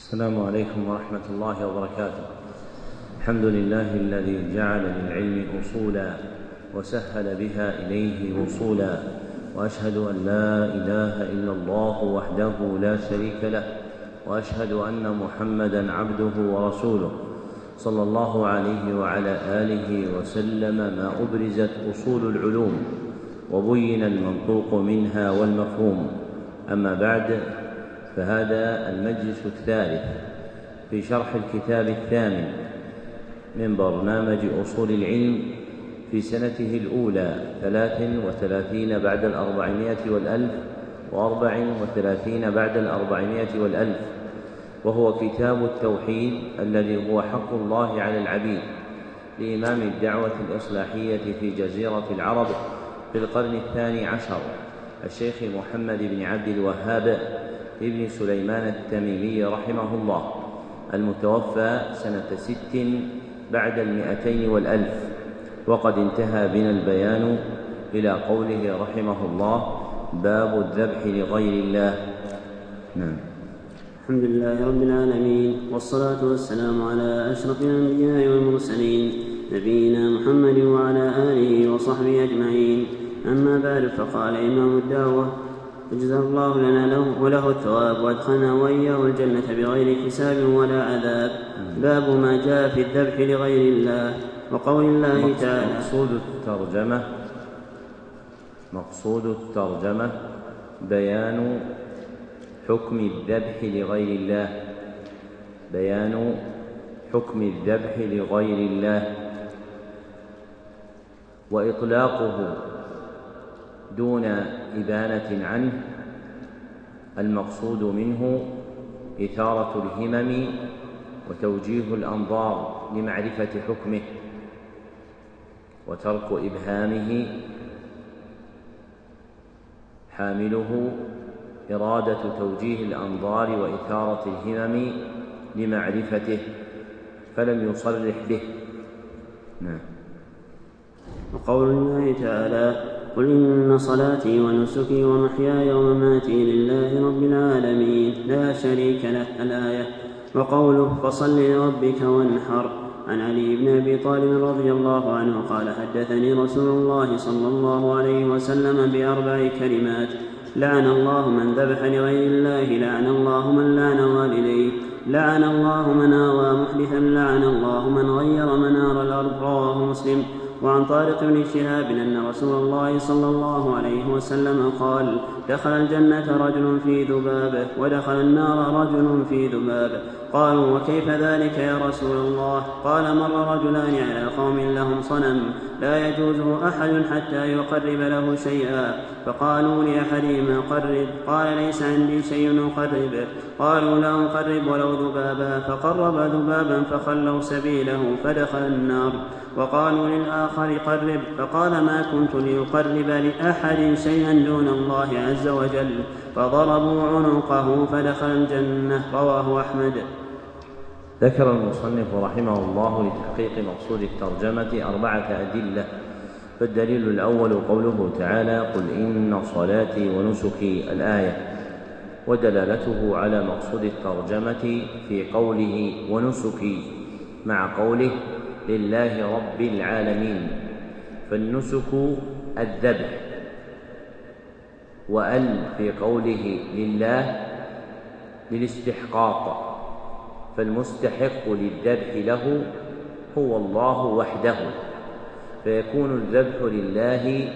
السلام عليكم ورحمة الله وبركاته. الحمد لله الذي جعل للعلم أصولا وسهل بها إليه وصولا وأشهد أن لا إله إلا الله وحده لا شريك له وأشهد أن محمدا عبده ورسوله صلى الله عليه وعلى آله وسلم ما أبرزت أصول العلوم وبين المنطوق منها والمفهوم أما بعد فهذا المجلس الثالث في شرح الكتاب الثامن من برنامج أصول العلم في سنته الأولى ثلاث وثلاثين بعد الأربعمائة والألف وأربع وثلاثين بعد الأربعمائة والألف وهو كتاب التوحيد الذي هو حق الله على العبيد لإمام الدعوة الإصلاحية في جزيرة العرب في القرن الثاني عشر الشيخ محمد بن عبد الوهاب ابن سليمان التميمي رحمه الله المتوفى سنة ست بعد المئتين والألف وقد انتهى بنا البيان إلى قوله رحمه الله باب الذبح لغير الله. نعم. الحمد لله رب العالمين والصلاة والسلام على أشرف الأنبياء والمرسلين نبينا محمد وعلى آله وصحبه أجمعين. أما بعد فقال إمام الدعوة وجزى الله لنا له وله الثواب وأدخلنا وإياه الجنة بغير حساب ولا عذاب. باب ما جاء في الذبح لغير الله وقول الله تعالى مقصود الترجمه مقصود الترجمة بيان حكم الذبح لغير الله. بيان حكم الذبح لغير الله. وإطلاقه دون إبانة عنه المقصود منه إثارة الهمم وتوجيه الأنظار لمعرفة حكمه وترك إبهامه حامله إرادة توجيه الأنظار وإثارة الهمم لمعرفته فلم يصرح به. نعم. وقول الله تعالى قل إن صلاتي ونسكي ومحياي ومماتي لله رب العالمين لا شريك له الآية وقوله فصل لربك وانحر عن علي بن أبي طالب رضي الله عنه قال حدثني رسول الله صلى الله عليه وسلم بأربع كلمات لعن الله من ذبح لغير الله لعن الله من لعن والديه لعن الله من آوى محدثا لعن الله من غير منار الأرض رواه مسلم وعن طارق بن شهاب أن رسول الله صلى الله عليه وسلم قال دخل الجنة رجل في ذبابة ودخل النار رجل في ذبابة. قالوا وكيف ذلك يا رسول الله؟ قال مر رجلان على قوم لهم صنم لا يجوزه أحد حتى يقرب له شيئا. فقالوا لأحدهما قرب؟ قال ليس عندي شيء أقربه قالوا لا أقرب ولو ذبابا. فقرب ذبابا فخلوا سبيله فدخل النار. وقالوا للآخر قرب. فقال ما كنت لأقرب لأحد شيئا دون الله عز وجل؟ فضربوا عنقه فدخل الجنة. رواه أحمد. ذكر المصنف رحمه الله لتحقيق مقصود الترجمة أربعة أدلة فالدليل الأول قوله تعالى قل إن صلاتي ونسكي الآية ودلالته على مقصود الترجمة في قوله ونسكي مع قوله لله رب العالمين فالنسك الذبح وأل في قوله لله للاستحقاق. فالمستحق للذبح له هو الله وحده فيكون الذبح لله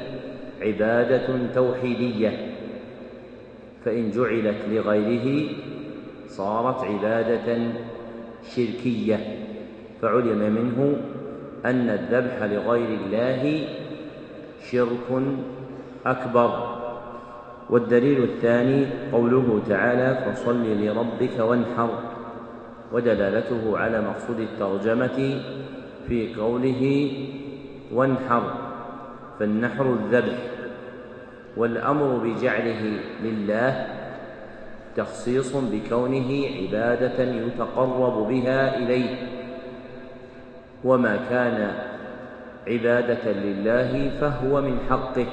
عبادة توحيدية فإن جعلت لغيره صارت عبادة شركية فعلم منه أن الذبح لغير الله شرك أكبر. والدليل الثاني قوله تعالى فصل لربك وانحر. ودلالته على مقصود الترجمة في قوله وانحر فالنحر الذبح والأمر بجعله لله تخصيص بكونه عبادة يتقرب بها إليه. وما كان عبادة لله فهو من حقه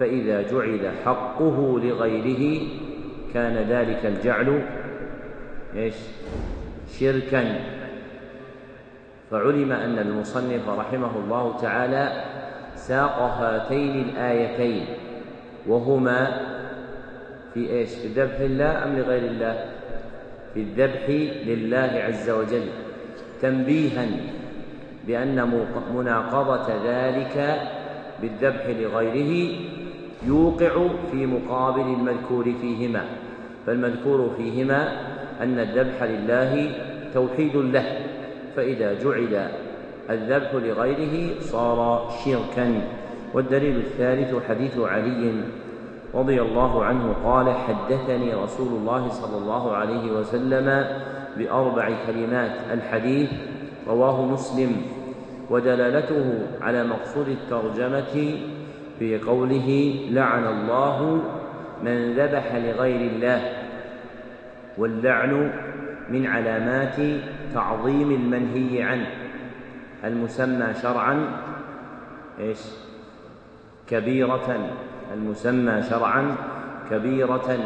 فإذا جعل حقه لغيره كان ذلك الجعل إيش؟ شركا. فعلم أن المصنف رحمه الله تعالى ساق هاتين الآيتين وهما في إيش؟ في الذبح لله أم لغير الله؟ في الذبح لله عز وجل. تنبيها بأن مناقضة ذلك بالذبح لغيره يوقع في مقابل المذكور فيهما. فالمذكور فيهما أن الذبح لله توحيد له فإذا جعل الذبح لغيره صار شركا. والدليل الثالث حديث علي رضي الله عنه قال حدثني رسول الله صلى الله عليه وسلم بأربع كلمات الحديث رواه مسلم. ودلالته على مقصود الترجمة في قوله لعن الله من ذبح لغير الله واللعن من علامات تعظيم المنهي عنه المسمى شرعا إيش؟ كبيرة المسمى شرعا كبيرة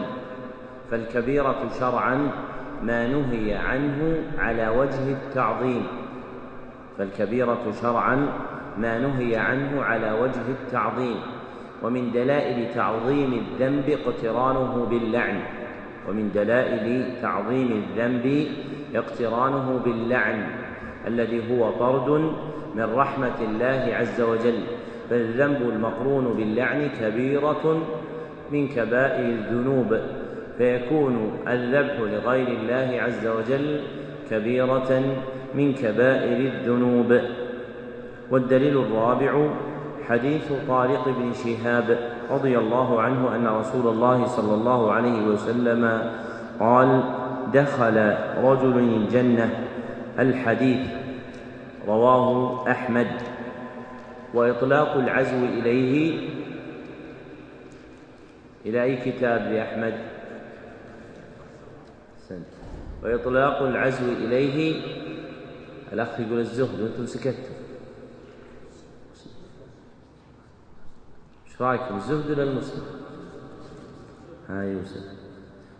فالكبيرة شرعا ما نهي عنه على وجه التعظيم فالكبيرة شرعا ما نهي عنه على وجه التعظيم ومن دلائل تعظيم الذنب اقترانه باللعن. ومن دلائل تعظيم الذنب اقترانه باللعن الذي هو طرد من رحمة الله عز وجل فالذنب المقرون باللعن كبيرة من كبائر الذنوب فيكون الذبح لغير الله عز وجل كبيرة من كبائر الذنوب. والدليل الرابع حديث طارق بن شهاب رضي الله عنه أن رسول الله صلى الله عليه وسلم قال دخل رجل الجنة الحديث رواه أحمد. وإطلاق العزو إليه إلى أي كتاب لاحمد وإطلاق العزو إليه الأخ يقول الزهد وأنتم سكتوا. إيش رايكم الزهد ولا المسلم؟ ها يوسف.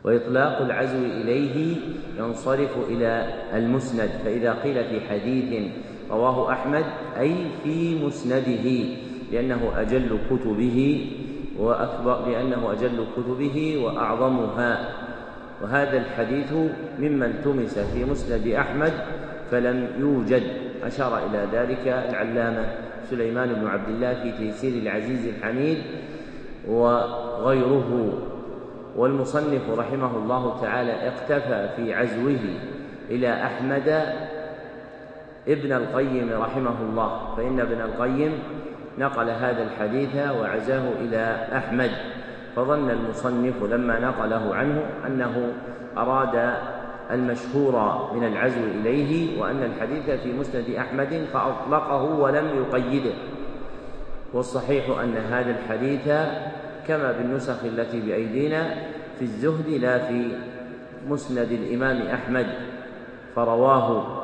وإطلاق العزو إليه ينصرف إلى المسند فإذا قيل في حديث رواه أحمد أي في مسنده لأنه أجل كتبه وأكبر لأنه أجل كتبه وأعظمها. وهذا الحديث مما التمس في مسند أحمد فلم يوجد. أشار إلى ذلك العلامة سليمان بن عبد الله في تيسير العزيز الحميد وغيره. والمصنف رحمه الله تعالى اقتفى في عزوه إلى أحمد ابن القيم رحمه الله فإن ابن القيم نقل هذا الحديث وعزاه إلى أحمد فظن المصنف لما نقله عنه أنه أراد المشهور من العزو إليه وأن الحديث في مسند أحمد فأطلقه ولم يقيده. والصحيح أن هذا الحديث كما بالنسخ التي بأيدينا في الزهد لا في مسند الإمام أحمد. فرواه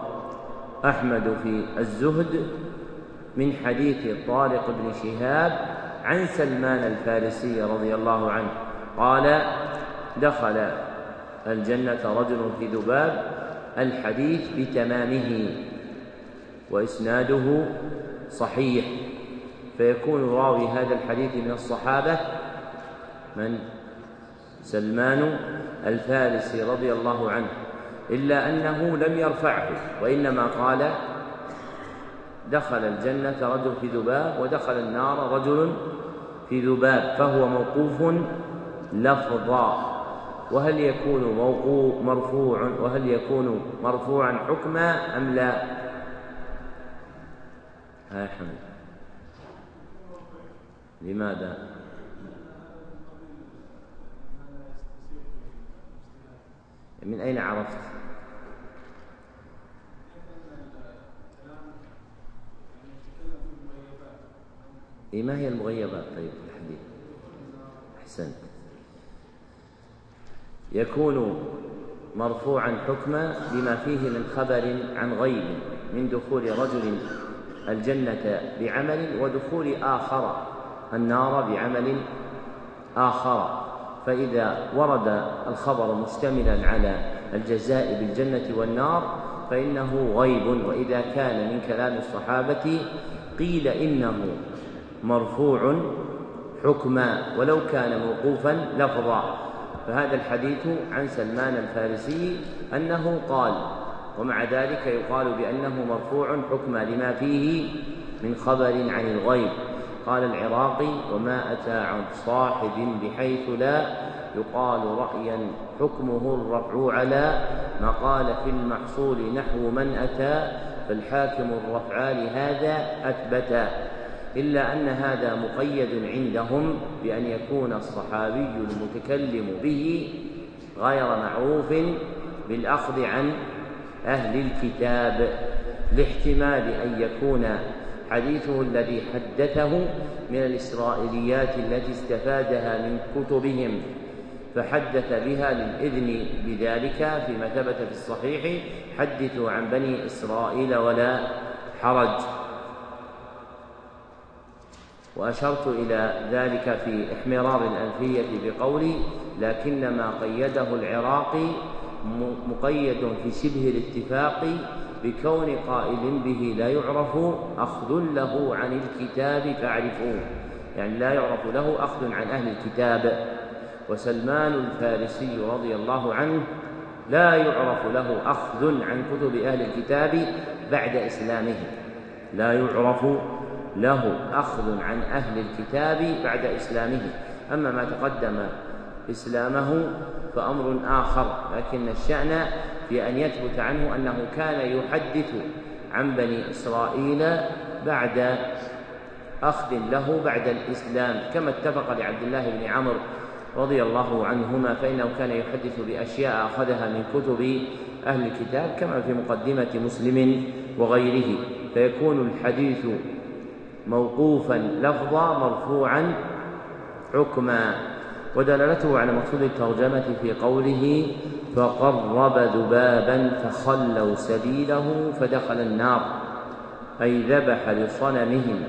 أحمد في الزهد من حديث طارق بن شهاب عن سلمان الفارسي رضي الله عنه. قال دخل الجنة رجل في ذباب الحديث بتمامه وإسناده صحيح. فيكون راوي هذا الحديث من الصحابة من سلمان الفارسي رضي الله عنه إلا أنه لم يرفعه وإنما قال دخل الجنة رجل في ذباب ودخل النار رجل في ذباب فهو موقوف لفظا. وهل يكون موقوف مرفوع وهل يكون مرفوعا حكما أم لا؟ حمد. لماذا؟ من أين عرفت؟ إيه ما هي المغيبات؟ طيب في الحديث. أحسنت. يكون مرفوعا حكما بما فيه من خبر عن غيب من دخول رجل الجنة بعمل ودخول آخر النار بعمل آخر. فإذا ورد الخبر مشتملا على الجزاء بالجنة والنار فإنه غيب. وإذا كان من كلام الصحابة قيل إنه مرفوع حكما ولو كان موقوفا لفظا. فهذا الحديث عن سلمان الفارسي أنه قال ومع ذلك يقال بأنه مرفوع حكما لما فيه من خبر عن الغيب. قال العراقي وما أتى عن صاحب بحيث لا يقال رأيا حكمه الرفع على ما قال في المحصول نحو من أتى فالحاكم الرفع لهذا أثبت إلا أن هذا مقيد عندهم بأن يكون الصحابي المتكلم به غير معروف بالأخذ عن أهل الكتاب لاحتمال أن يكون حديثه الذي حدثه من الإسرائيليات التي استفادها من كتبهم فحدث بها للإذن بذلك فيما ثبت في الصحيح حدثوا عن بني إسرائيل ولا حرج. وأشرت إلى ذلك في إحمرار الألفية بقولي لكنما قيده العراقي مقيد في شبه الاتفاق بكون قائل به لا يعرف أخذ له عن الكتاب فاعرفوه يعني لا يعرف له أخذ عن أهل الكتاب. وسلمان الفارسي رضي الله عنه لا يعرف له أخذ عن كتب أهل الكتاب بعد إسلامه. لا يعرف له أخذ عن أهل الكتاب بعد إسلامه. أما ما تقدم إسلامه فأمر آخر لكن الشأن في أن يثبت عنه أنه كان يحدث عن بني إسرائيل بعد أخذ له بعد الإسلام. كما اتفق لعبد الله بن عمرو رضي الله عنهما فإنه كان يحدث بأشياء أخذها من كتب أهل الكتاب كما في مقدمة مسلم وغيره. فيكون الحديث موقوفا لفظا مرفوعا حكما. ودلالته على مقصود الترجمة في قوله فقرب ذبابا فخلوا سبيله فدخل النار أي ذبح لصنمهم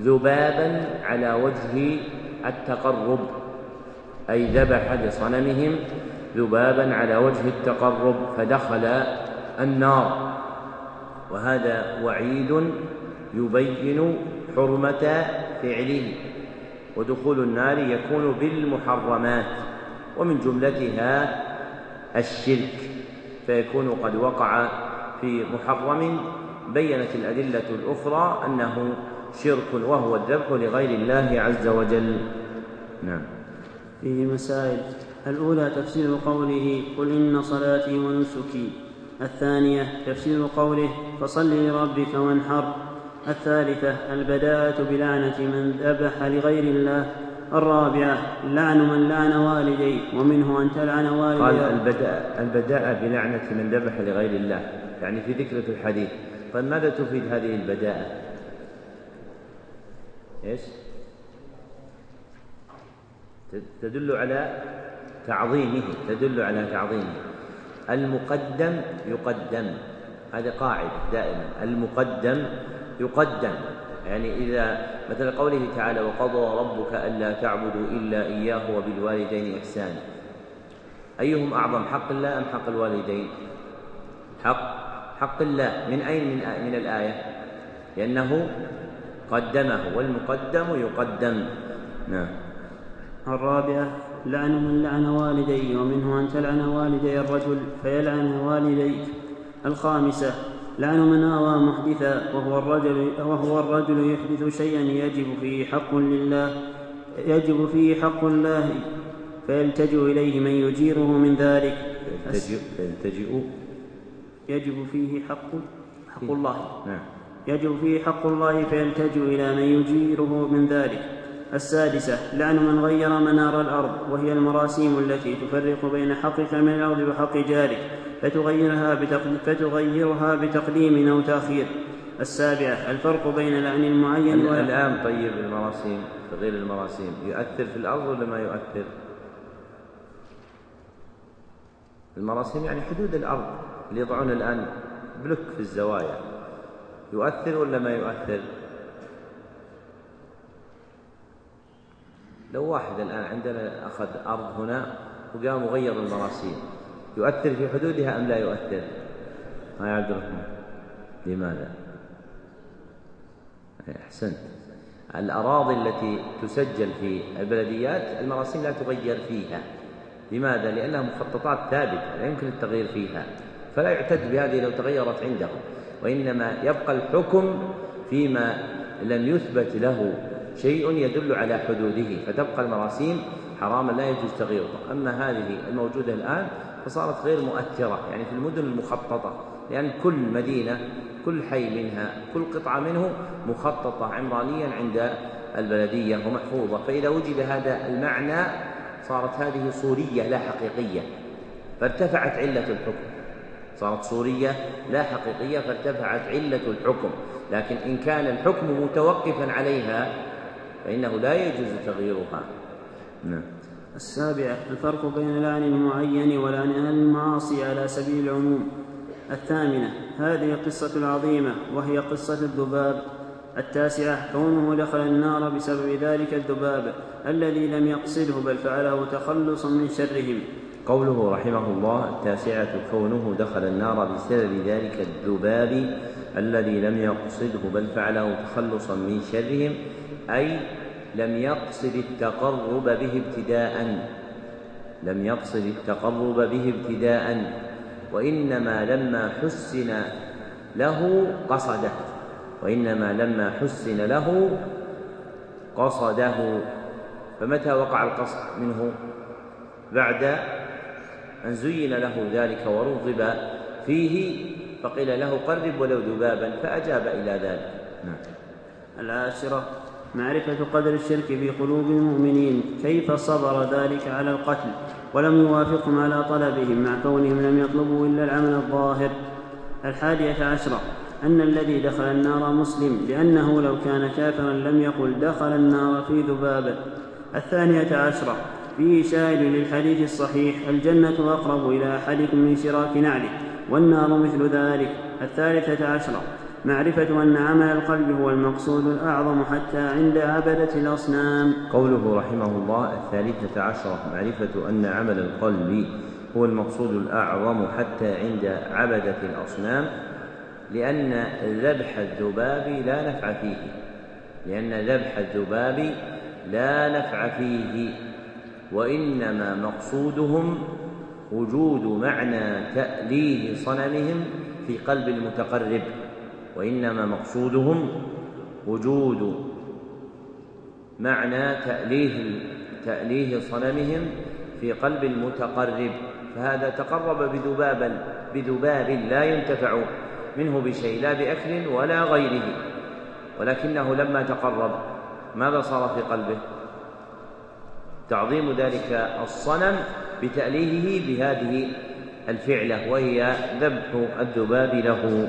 ذبابا على وجه التقرب أي ذبح لصنمهم ذبابا على وجه التقرب فدخل النار. وهذا وعيد يبين حرمة فعله ودخول النار يكون بالمحرمات ومن جملتها الشرك فيكون قد وقع في محرم بينت الأدلة الأخرى أنه شرك وهو الذبح لغير الله عز وجل. نعم. فيه مسائل. الأولى تفسير قوله قل إن صلاتي ونسكي. الثانية تفسير قوله فصل لربك وانحر. الثالثة البداءة بلعنة من ذبح لغير الله الرابعة لعن من لعن والديه ومنه أن تلعن والديه قال البداء البداء بلعنة من ذبح لغير الله يعني في ذكر في الحديث طيب ماذا تفيد هذه البداءة؟ إيش؟ تدل على تعظيمه تدل على تعظيمه المقدم يقدم هذه قاعدة دائما المقدم يقدم. يعني إذا مثل قوله تعالى وقضى ربك ألا تعبدوا إلا إياه وبالوالدين إحسانا أيهم أعظم حق الله أم حق الوالدين؟ حق حق الله. من أين؟ من, من الآية. لأنه قدمه والمقدم يقدم. نعم. الرابعة لعن من لعن والديه ومنه أن تلعن والدي الرجل فيلعن والديك. الخامسة لعن من آوى محدثا وهو الرجل وهو الرجل يحدث شيئا يجب فيه حق لله يجب فيه حق الله فيلتجئ إليه من يجيره من ذلك. يلتجئ يجب فيه حق حق الله. نعم. يجب فيه حق الله فيلتجئ إلى من يجيره من ذلك. السادسة لعن من غير منار الأرض وهي المراسيم التي تفرق بين حقك من الأرض وحق جارك فتغيرها فتغيرها بتقديم أو تأخير السابعة الفرق بين لعن المعين الآن طيب المراسيم تغيير المراسيم يؤثر في الأرض ولا ما يؤثر؟ المراسيم يعني حدود الأرض اللي يضعون الآن بلوك في الزوايا يؤثر ولا ما يؤثر؟ لو واحد الآن عندنا أخذ أرض هنا وقام وغير المراسيم يؤثر في حدودها أم لا يؤثر؟ ها يا عبد الرحمن. لماذا؟ أحسنت. الأراضي التي تسجل في البلديات المراسيم لا تغير فيها. لماذا؟ لأنها مخططات ثابتة لا يمكن التغيير فيها. فلا يعتد بهذه لو تغيرت عندهم. وإنما يبقى الحكم فيما لم يثبت له شيء يدل على حدوده فتبقى المراسيم حراما لا يجوز تغييرها. أما هذه الموجودة الآن فصارت غير مؤثرة يعني في المدن المخططة لأن كل مدينة كل حي منها كل قطعة منه مخططة عمرانيا عند البلدية ومحفوظة. فإذا وجد هذا المعنى صارت هذه صورية لا حقيقية فارتفعت علة الحكم. صارت صورية لا حقيقية فارتفعت علة الحكم. لكن إن كان الحكم متوقفا عليها فإنه لا يجوز تغييرها. نعم. السابعة الفرق بين لعن المعين ولعن أهل المعاصي على سبيل العموم. الثامنة هذه القصة العظيمة وهي قصة الذباب. التاسعة كونه دخل النار بسبب ذلك الذباب الذي لم يقصده بل فعله تخلصا من شرهم. قوله رحمه الله التاسعة كونه دخل النار بسبب ذلك الذباب الذي لم يقصده بل فعله تخلصا من شرهم. أي لم يقصد التقرب به ابتداء لم يقصد التقرب به ابتداء وإنما لما حسن له قصده وإنما لما حسن له قصده. فمتى وقع القصد منه؟ بعد أن زين له ذلك ورغب فيه فقيل له قرب ولو ذبابا فأجاب إلى ذلك. نعم. العاشرة. معرفة قدر الشرك في قلوب المؤمنين كيف صبر ذلك على القتل؟ ولم يوافقهم على طلبهم مع كونهم لم يطلبوا إلا العمل الظاهر. الحادية عشرة أن الذي دخل النار مسلم لأنه لو كان كافرا لم يقل دخل النار في ذبابة. الثانية عشرة فيه شاهد للحديث الصحيح الجنة أقرب إلى أحدكم من شراك نعله والنار مثل ذلك. الثالثة عشرة معرفة أن عمل القلب هو المقصود الأعظم حتى عند عبدة الأصنام. قوله رحمه الله الثالثة عشرة معرفة أن عمل القلب هو المقصود الأعظم حتى عند عبدة الأصنام لأن ذبح الذباب لا نفع فيه. لأن ذبح الذباب لا نفع فيه وإنما مقصودهم وجود معنى تأليه صنمهم في قلب المتقرب. وإنما مقصودهم وجود معنى تأليه تأليه صنمهم في قلب المتقرب. فهذا تقرب بذبابا بذباب لا ينتفع منه بشيء لا بأكل ولا غيره. ولكنه لما تقرب ماذا صار في قلبه؟ تعظيم ذلك الصنم بتأليهه بهذه الفعلة وهي ذبح الذباب له.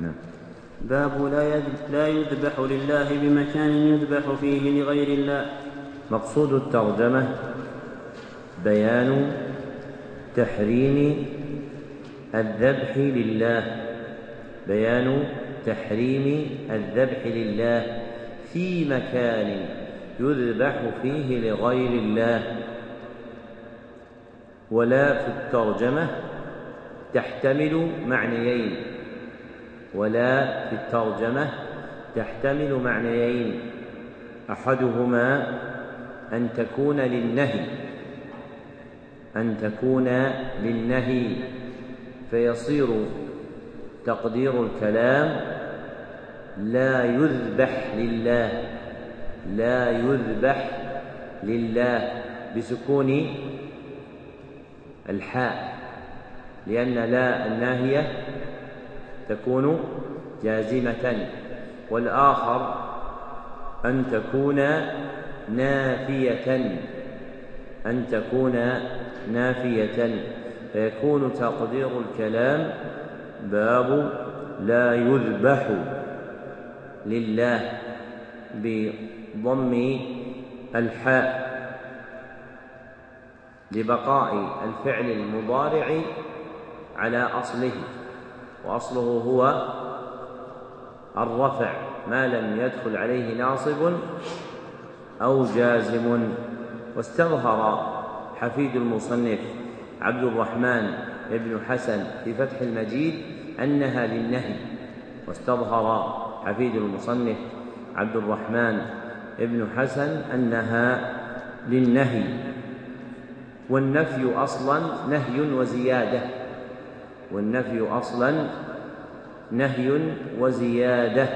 نعم. باب لا لا يذبح لله بمكان يذبح فيه لغير الله. مقصود الترجمة بيان تحريم الذبح لله. بيان تحريم الذبح لله في مكان يذبح فيه لغير الله. ولا في الترجمة تحتمل معنيين. ولا في الترجمة تحتمل معنيين. أحدهما أن تكون للنهي أن تكون للنهي فيصير تقدير الكلام لا يذبح لله لا يذبح لله بسكون الحاء لأن لا الناهية تكون جازمة والآخر أن تكون نافية أن تكون نافية. فيكون تقدير الكلام باب لا يذبح لله بضم الحاء لبقاء الفعل المضارع على أصله. وأصله هو الرفع ما لم يدخل عليه ناصب أو جازم. واستظهر حفيد المصنف عبد الرحمن بن حسن في فتح المجيد أنها للنهي. واستظهر حفيد المصنف عبد الرحمن بن حسن أنها للنهي. والنفي أصلا نهي وزيادة. والنفي أصلا نهي وزيادة.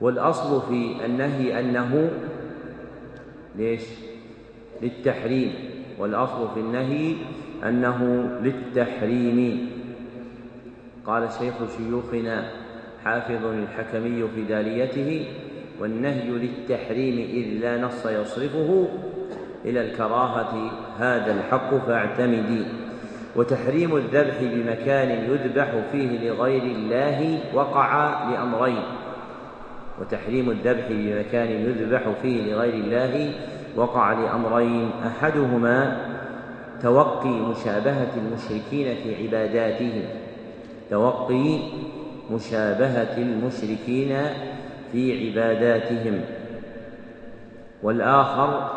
والأصل في النهي أنه ليش؟ للتحريم. والأصل في النهي أنه للتحريم. قال شيخ شيوخنا حافظ الحكمي في داليته والنهي للتحريم إذ لا نص يصرفه إلى الكراهة هذا الحق فاعتمدي. وتحريم الذبح بمكان يذبح فيه لغير الله وقع لأمرين. وتحريم الذبح بمكان يذبح فيه لغير الله وقع لأمرين. أحدهما توقي مشابهة المشركين في عباداتهم. توقي مشابهة المشركين في عباداتهم. والآخر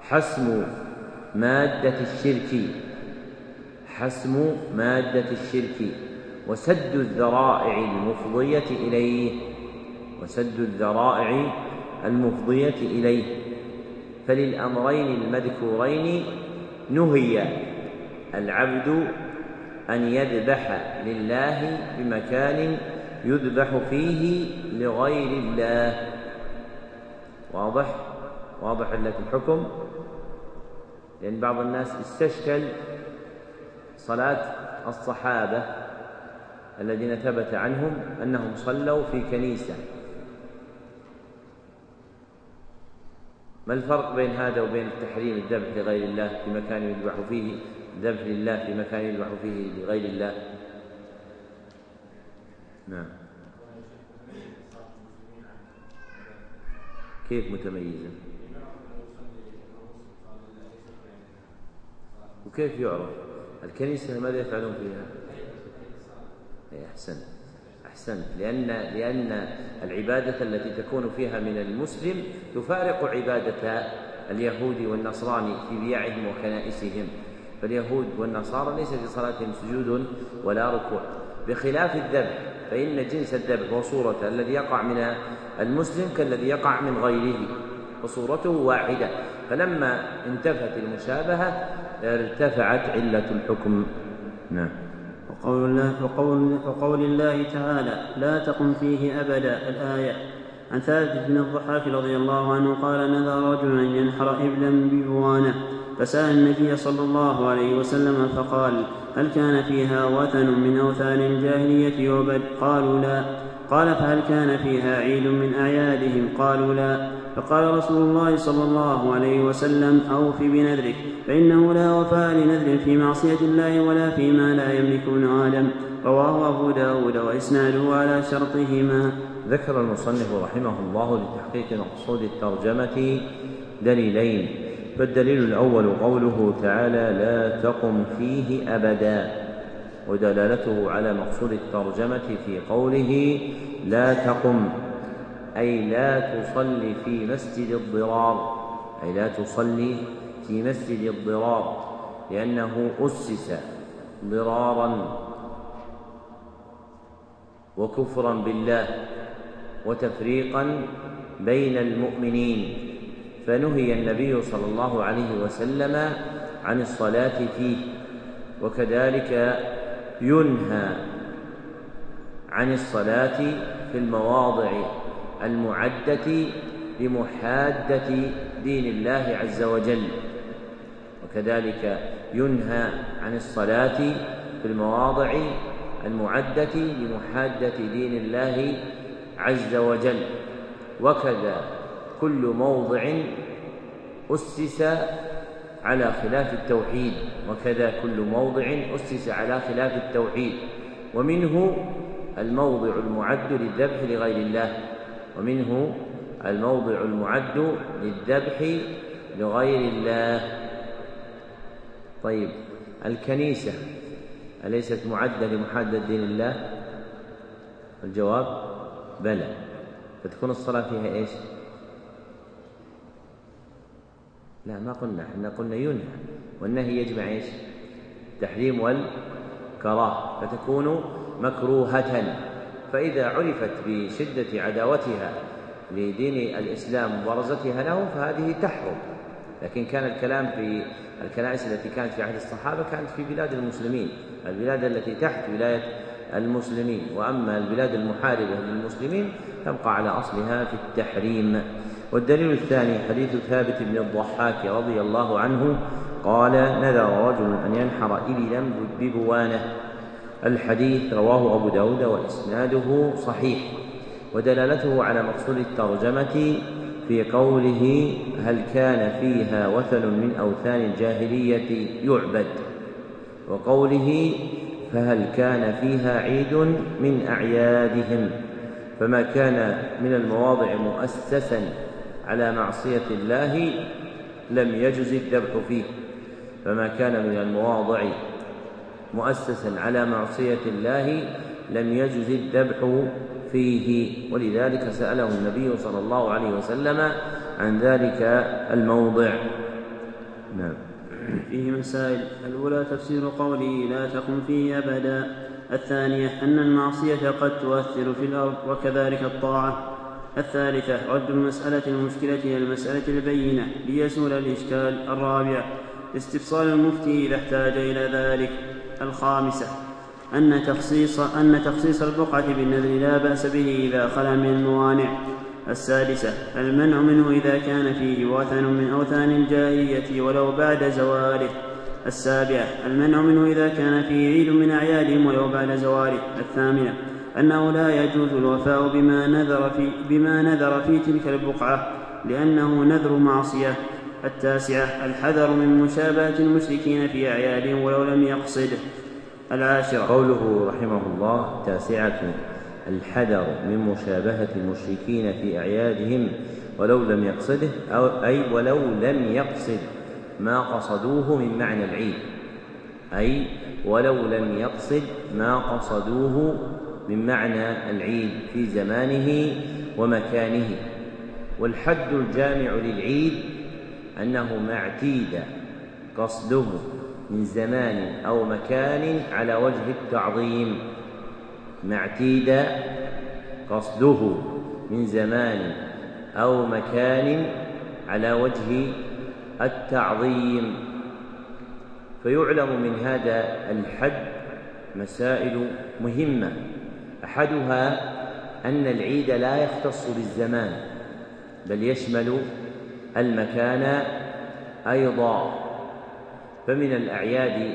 حسم مادة الشرك. حسم مادة الشرك. وسد الذرائع المفضية إليه. وسد الذرائع المفضية إليه. فللأمرين المذكورين نهي العبد أن يذبح لله بمكان يذبح فيه لغير الله. واضح؟ واضح علة الحكم؟ لأن بعض الناس استشكل صلاة الصحابة الذين ثبت عنهم أنهم صلوا في كنيسة. ما الفرق بين هذا وبين التحريم الذبح لغير الله في مكان يذبح فيه الذبح لله في مكان يذبح فيه لغير الله؟ نعم. كيف متميزة؟ وكيف يعرف؟ الكنيسة ماذا يفعلون فيها؟ أي أحسنت أحسنت لأن لأن العبادة التي تكون فيها من المسلم تفارق عبادة اليهود والنصراني في بيعهم وكنائسهم. فاليهود والنصارى ليس في صلاتهم سجود ولا ركوع. بخلاف الذبح فإن جنس الذبح وصورته الذي يقع من المسلم كالذي يقع من غيره. وصورته واحدة. فلما انتفت المشابهة ارتفعت علة الحكم. نعم. وقول الله, وقول, وقول الله تعالى لا تقم فيه أبدا. الآية عن ثابت بن الضحاك رضي الله عنه قال نذر رجل أن ينحر إبلا ببوانة. فسأل النبي صلى الله عليه وسلم فقال هل كان فيها وثن من أوثان الجاهلية وبد قالوا لا. قال فهل كان فيها عيد من أعيادهم؟ قالوا لا. فقال رسول الله صلى الله عليه وسلم أوف بنذرك فإنه لا وفاء لنذر في معصية الله ولا فيما لا يملك ابن آدم. رواه أبو داود وإسناده على شرطهما. ذكر المصنف رحمه الله لتحقيق مقصود الترجمة دليلين. فالدليل الأول قوله تعالى لا تقم فيه أبدا ودلالته على مقصود الترجمة في قوله لا تقم. أي لا تصلي في مسجد الضرار أي لا تصلي في مسجد الضرار لأنه أسس ضرارا وكفرا بالله وتفريقا بين المؤمنين. فنهي النبي صلى الله عليه وسلم عن الصلاة فيه وكذلك ينهى عن الصلاة في المواضع. المعدة لمحادة دين الله عز وجل. وكذلك ينهى عن الصلاة في المواضع المعدة لمحادة دين الله عز وجل. وكذا كل موضع أسس على خلاف التوحيد. وكذا كل موضع أسس على خلاف التوحيد. ومنه الموضع المعد للذبح لغير الله. ومنه الموضع المعد للذبح لغير الله. طيب الكنيسة أليست معدة لمحادة دين الله؟ الجواب بلى. فتكون الصلاة فيها إيش؟ لا ما قلنا. إحنا قلنا ينهى. والنهي يجمع إيش؟ التحريم والكراهة. فتكون مكروهة. فإذا عرفت بشدة عداوتها لدين الإسلام وبرزتها له فهذه تحرم لكن كان الكلام في الكنائس التي كانت في عهد الصحابة كانت في بلاد المسلمين. البلاد التي تحت ولاية المسلمين. وأما البلاد المحاربة للمسلمين تبقى على أصلها في التحريم. والدليل الثاني حديث ثابت بن الضحاك رضي الله عنه قال نذر رجل أن ينحر إبلا ببوانة. الحديث رواه أبو داود وإسناده صحيح ودلالته على مقصود الترجمة في قوله هل كان فيها وثن من أوثان الجاهلية يعبد؟ وقوله فهل كان فيها عيد من أعيادهم؟ فما كان من المواضع مؤسسا على معصية الله لم يجز الذبح فيه فما كان من المواضع مؤسسا على معصية الله لم يجز الذبح فيه. ولذلك سأله النبي صلى الله عليه وسلم عن ذلك الموضع. نعم. فيه مسائل. الأولى تفسير قوله لا تقم فيه أبدا. الثانية أن المعصية قد تؤثر في الأرض وكذلك الطاعة. الثالثة رد المسألة المشكلة إلى المسألة البينة ليسول الإشكال الرابع. استفصال المفتي إذا احتاج إلى ذلك. الخامسة. أن تخصيص أن تخصيص البقعة بالنذر لا بأس به إذا خلا من الموانع. السادسة المنع منه إذا كان فيه وثن من أوثان الجاهلية ولو بعد زواله. السابعة المنع منه إذا كان فيه عيد من أعيادهم ولو بعد زواله. الثامنة أنه لا يجوز الوفاء بما نذر في بما نذر في تلك البقعة لأنه نذر معصية. التاسعة الحذر من مشابهة المشركين في أعيادهم ولو لم يقصده العاشرة. قوله رحمه الله تاسعة الحذر من مشابهة المشركين في أعيادهم ولو لم يقصده أو أي ولو لم يقصد ما قصدوه من معنى العيد. أي ولو لم يقصد ما قصدوه من معنى العيد في زمانه ومكانه. والحد الجامع للعيد أنه ما اعتيد قصده من زمان أو مكان على وجه التعظيم. ما اعتيد قصده من زمان أو مكان على وجه التعظيم. فيعلم من هذا الحد مسائل مهمة. أحدها أن العيد لا يختص بالزمان بل يشمل المكان أيضا. فمن الأعياد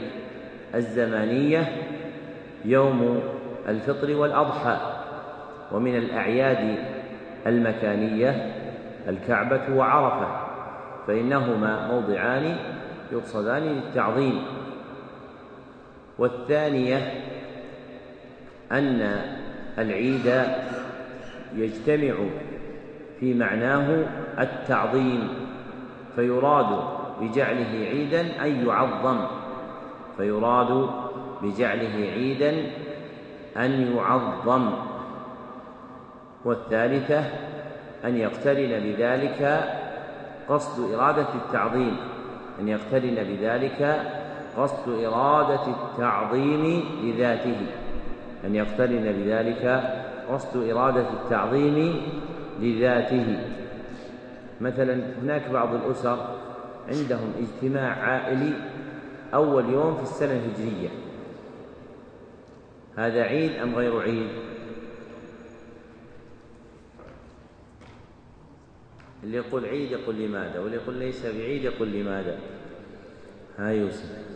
الزمانية يوم الفطر والأضحى ومن الأعياد المكانية الكعبة وعرفة فإنهما موضعان يقصدان للتعظيم. والثانية أن العيد يجتمع في معناه التعظيم فيراد بجعله عيدا أن يعظم فيراد بجعله عيدا أن يعظم والثالثة أن يقترن بذلك قصد إرادة التعظيم أن يقترن بذلك قصد إرادة التعظيم لذاته أن يقترن بذلك قصد إرادة التعظيم لذاته. مثلا هناك بعض الأسر عندهم اجتماع عائلي أول يوم في السنة الهجرية. هذا عيد أم غير عيد؟ اللي يقول عيد يقول لماذا واللي يقول ليس بعيد يقول لماذا؟ ها يوسف.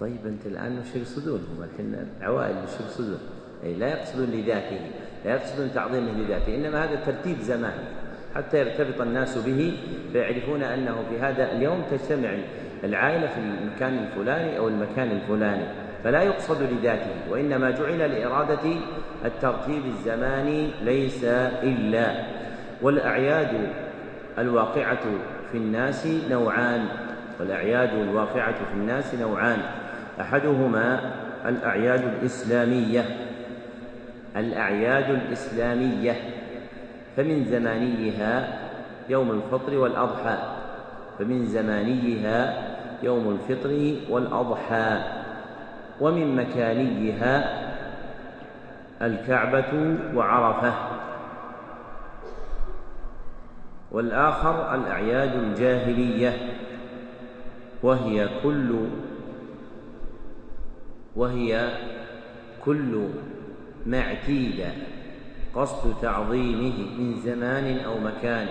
طيب أنت الآن وش يقصدون هم الحين العوائل وش يقصدون أي لا يقصدون لذاته لا يقصدون تعظيمه لذاته إنما هذا ترتيب زمان. حتى يرتبط الناس به فيعرفون أنه في هذا اليوم تجتمع العائلة في المكان الفلاني أو المكان الفلاني فلا يقصد لذاته وإنما جعل لإرادة الترتيب الزماني ليس إلا. والأعياد الواقعة في الناس نوعان والأعياد الواقعة في الناس نوعان. أحدهما الأعياد الإسلامية. الأعياد الإسلامية. فمن زمانيها يوم الفطر والأضحى. فمن زمانيها يوم الفطر والأضحى. ومن مكانيها الكعبة وعرفة. والآخر الأعياد الجاهلية. وهي كل وهي كل ما اعتيد قصد تعظيمه من زمان أو مكان.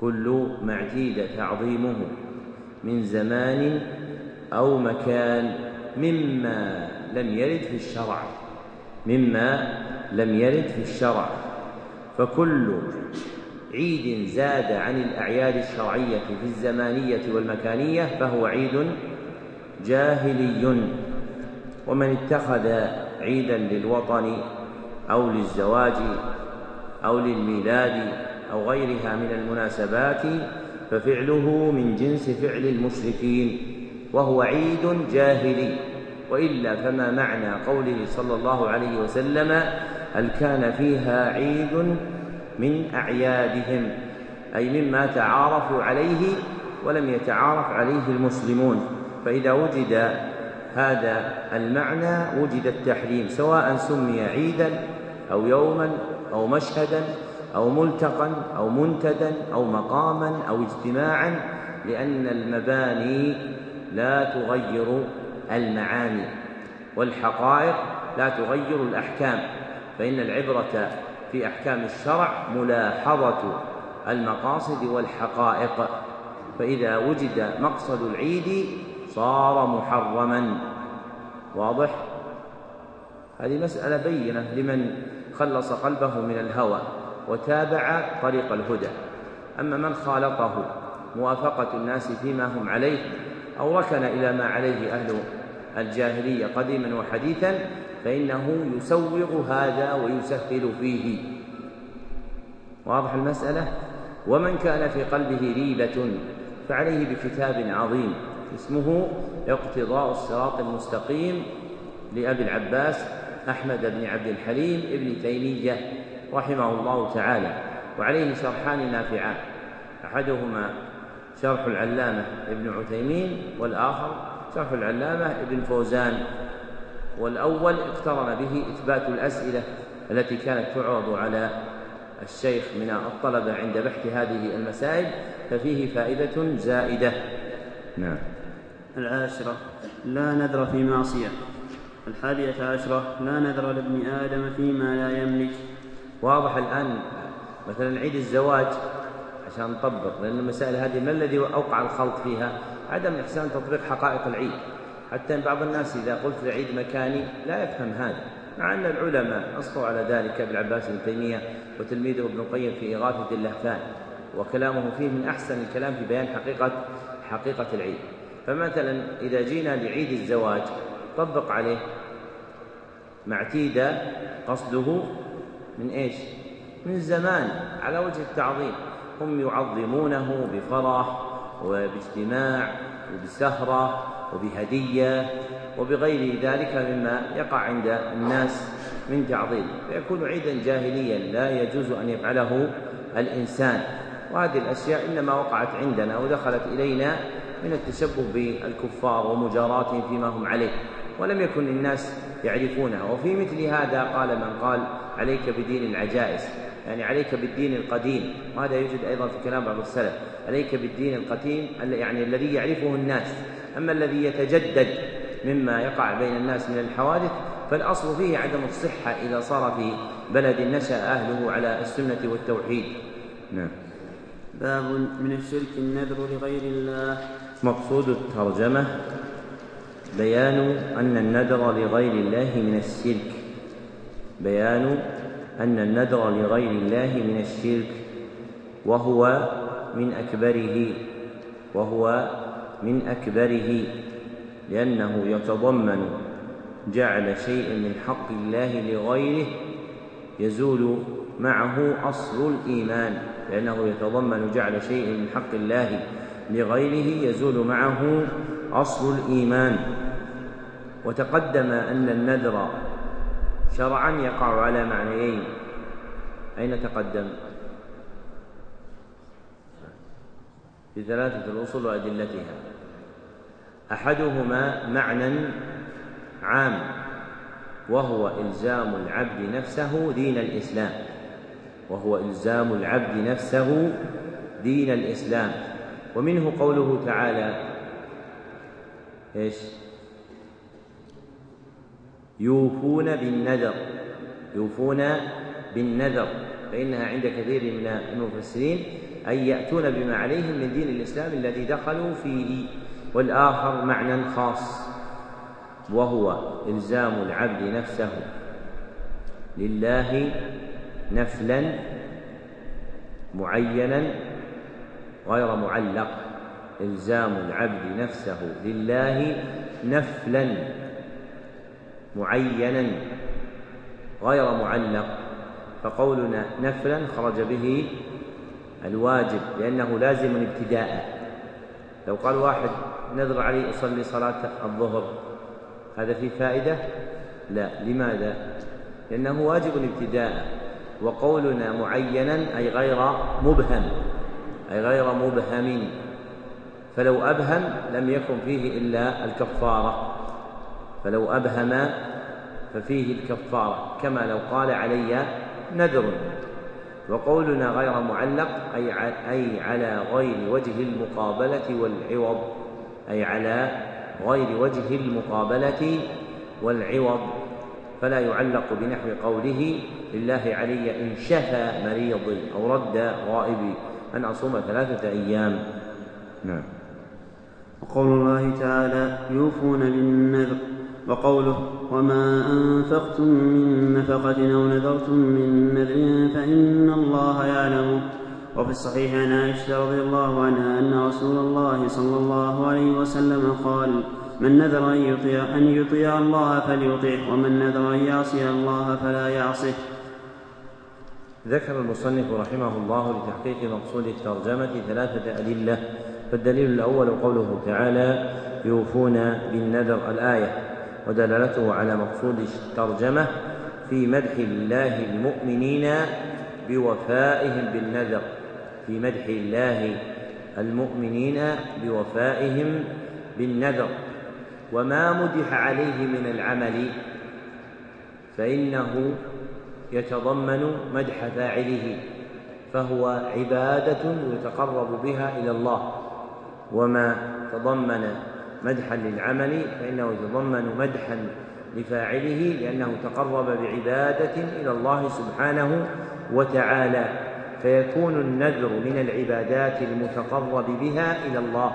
كل ما اعتيد تعظيمه من زمان أو مكان مما لم يرد في الشرع مما لم يرد في الشرع. فكل عيد زاد عن الأعياد الشرعية في الزمانية والمكانية فهو عيد جاهلي. ومن اتخذ عيدا للوطن أو للزواج أو للميلاد أو غيرها من المناسبات ففعله من جنس فعل المشركين وهو عيد جاهلي. وإلا فما معنى قوله صلى الله عليه وسلم هل كان فيها عيد من أعيادهم؟ أي مما تعارفوا عليه ولم يتعارف عليه المسلمون. فإذا وجد هذا المعنى وجد التحريم سواء سمي عيدا أو يوما أو مشهدا أو ملتقا أو منتدا أو مقاما أو اجتماعا لأن المباني لا تغير المعاني والحقائق لا تغير الأحكام فإن العبرة في أحكام الشرع ملاحظة المقاصد والحقائق. فإذا وجد مقصد العيد صار محرما. واضح؟ هذه مسألة بينة لمن خلص قلبه من الهوى وتابع طريق الهدى. أما من خالطه موافقة الناس فيما هم عليه أو ركن إلى ما عليه أهل الجاهلية قديما وحديثا فإنه يسوغ هذا ويسهل فيه. واضح المسألة؟ ومن كان في قلبه ريبة فعليه بكتاب عظيم. اسمه اقتضاء الصراط المستقيم لأبي العباس أحمد بن عبد الحليم ابن تيمية رحمه الله تعالى وعليه شرحان نافعان. أحدهما شرح العلامة ابن عثيمين والآخر شرح العلامة ابن فوزان. والأول اقترن به إثبات الأسئلة التي كانت تعرض على الشيخ من الطلبة عند بحث هذه المسائل ففيه فائدة زائدة. نعم. العاشرة لا نذر في معصية. الحادية عشرة لا نذر لابن آدم فيما لا يملك. واضح الآن مثلا عيد الزواج عشان نطبق لأن المسائل هذه ما الذي أوقع الخلط فيها؟ عدم إحسان تطبيق حقائق العيد. حتى إن بعض الناس إذا قلت العيد مكاني لا يفهم هذا مع أن العلماء أصلوا على ذلك ابن عباس بن تيمية وتلميذه ابن القيم في إغاثة اللهفان وكلامه فيه من أحسن الكلام في بيان حقيقة حقيقة العيد. فمثلا إذا جينا لعيد الزواج طبق عليه. ما قصده من إيش؟ من زمان على وجه التعظيم. هم يعظمونه بفرح وباجتماع وبسهرة وبهدية وبغير ذلك مما يقع عند الناس من تعظيم. فيكون عيدا جاهليا لا يجوز أن يفعله الإنسان. وهذه الأشياء إنما وقعت عندنا ودخلت إلينا من التشبه بالكفار ومجاراتهم فيما هم عليه ولم يكن الناس يعرفونها وفي مثل هذا قال من قال عليك بدين العجائز. يعني عليك بالدين القديم. وهذا يوجد أيضا في كلام بعض السلف. عليك بالدين القديم يعني الذي يعرفه الناس. أما الذي يتجدد مما يقع بين الناس من الحوادث فالأصل فيه عدم الصحة إذا صار في بلد نشأ أهله على السنة والتوحيد. نعم. باب من الشرك النذر لغير الله. مقصود الترجمة بيان أن النذر لغير الله من الشرك. بيان أن النذر لغير الله من الشرك وهو من أكبره وهو من أكبره لأنه يتضمن جعل شيء من حق الله لغيره يزول معه أصل الإيمان لأنه يتضمن جعل شيء من حق الله لغيره يزول معه أصل الإيمان. وتقدم أن النذر شرعا يقع على معنيين. أين تقدم؟ في ثلاثة الأصول وأدلتها. أحدهما معنى عام وهو إلزام العبد نفسه دين الإسلام. وهو إلزام العبد نفسه دين الإسلام. ومنه قوله تعالى إيش؟ يوفون بالنذر يوفون بالنذر فإنها عند كثير من المفسرين أي يأتون بما عليهم من دين الإسلام الذي دخلوا فيه والآخر معنى خاص وهو إلزام العبد نفسه لله نفلا معينا غير معلق. إلزام العبد نفسه لله نفلا معينا غير معلق. فقولنا نفلا خرج به الواجب لأنه لازم ابتداء. لو قال واحد نذر علي أصلي صلاة الظهر هذا فيه فائدة؟ لا. لماذا؟ لأنه واجب ابتداء وقولنا معينا أي غير مبهم. أي غير مبهم. فلو أبهم لم يكن فيه إلا الكفارة. فلو أبهم ففيه الكفارة. كما لو قال علي نذر. وقولنا غير معلق أي أي على غير وجه المقابلة والعوض. أي على غير وجه المقابلة والعوض. فلا يعلق بنحو قوله لله علي إن شفى مريضي أو رد غائبي. أن أصوم ثلاثة أيام. نعم. وقول الله تعالى يوفون بالنذر وقوله وما أنفقتم من نفقة أو نذرتم من نذر فإن الله يعلمه وفي الصحيح عن عائشة رضي الله عنها أن رسول الله صلى الله عليه وسلم قال من نذر أن يطيع أن يطيع الله فليطيعه ومن نذر أن يعصي الله فلا يعصه ذكر المصنف رحمه الله لتحقيق مقصود الترجمة ثلاثة أدلة فالدليل الأول قوله تعالى يوفون بالنذر الآية ودلالته على مقصود الترجمة في مدح الله المؤمنين بوفائهم بالنذر في مدح الله المؤمنين بوفائهم بالنذر. وما مدح عليه من العمل فإنه يتضمن مدح فاعله فهو عبادة يتقرب بها إلى الله. وما تضمن مدحا للعمل فإنه يتضمن مدحا لفاعله لأنه تقرب بعبادة إلى الله سبحانه وتعالى فيكون النذر من العبادات المتقرب بها إلى الله.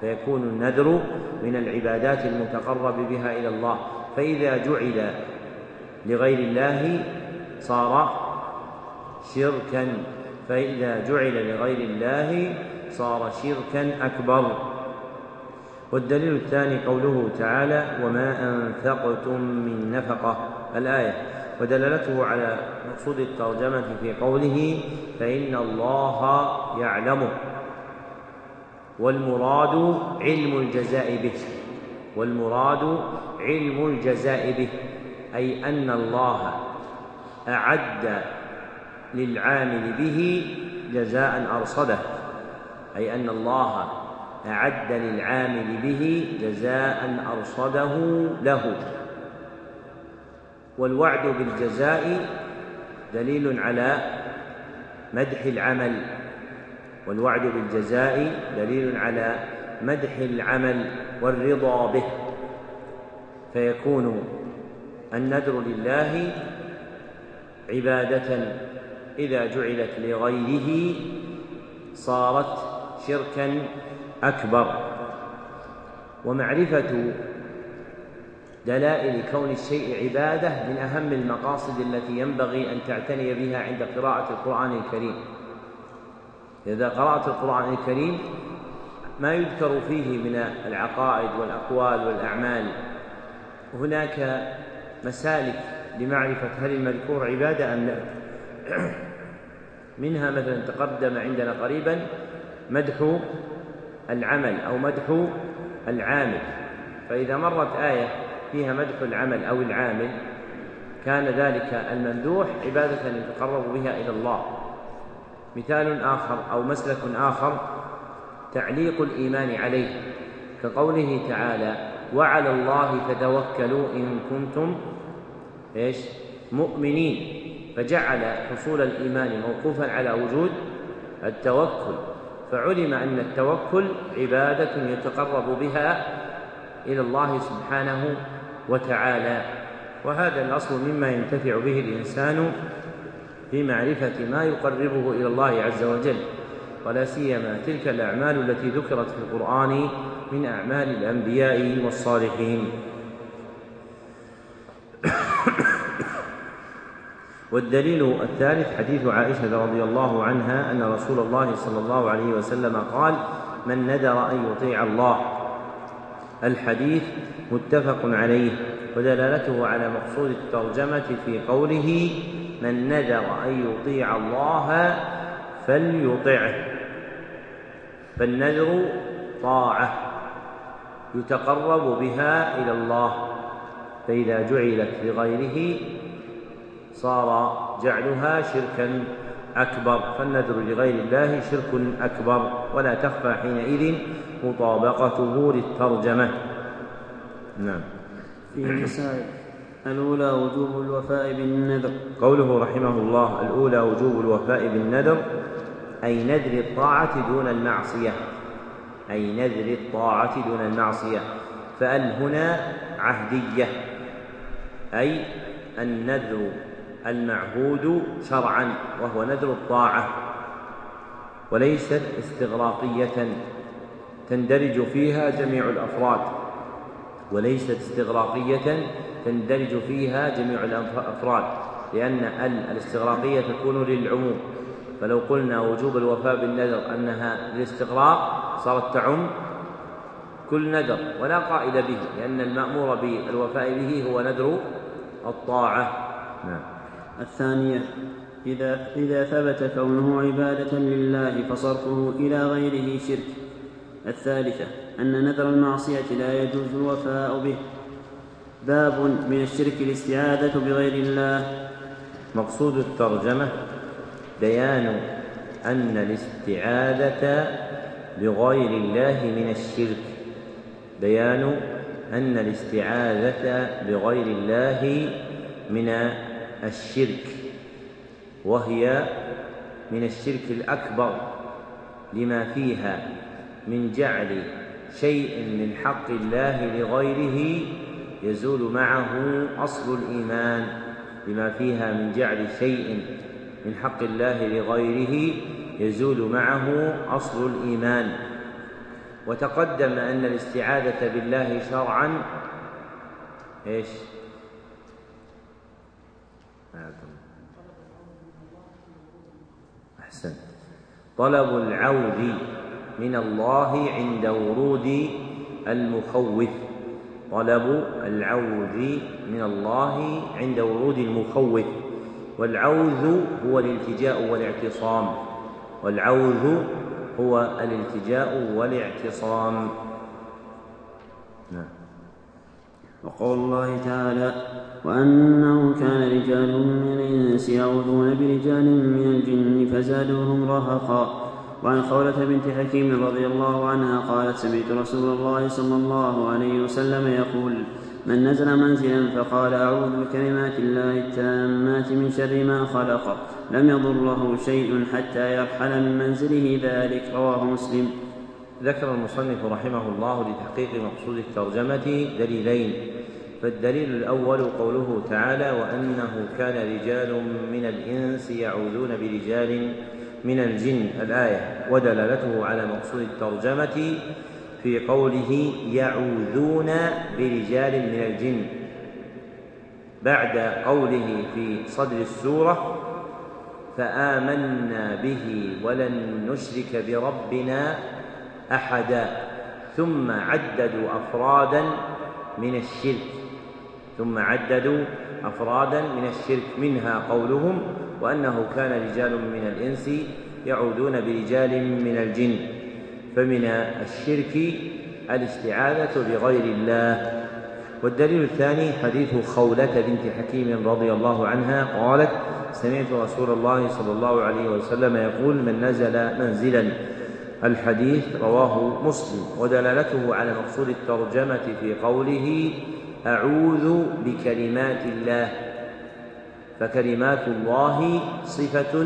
فيكون النذر من العبادات المتقرب بها إلى الله. فإذا جعل لغير الله صار شركا فإذا جعل لغير الله صار شركا أكبر. والدليل الثاني قوله تعالى وما أنفقتم من نفقة. الآية ودلالته على مقصود الترجمة في قوله فإن الله يعلمه والمراد علم الجزاء به. والمراد علم الجزاء به أي أن الله أعد للعامل به جزاء أرصده أي أن الله أعد للعامل به جزاء أرصده له. والوعد بالجزاء دليل على مدح العمل والوعد بالجزاء دليل على مدح العمل والرضا به. فيكون النذر لله عبادة إذا جعلت لغيره صارت شركا أكبر. ومعرفة دلائل كون الشيء عبادة من أهم المقاصد التي ينبغي أن تعتني بها عند قراءة القرآن الكريم. إذا قرأت القرآن الكريم ما يذكر فيه من العقائد والأقوال والأعمال. هناك مسالك لمعرفة هل المذكور عبادة أم لا. منها مثلا تقدم عندنا قريبا مدح العمل أو مدح العامل. فإذا مرت آية فيها مدح العمل أو العامل كان ذلك الممدوح عبادة يتقرب بها إلى الله. مثال آخر أو مسلك آخر تعليق الإيمان عليه كقوله تعالى وعلى الله فتوكلوا إن كنتم إيش؟ مؤمنين. فجعل حصول الإيمان موقوفا على وجود التوكل. فعلم أن التوكل عبادة يتقرب بها إلى الله سبحانه وتعالى. وهذا الأصل مما ينتفع به الإنسان في معرفة ما يقربه إلى الله عز وجل. ولا سيما تلك الأعمال التي ذكرت في القرآن من أعمال الأنبياء والصالحين. والدليل الثالث حديث عائشة رضي الله عنها أن رسول الله صلى الله عليه وسلم قال من نذر أن يطيع الله. الحديث متفق عليه ودلالته على مقصود الترجمة في قوله من نذر أن يطيع الله فليطعه. فالنذر طاعة يتقرب بها إلى الله. فإذا جعلت لغيره صار جعلها شركا أكبر. فالنذر لغير الله شرك أكبر. ولا تخفى حينئذ مطابقته للترجمة. نعم. في مسائل. الأولى وجوب الوفاء بالنذر. قوله رحمه الله الأولى وجوب الوفاء بالنذر أي نذر الطاعة دون المعصية. أي نذر الطاعة دون المعصية. فأل هنا عهدية. أي النذر المعهود شرعا وهو نذر الطاعة وليست استغراقية تندرج فيها جميع الأفراد وليست استغراقية تندرج فيها جميع الأفراد لأن ال الاستغراقية تكون للعموم. فلو قلنا وجوب الوفاء بالنذر أنها للاستغراق صارت تعم كل نذر ولا قائل به لأن المأمور بالوفاء به هو نذر الطاعة. نعم. الثانية إذا إذا ثبت كونه عبادة لله فصرفه إلى غيره شرك. الثالثة أن نذر المعصية لا يجوز الوفاء به. باب من الشرك الاستعاذة بغير الله. مقصود الترجمة بيان أن الاستعاذة بغير الله من الشرك. بيان أن الاستعاذة بغير الله من الشرك وهي من الشرك الأكبر لما فيها من جعل شيء من حق الله لغيره يزول معه أصل الإيمان لما فيها من جعل شيء من حق الله لغيره يزول معه أصل الإيمان. وتقدم أن الاستعاذة بالله شرعا. إيش؟ أحسنت طلب العوذ من الله عند ورود المخوف. طلب العوذ من الله عند ورود المخوف. والعوذ هو الالتجاء والاعتصام. والعوذ هو الالتجاء والاعتصام. نعم. وقول الله تعالى وأنه كان رجال من الإنس يعوذون برجال من الجن فزادوهم رهقا. وعن خولة بنت حكيم رضي الله عنها قالت سمعت رسول الله صلى الله عليه وسلم يقول من نزل منزلا فقال أعوذ بكلمات الله التامات من شر ما خلق. لم يضره شيء حتى يرحل من منزله ذلك. رواه مسلم. ذكر المصنف رحمه الله لتحقيق مقصود الترجمة دليلين. فالدليل الأول قوله تعالى وأنه كان رجال من الإنس يعوذون برجال من الجن. الآية ودلالته على مقصود الترجمة في قوله يعوذون برجال من الجن. بعد قوله في صدر السورة فآمنا به ولن نشرك بربنا أحدا ثم عددوا أفرادا من الشرك ثم عددوا أفرادا من الشرك. منها قولهم وأنه كان رجال من الإنس يعودون برجال من الجن. فمن الشرك الاستعاذة بغير الله. والدليل الثاني حديث خولة بنت حكيم رضي الله عنها قالت سمعت رسول الله صلى الله عليه وسلم يقول من نزل منزلا. الحديث رواه مسلم ودلالته على مقصود الترجمة في قوله أعوذ بكلمات الله. فكلمات الله صفة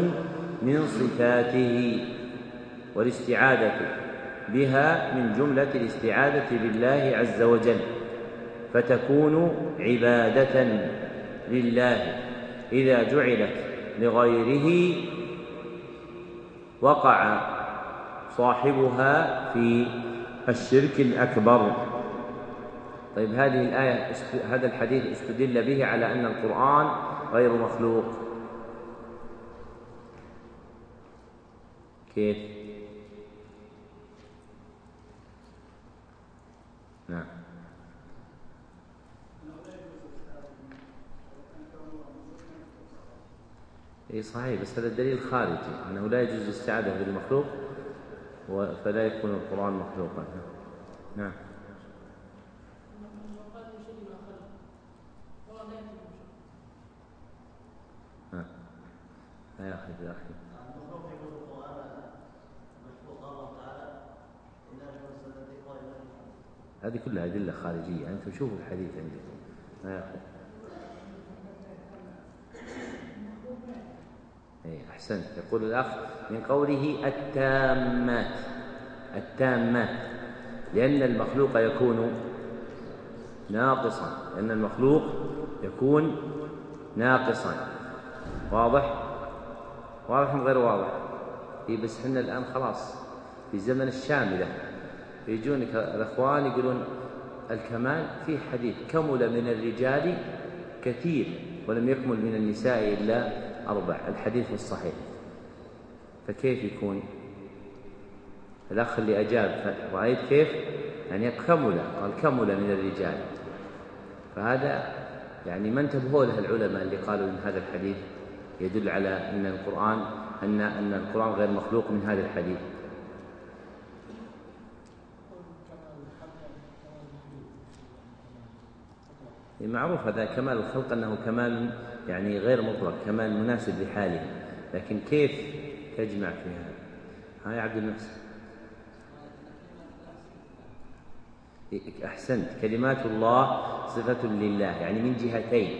من صفاته والاستعاذة. بها من جملة الاستعاذة بالله عز وجل فتكون عبادة لله إذا جعلت لغيره وقع صاحبها في الشرك الأكبر طيب هذه الآية هذا الحديث استدل به على أن القرآن غير مخلوق كيف؟ نعم إي صحيح بس هذا دليل خارجي أنه لا يجوز الاستعاذه بالمخلوق فلا يكون القرآن مخلوقا. نعم. يا أخي يا أخي. هذه كلها أدلة خارجية أنتم شوفوا الحديث عندكم. يا أخي. أحسنت. يقول الأخ من قوله التامات. التامات. لأن المخلوق يكون ناقصا. لأن المخلوق يكون ناقصا. واضح؟ واضح غير واضح؟ اي بس إحنا الآن خلاص في زمن الشاملة. يجونك الأخوان يقولون الكمال في حديث. كمل من الرجال كثير ولم يكمل من النساء إلا أربع الحديث الصحيح. فكيف يكون؟ الأخ اللي أجاب رأيت كيف؟ يعني كمل قال كمل من الرجال. فهذا يعني ما انتبهوا له العلماء اللي قالوا إن هذا الحديث يدل على أن القرآن أن أن القرآن غير مخلوق من هذا الحديث. معروف هذا كمال الخلق أنه كمال يعني غير مطلق كمال مناسب لحاله. لكن كيف تجمع في هذا؟ ها يا عبد المحسن أحسنت. كلمات الله صفة لله يعني من جهتين.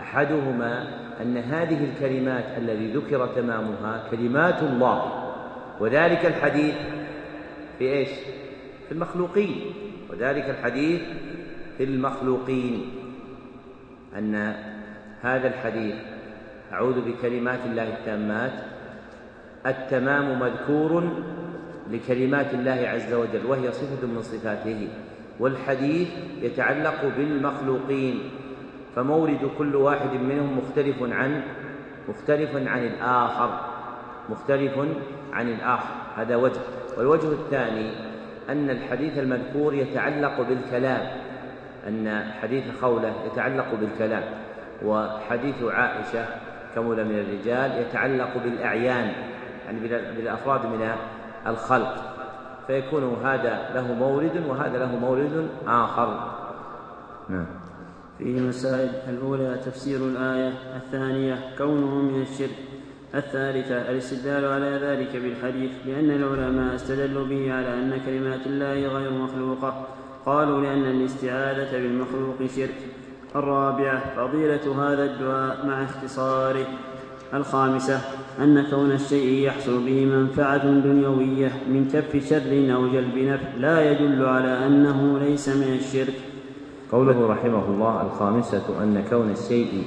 أحدهما أن هذه الكلمات الذي ذكر تمامها كلمات الله. وذلك الحديث في إيش؟ في المخلوقين. وذلك الحديث في المخلوقين. أن هذا الحديث أعوذ بكلمات الله التامات التمام مذكور لكلمات الله عز وجل وهي صفة من صفاته والحديث يتعلق بالمخلوقين فمورد كل واحد منهم مختلف عن مختلف عن الآخر مختلف عن الآخر هذا وجه. والوجه الثاني أن الحديث المذكور يتعلق بالكلام أن حديث خولة يتعلق بالكلام وحديث عائشة كمل من الرجال يتعلق بالأعيان يعني بالأفراد من الخلق. فيكون هذا له مورد وهذا له مورد آخر. نعم. فيه مسائل الأولى تفسير الآية الثانية كونه من الشرك الثالثة الاستدلال على ذلك بالحديث لأن العلماء استدلوا به على أن كلمات الله غير مخلوقة. قالوا لأن الاستعاذة بالمخلوق شرك. الرابعة فضيلة هذا الدعاء مع اختصاره. الخامسة أن كون الشيء يحصل به منفعة دنيوية من كف شر أو جلب نفع لا يدل على أنه ليس من الشرك. قوله رحمه الله الخامسة أن كون الشيء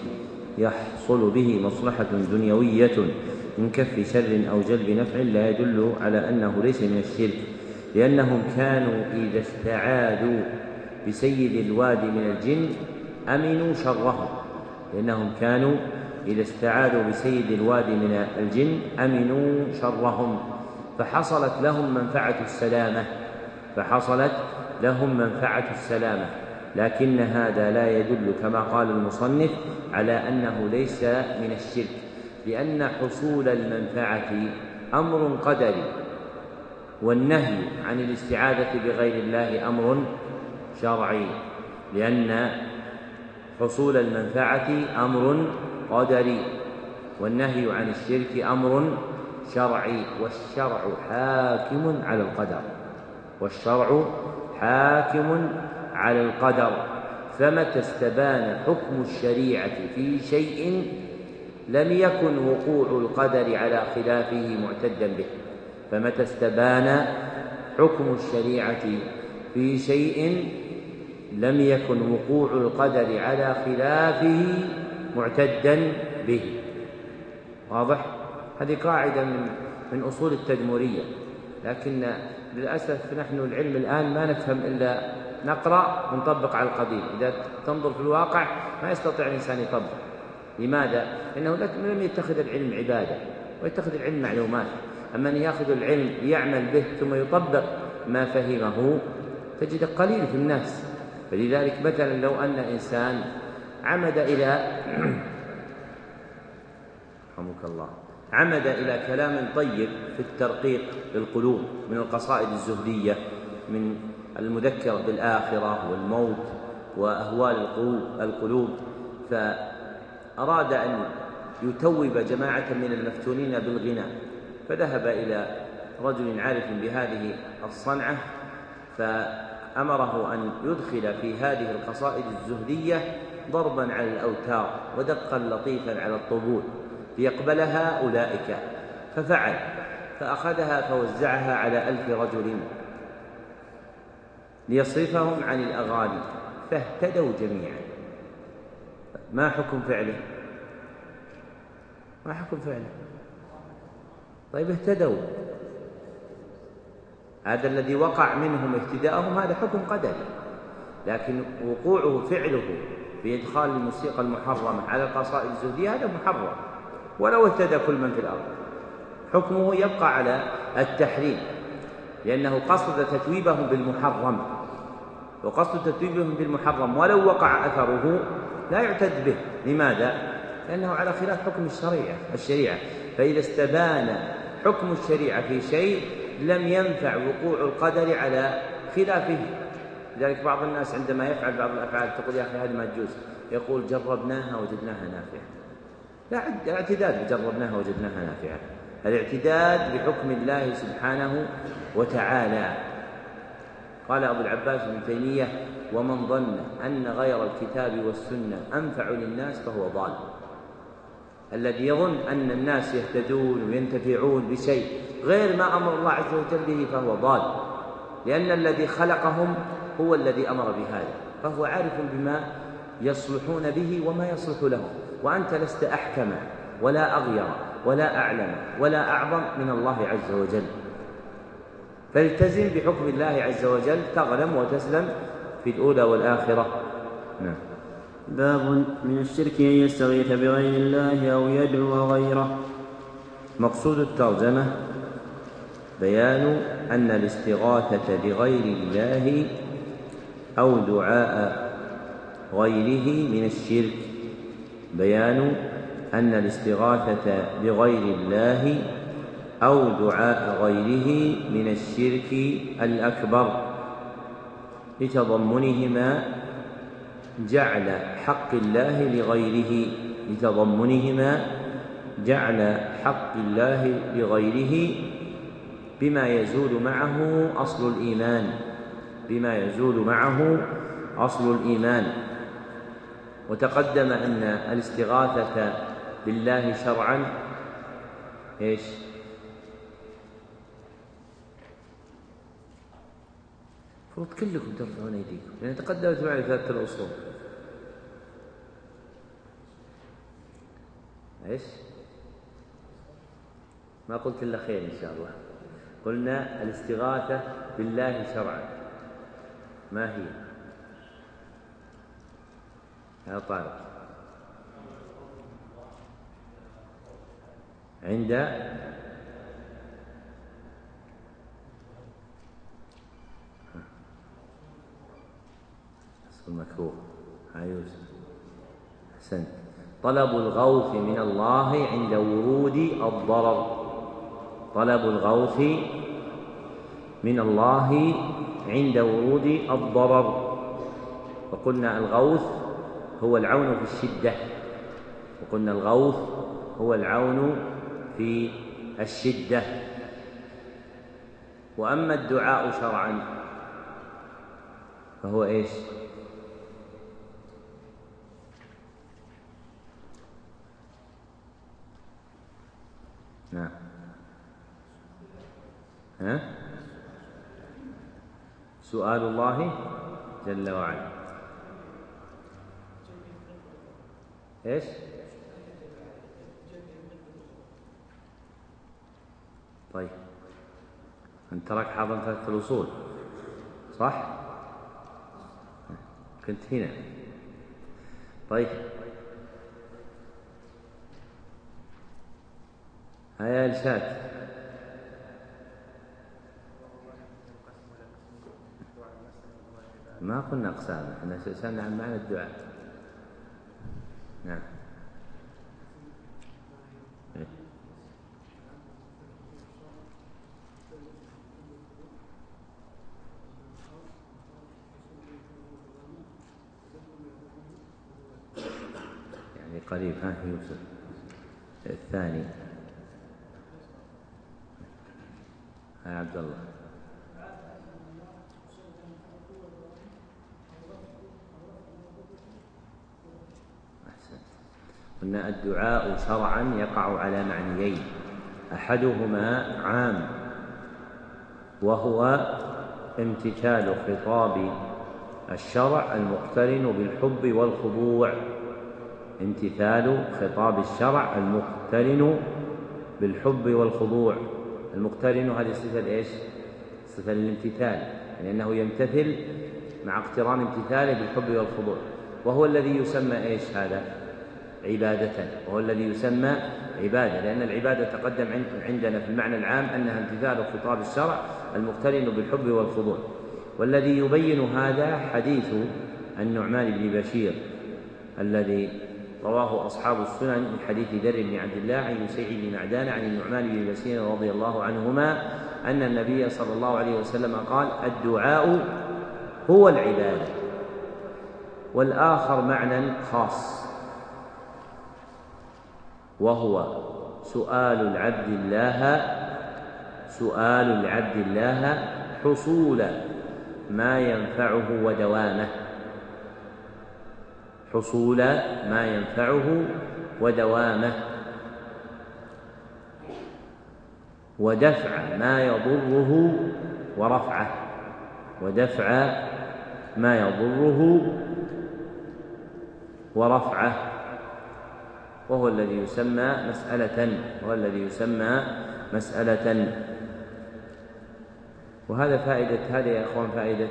يحصل به مصلحة دنيوية من كف شر أو جلب نفع لا يدل على أنه ليس من الشرك. لأنهم كانوا إذا استعاذوا بسيد الوادي من الجن أمنوا شره لأنهم كانوا إذا استعاذوا بسيد الوادي من الجن أمنوا شرهم. فحصلت لهم منفعة السلامة. فحصلت لهم منفعة السلامة. لكن هذا لا يدل كما قال المصنف على أنه ليس من الشرك. لأن حصول المنفعة أمر قدري. والنهي عن الاستعاذة بغير الله أمر شرعي لأن حصول المنفعة أمر قدري والنهي عن الشرك أمر شرعي والشرع حاكم على القدر والشرع حاكم على القدر. فمتى استبان حكم الشريعة في شيء لم يكن وقوع القدر على خلافه معتدا به. فمتى استبان حكم الشريعة في شيء لم يكن وقوع القدر على خلافه معتدا به. واضح؟ هذه قاعدة من من أصول التدمرية. لكن للأسف نحن العلم الآن ما نفهم إلا نقرأ ونطبق على القديم. إذا تنظر في الواقع ما يستطيع الإنسان يطبق. لماذا؟ لأنه لم يتخذ العلم عبادة ويتخذ العلم معلومات. أما أن يأخذ العلم ليعمل به ثم يطبق ما فهمه تجد قليل في الناس. فلذلك مثلا لو أن إنسان عمد إلى رحمك الله عمد إلى كلام طيب في الترقيق للقلوب من القصائد الزهدية من المذكرة بالآخرة والموت وأهوال القلوب فأراد أن يتوب جماعة من المفتونين بالغناء فذهب إلى رجل عارف بهذه الصنعة فأمره أن يدخل في هذه القصائد الزهدية ضربا على الأوتار ودقا لطيفا على الطبول ليقبلها أولئك. ففعل فأخذها فوزعها على ألف رجل ليصرفهم عن الأغاني فاهتدوا جميعا. ما حكم فعله؟ ما حكم فعله؟ طيب اهتدوا. هذا الذي وقع منهم اهتداءهم هذا حكم قدري لكن وقوعه فعله في إدخال الموسيقى المحرمة على القصائد الزهدية هذا محرم. ولو اهتدى كل من في الأرض. حكمه يبقى على التحريم. لأنه قصد تتويبهم بالمحرم. وقصد تتويبهم بالمحرم. ولو وقع أثره لا يعتد به. لماذا؟ لأنه على خلاف حكم الشريعة الشريعة. فإذا استبان حكم الشريعة في شيء لم ينفع وقوع القدر على خلافه. لذلك بعض الناس عندما يفعل بعض الأفعال تقول يا أخي هذه ما تجوز. يقول جربناها وجدناها نافعة. لا اعتداد جربناها وجدناها نافعة. الاعتداد بحكم الله سبحانه وتعالى. قال أبو العباس بن تيمية ومن ظن أن غير الكتاب والسنة أنفع للناس فهو ضال. الذي يظن أن الناس يهتدون وينتفعون بشيء غير ما أمر الله عز وجل به فهو ضال. لأن الذي خلقهم هو الذي أمر بهذا فهو عارف بما يصلحون به وما يصلح لهم. وأنت لست أحكم ولا أغير ولا أعلم ولا أعظم من الله عز وجل. فالتزم بحكم الله عز وجل تغنم وتسلم في الأولى والآخرة. نعم. باب من الشرك أن يستغيث بغير الله أو يدعو غيره. مقصود الترجمة بيان أن الاستغاثة بغير الله أو دعاء غيره من الشرك. بيان أن الاستغاثة بغير الله أو دعاء غيره من الشرك الأكبر. لتضمنهما جعل حق الله لغيره لتضمنهما جعل حق الله لغيره بما يزول معه أصل الإيمان بما يزول معه أصل الإيمان وتقدم أن الاستغاثة بالله شرعا إيش؟ المفروض كلكم ترفعون أيديكم لأن تقدمت معي ثلاثة الأصول إيش؟ ما قلت إلا خير إن شاء الله. قلنا الاستغاثة بالله شرعا. ما هي؟ يا طارق. عند المكروه يوسف أحسنت. طلب الغوث من الله عند ورود الضرر. طلب الغوث من الله عند ورود الضرر. وقلنا الغوث هو العون في الشدة. وقلنا الغوث هو العون في الشدة. وأما الدعاء شرعا فهو إيش؟ نعم ها؟ سؤال الله جل وعلا إيش؟ طيب أنت تراك حاضر في الأصول صح؟ كنت هنا طيب هيا إرشاد ما قلنا أقسام إحنا سألنا عن معنى الدعاء. نعم. يعني قريب ها يوسف الثاني. ها عبد الله. قلنا الدعاء شرعا يقع على معنيين. أحدهما عام وهو امتثال خطاب الشرع المقترن بالحب والخضوع. امتثال خطاب الشرع المقترن بالحب والخضوع. المقترن هذه صفة إيش؟ صفة الامتثال يعني أنه يمتثل مع اقتران امتثاله بالحب والخضوع وهو الذي يسمى إيش هذا؟ عبادة وهو الذي يسمى عبادة لأن العبادة تقدم عندنا في المعنى العام أنها امتثال خطاب الشرع المقترن بالحب والخضوع والذي يبين هذا حديث النعمان بن بشير الذي رواه أصحاب السنن من حديث ذر بن عبد الله عن يسيع بن معدان عن النعمان بن بشير رضي الله عنهما أن النبي صلى الله عليه وسلم قال الدعاء هو العبادة والآخر معنى خاص وهو سؤال العبد الله سؤال العبد الله حصول ما ينفعه ودوامه. حصول ما ينفعه ودوامه ودفع ما يضره ورفعه ودفع ما يضره ورفعه وهو الذي يسمى مسألة وهو الذي يسمى مسألة. وهذا فائدة هذه يا إخوان فائدة.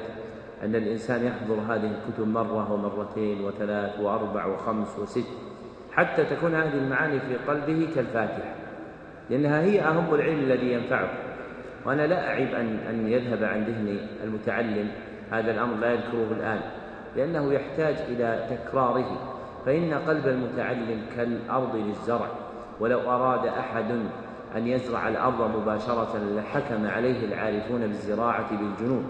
أن الإنسان يحضر هذه الكتب مرة ومرتين وثلاث وأربع وخمس وست حتى تكون هذه المعاني في قلبه كالفاتحة لأنها هي أهم العلم الذي ينفعه. وأنا لا أعيب أن أن يذهب عن ذهن المتعلم هذا الأمر لا يذكره الآن لأنه يحتاج إلى تكراره. فإن قلب المتعلم كالأرض للزرع ولو أراد أحد أن يزرع الأرض مباشرة لحكم عليه العارفون بالزراعة بالجنون.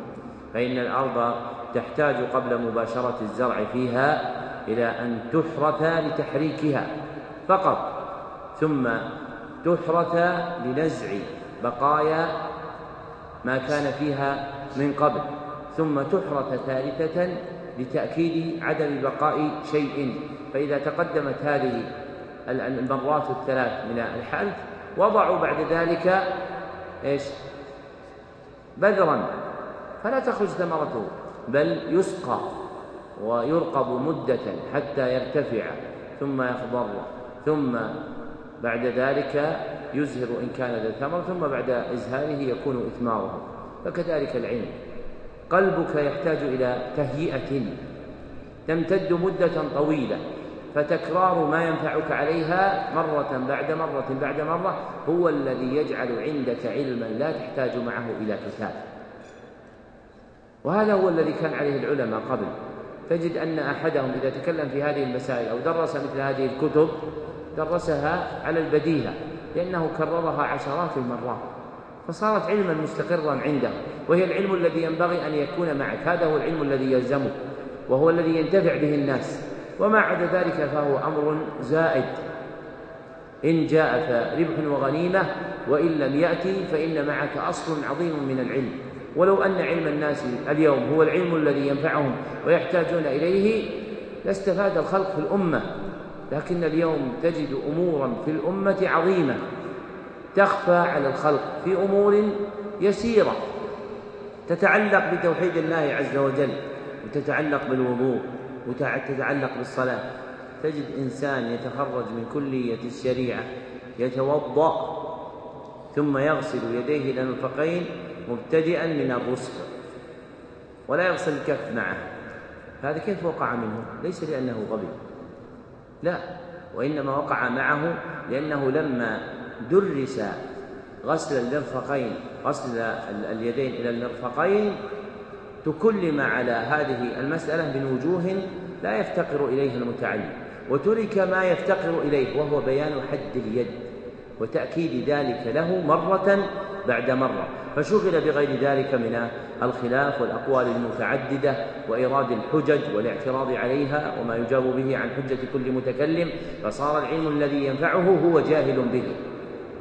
فإن الأرض تحتاج قبل مباشرة الزرع فيها إلى أن تحرث لتحريكها فقط ثم تحرث لنزع بقايا ما كان فيها من قبل ثم تحرث ثالثة لتأكيد عدم بقاء شيء فإذا تقدمت هذه المرات الثلاث من الحلف وضعوا بعد ذلك إيش؟ بذرا فلا تخرج ثمرته بل يسقى ويرقب مدة حتى يرتفع ثم يخضر ثم بعد ذلك يزهر إن كان ذا ثمر ثم بعد إزهاره يكون إثماره فكذلك العلم. قلبك يحتاج إلى تهيئة تمتد مدة طويلة فتكرار ما ينفعك عليها مرة بعد مرة بعد مرة هو الذي يجعل عندك علما لا تحتاج معه إلى كتاب. وهذا هو الذي كان عليه العلماء قبل. تجد أن أحدهم إذا تكلم في هذه المسائل أو درس مثل هذه الكتب درسها على البديهة لأنه كررها عشرات المرات. فصارت علما مستقرا عنده وهي العلم الذي ينبغي أن يكون معك. هذا هو العلم الذي يلزمك وهو الذي ينتفع به الناس. وما عدا ذلك فهو أمر زائد. إن جاء فربح وغنيمة وإن لم يأتي فإن معك أصل عظيم من العلم. ولو أن علم الناس اليوم هو العلم الذي ينفعهم ويحتاجون إليه لاستفاد الخلق في الأمة. لكن اليوم تجد أمورا في الأمة عظيمة تخفى على الخلق في أمور يسيرة تتعلق بتوحيد الله عز وجل وتتعلق بالوضوء وتتعلق بالصلاة. تجد إنسان يتخرج من كلية الشريعة يتوضأ ثم يغسل يديه إلى المرفقين مبتدئا من الرسل ولا يغسل الكف معه. هذا كيف وقع منه؟ ليس لأنه غبي. لا وإنما وقع معه لأنه لما درس غسل المرفقين غسل اليدين إلى المرفقين تكلم على هذه المسألة من وجوه لا يفتقر إليه المتعلم وترك ما يفتقر إليه وهو بيان حد اليد وتأكيد ذلك له مرة بعد مرة. فشغل بغير ذلك من الخلاف والأقوال المتعددة وإيراد الحجج والاعتراض عليها وما يجاب به عن حجة كل متكلم فصار العلم الذي ينفعه هو جاهل به.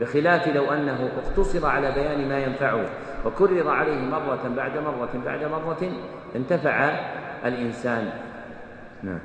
بخلاف لو أنه اقتصر على بيان ما ينفعه وكرر عليه مرة بعد مرة بعد مرة انتفع الإنسان. نعم.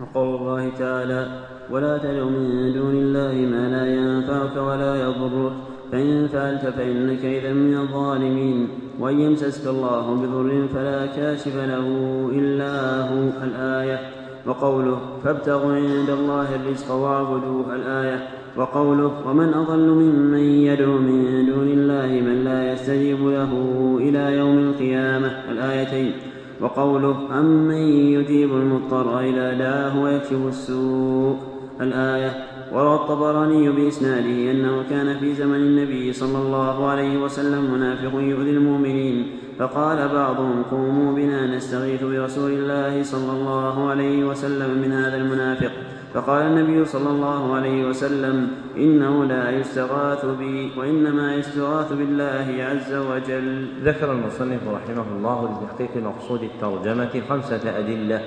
وقول الله تعالى ولا تدع من دون الله ما لا ينفعك ولا يضرك فإن فعلت فإنك إذا من الظالمين. وإن يمسسك الله بضر فلا كاشف له إلا هو. الآية. وقوله فابتغوا عند الله الرزق واعبدوه. الآية. وقوله ومن أضل ممن يدعو من دون الله من لا يستجيب له إلى يوم القيامة. الآيتين وقوله أمن يجيب المضطر إذا دعاه ويكشف السوء. الآية. وروى الطبراني بإسناده أنه كان في زمن النبي صلى الله عليه وسلم منافق يؤذي المؤمنين فقال بعضهم قوموا بنا نستغيث برسول الله صلى الله عليه وسلم من هذا المنافق. فقال النبي صلى الله عليه وسلم إنه لا يستغاث بي وإنما يستغاث بالله عز وجل. ذكر المصنف رحمه الله لتحقيق مقصود الترجمة خمسة أدلة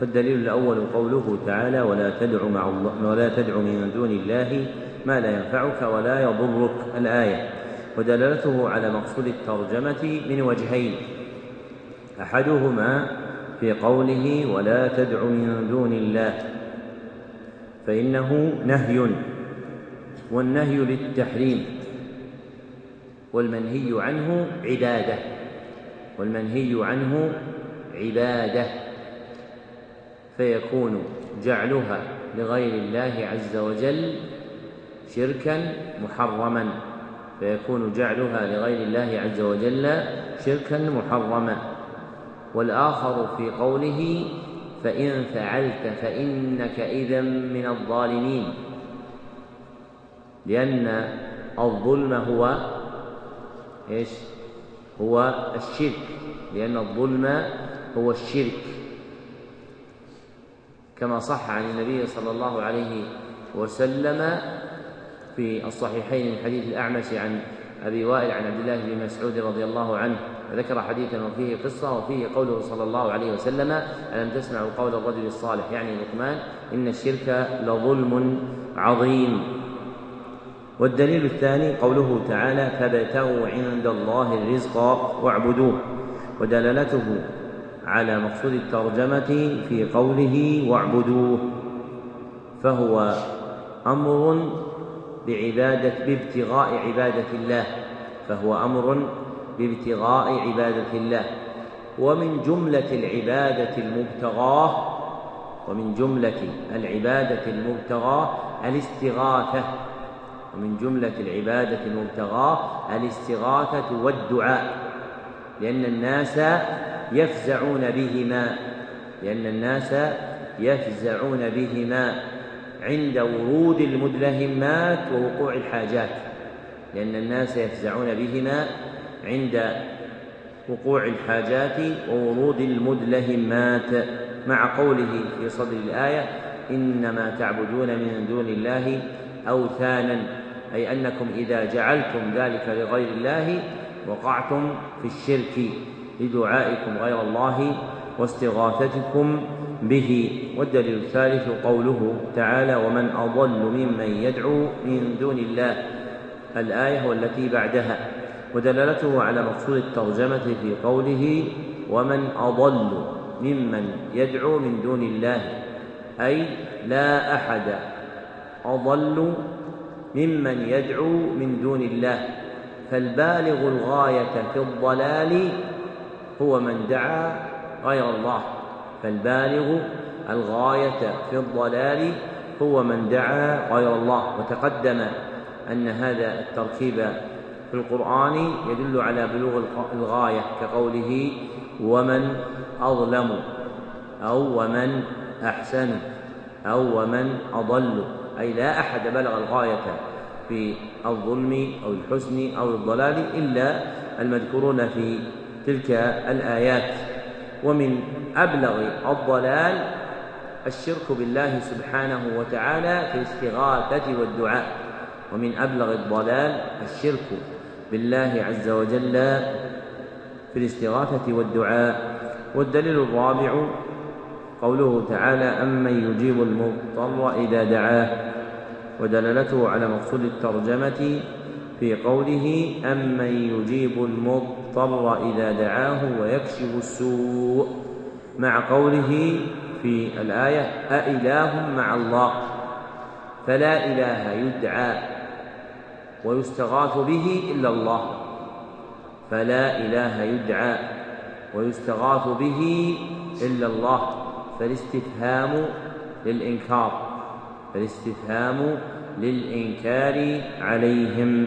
فالدليل الأول قوله تعالى ولا تدع مع الله ولا تدع من دون الله ما لا ينفعك ولا يضرك. الآية ودلالته على مقصود الترجمة من وجهين أحدهما في قوله ولا تدع من دون الله فإنه نهي والنهي للتحريم والمنهي عنه عبادة والمنهي عنه عبادة. فيكون جعلها لغير الله عز وجل شركا محرما. فيكون جعلها لغير الله عز وجل شركا محرما. والآخر في قوله فإن فعلت فإنك إذا من الظالمين. لأن الظلم هو إيش؟ هو الشرك. لأن الظلم هو الشرك. كما صح عن النبي صلى الله عليه وسلم في الصحيحين من حديث الأعمش عن أبي وائل عن عبد الله بن مسعود رضي الله عنه ذكر حديثا وفيه قصة وفيه قوله صلى الله عليه وسلم ألم تسمعوا قول الرجل الصالح؟ يعني لقمان إن الشرك لظلم عظيم. والدليل الثاني قوله تعالى فابتغوا عند الله الرزق واعبدوه ودلالته على مقصود الترجمة في قوله واعبدوه فهو أمر بعبادة بابتغاء عبادة الله فهو أمر بابتغاء عبادة الله. ومن جملة العبادة المبتغاة ومن جملة العبادة المبتغاة الاستغاثة ومن جملة العبادة المبتغاة الاستغاثة والدعاء لأن الناس يفزعون بهما لأن الناس يفزعون بهما عند ورود المدلهمات ووقوع الحاجات لأن الناس يفزعون بهما عند وقوع الحاجات وورود المدلهمات. مع قوله في صدر الآية إنما تعبدون من دون الله أوثانا أي أنكم إذا جعلتم ذلك لغير الله وقعتم في الشرك. لدعائكم غير الله واستغاثتكم به. والدليل الثالث قوله تعالى ومن أضل ممن يدعو من دون الله. الآية والتي بعدها. ودلالته على مقصود الترجمة في قوله ومن أضل ممن يدعو من دون الله. أي لا أحد أضل ممن يدعو من دون الله. فالبالغ الغاية في الضلال هو من دعا غير الله فالبالغ الغاية في الضلال هو من دعا غير الله. وتقدم أن هذا التركيب في القرآن يدل على بلوغ الغاية كقوله ومن أظلم أو ومن أحسن أو ومن أضل أي لا أحد بلغ الغاية في الظلم أو الحسن أو الضلال إلا المذكورون في تلك الآيات. ومن أبلغ الضلال الشرك بالله سبحانه وتعالى في الاستغاثة والدعاء. ومن أبلغ الضلال الشرك بالله عز وجل في الاستغاثة والدعاء. والدليل الرابع قوله تعالى أمن يجيب المضطر إذا دعاه. ودلالته على مقصود الترجمة في قوله أمن يجيب المضطر إذا دعاه ويكشف السوء مع قوله في الآية أإله مع الله فلا إله يدعى ويستغاث به إلا الله فلا إله يدعى ويستغاث به إلا الله فالاستفهام للإنكار فالاستفهام للإنكار عليهم.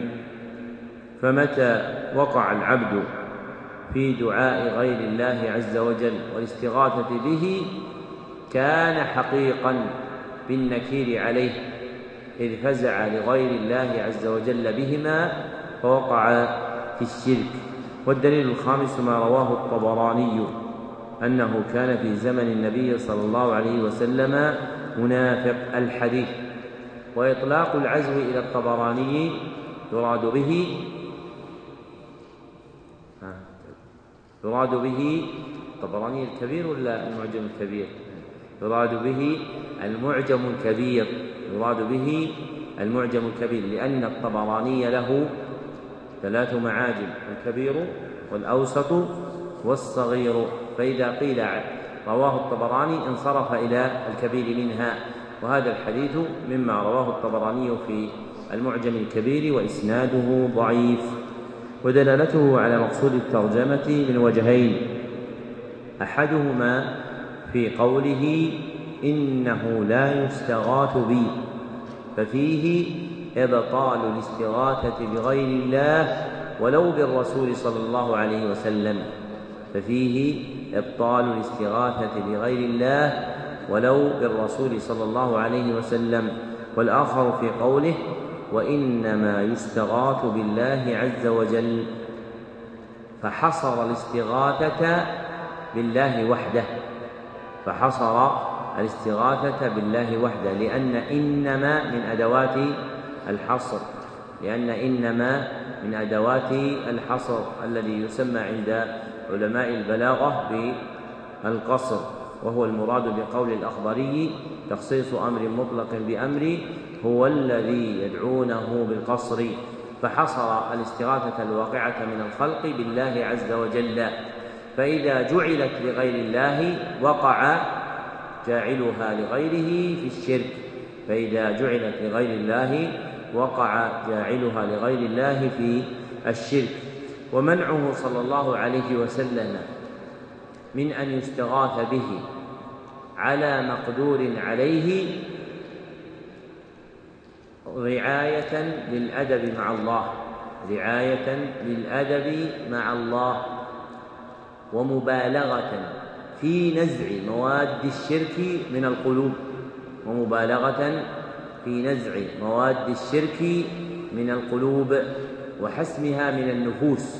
فمتى وقع العبد في دعاء غير الله عز وجل والاستغاثة به كان حقيقا بالنكير عليه إذ فزع لغير الله عز وجل بهما فوقع في الشرك. والدليل الخامس ما رواه الطبراني أنه كان في زمن النبي صلى الله عليه وسلم منافق الحديث. وإطلاق العزو إلى الطبراني يراد به يراد به الطبراني الكبير ولا المعجم الكبير؟ يراد به المعجم الكبير. يراد به المعجم الكبير لأن الطبراني له ثلاث معاجم الكبير والأوسط والصغير. فإذا قيل رواه الطبراني انصرف إلى الكبير منها وهذا الحديث مما رواه الطبراني في المعجم الكبير وإسناده ضعيف. ودلالته على مقصود الترجمة من وجهين. أحدهما في قوله إنه لا يستغاث بي ففيه إبطال الاستغاثة بغير الله ولو بالرسول صلى الله عليه وسلم ففيه إبطال الاستغاثة بغير الله ولو بالرسول صلى الله عليه وسلم. والآخر في قوله وإنما يستغاث بالله عز وجل فحصر الاستغاثة بالله وحده فحصر الاستغاثة بالله وحده لأن إنما من أدوات الحصر لأن إنما من أدوات الحصر الذي يسمى عند علماء البلاغة بالقصر. وهو المراد بقول الأخضري تخصيص أمر مطلق بأمر هو الذي يدعونه بالقصر فحصر الاستغاثة الواقعة من الخلق بالله عز وجل. فإذا جعلت لغير الله وقع جاعلها لغيره في الشرك. فإذا جعلت لغير الله وقع جاعلها لغير الله في الشرك. ومنعه صلى الله عليه وسلم من أن يستغاث به على مقدور عليه رعاية للأدب مع الله رعاية للأدب مع الله ومبالغة في نزع مواد الشرك من القلوب ومبالغة في نزع مواد الشرك من القلوب وحسمها من النفوس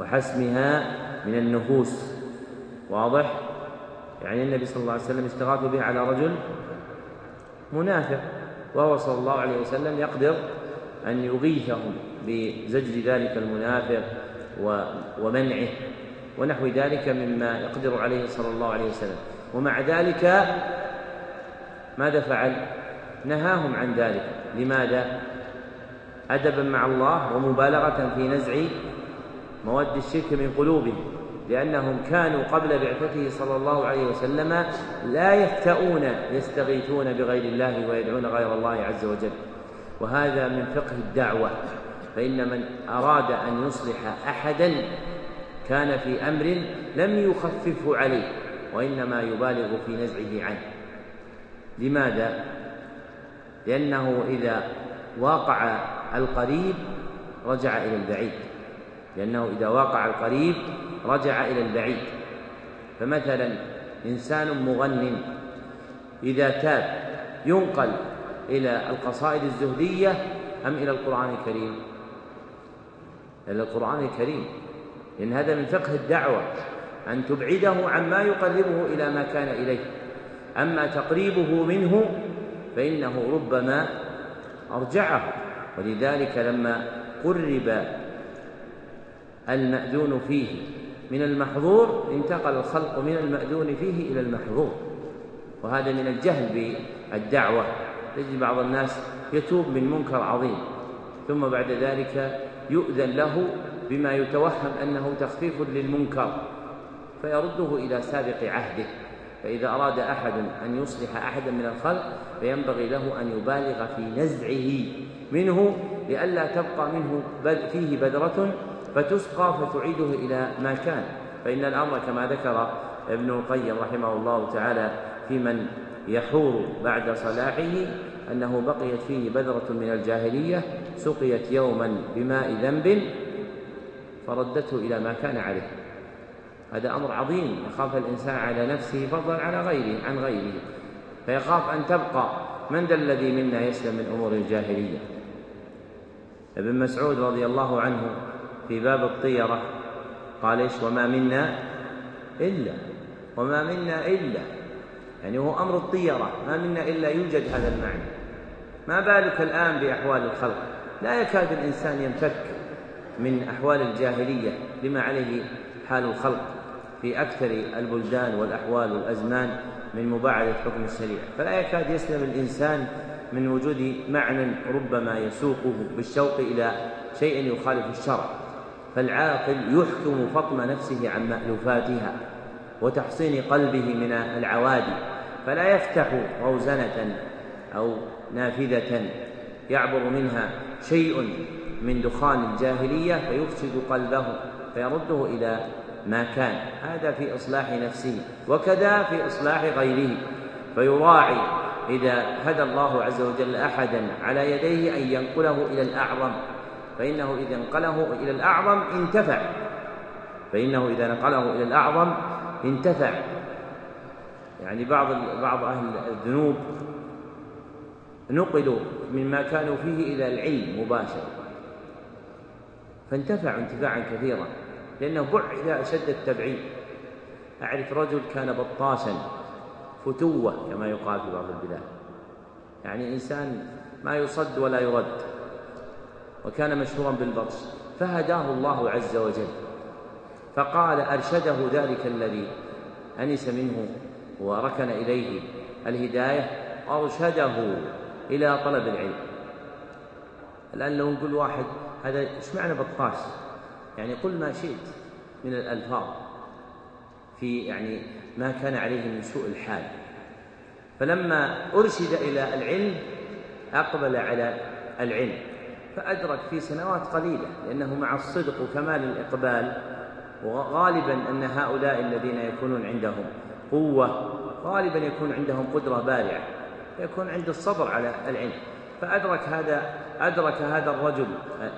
وحسمها من النفوس. واضح؟ يعني النبي صلى الله عليه وسلم استغاث به على رجل منافق وهو صلى الله عليه وسلم يقدر أن يغيثهم بزجر ذلك المنافق ومنعه ونحو ذلك مما يقدر عليه صلى الله عليه وسلم. ومع ذلك ماذا فعل؟ نهاهم عن ذلك. لماذا؟ أدبا مع الله ومبالغة في نزع مواد الشرك من قلوبهم. لأنهم كانوا قبل بعثته صلى الله عليه وسلم لا يفتؤون يستغيثون بغير الله ويدعون غير الله عز وجل. وهذا من فقه الدعوة. فإن من أراد أن يصلح أحدا كان في أمر لم يخففه عليه وإنما يبالغ في نزعه عنه. لماذا؟ لأنه إذا واقع القريب رجع إلى البعيد. لأنه إذا وقع القريب رجع إلى البعيد. فمثلا إنسان مغن إذا تاب ينقل إلى القصائد الزهدية أم إلى القرآن الكريم؟ إلى القرآن الكريم. لأن هذا من فقه الدعوة أن تبعده عما يقربه إلى ما كان إليه. أما تقريبه منه فإنه ربما أرجعه. ولذلك لما قرب المأذون فيه. من المحظور انتقل الخلق من المأذون فيه إلى المحظور. وهذا من الجهل بالدعوة. تجد بعض الناس يتوب من منكر عظيم ثم بعد ذلك يؤذن له بما يتوهم أنه تخفيف للمنكر فيرده إلى سابق عهده. فإذا أراد أحد أن يصلح أحدا من الخلق فينبغي له أن يبالغ في نزعه منه لئلا تبقى منه فيه بذرة فتسقى فتعيده إلى ما كان. فإن الأمر كما ذكر ابن القيم رحمه الله تعالى في من يحور بعد صلاحه أنه بقيت فيه بذرة من الجاهلية سقيت يوما بماء ذنب فردته إلى ما كان عليه. هذا أمر عظيم يخاف الإنسان على نفسه فضلا على غيره عن غيره. فيخاف أن تبقى. من ذا الذي منا يسلم من أمور الجاهلية؟ ابن مسعود رضي الله عنه في باب الطيرة. قال إيش؟ وما منا إلا وما منا إلا. يعني هو أمر الطيرة. ما منا إلا يوجد هذا المعنى. ما بالك الآن بأحوال الخلق؟ لا يكاد الإنسان ينفك من أحوال الجاهلية لما عليه حال الخلق في أكثر البلدان والأحوال والأزمان من مباعدة حكم الشريعة. فلا يكاد يسلم الإنسان من وجود معنى ربما يسوقه بالشوق إلى شيء يخالف الشرع. فالعاقل يحكم فطم نفسه عن مألوفاتها وتحصين قلبه من العوادي فلا يفتح روزنة أو نافذة يعبر منها شيء من دخان الجاهلية فيفسد قلبه فيرده إلى ما كان. هذا في إصلاح نفسه وكذا في إصلاح غيره فيراعي إذا هدى الله عز وجل أحدا على يديه أن ينقله إلى الأعظم. فإنه إذا نقله إلى الأعظم انتفع. فإنه إذا نقله إلى الأعظم انتفع. يعني بعض بعض أهل الذنوب نقلوا مما كانوا فيه إلى العلم مباشرة. فانتفعوا انتفاعا كثيرا لأنه بعد أشد التبعيد. أعرف رجل كان بطاشا فتوة كما يقال في بعض البلاد. يعني إنسان ما يصد ولا يرد. وكان مشهورا بالبطش فهداه الله عز وجل. فقال أرشده ذلك الذي أنس منه وركن إليه الهداية أرشده إلى طلب العلم. الآن لو نقول واحد هذا إيش معنى بطاش؟ يعني قل ما شئت من الألفاظ في يعني ما كان عليه من سوء الحال. فلما أرشد إلى العلم أقبل على العلم. فأدرك في سنوات قليلة لأنه مع الصدق وكمال الإقبال وغالبا أن هؤلاء الذين يكونون عندهم قوة غالبا يكون عندهم قدرة بارعة يكون عند الصبر على العلم. فأدرك هذا أدرك هذا الرجل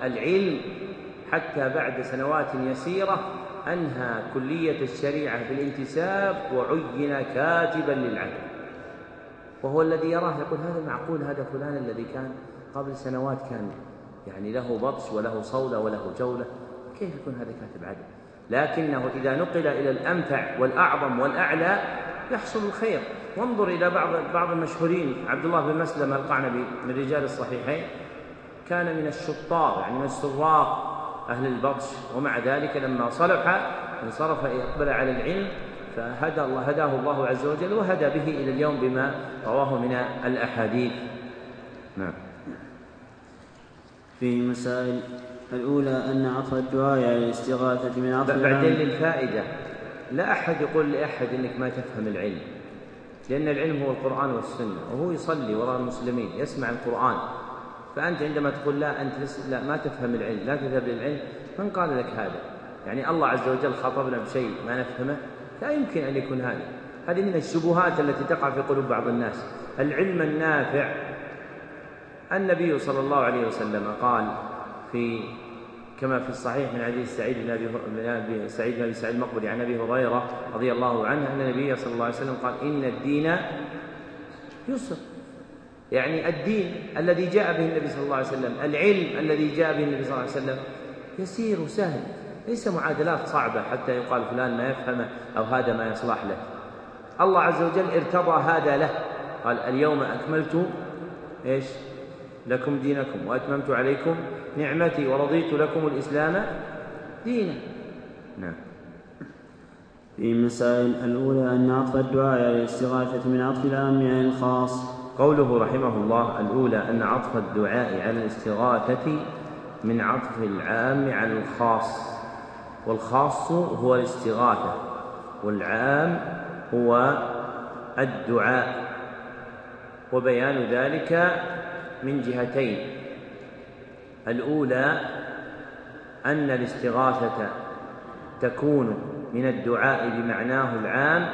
العلم حتى بعد سنوات يسيرة أنهى كلية الشريعة بالانتساب وعين كاتبا للعدل. وهو الذي يراه يقول هذا معقول هذا فلان الذي كان قبل سنوات كان يعني له بطش وله صولة وله جولة كيف يكون هذا كاتب عدل؟ لكنه إذا نقل إلى الأنفع والأعظم والأعلى يحصل الخير. وانظر إلى بعض بعض المشهورين عبد الله بن مسلم القعنبي من رجال الصحيحين كان من الشطار يعني من السراق أهل البطش. ومع ذلك لما صلح انصرف اقبل على العلم فهدى الله هداه الله عز وجل وهدى به إلى اليوم بما رواه من الأحاديث. نعم. فيه مسائل الأولى أن عطف الدعاء على الاستغاثة من عطف بعدين للفائدة. لا أحد يقول لأحد إنك ما تفهم العلم لأن العلم هو القرآن والسنة وهو يصلي وراء المسلمين يسمع القرآن. فأنت عندما تقول لا أنت لا ما تفهم العلم لا تذهب للعلم من قال لك هذا؟ يعني الله عز وجل خاطبنا بشيء ما نفهمه لا يمكن أن يكون هذا. هذه من الشبهات التي تقع في قلوب بعض الناس. العلم النافع النبي صلى الله عليه وسلم قال في كما في الصحيح من حديث سعيد بن أبي سعيد بن أبي سعيد المقبري عن أبي هريرة رضي الله عنه أن النبي صلى الله عليه وسلم قال إن الدين يسر. يعني الدين الذي جاء به النبي صلى الله عليه وسلم العلم الذي جاء به النبي صلى الله عليه وسلم يسير وسهل. ليس معادلات صعبة حتى يقال فلان ما يفهمه أو هذا ما يصلح له. الله عز وجل ارتضى هذا له. قال اليوم أكملت إيش؟ لكم دينكم وأتممت عليكم نعمتي ورضيت لكم الإسلام دينا. نعم. في مسائل الأولى أن عطف الدعاء على الاستغاثة من عطف العام على الخاص. قوله رحمه الله الأولى أن عطف الدعاء على الاستغاثة من عطف العام على الخاص. والخاص هو الاستغاثة والعام هو الدعاء. وبيان ذلك من جهتين. الأولى أن الاستغاثة تكون من الدعاء بمعناه العام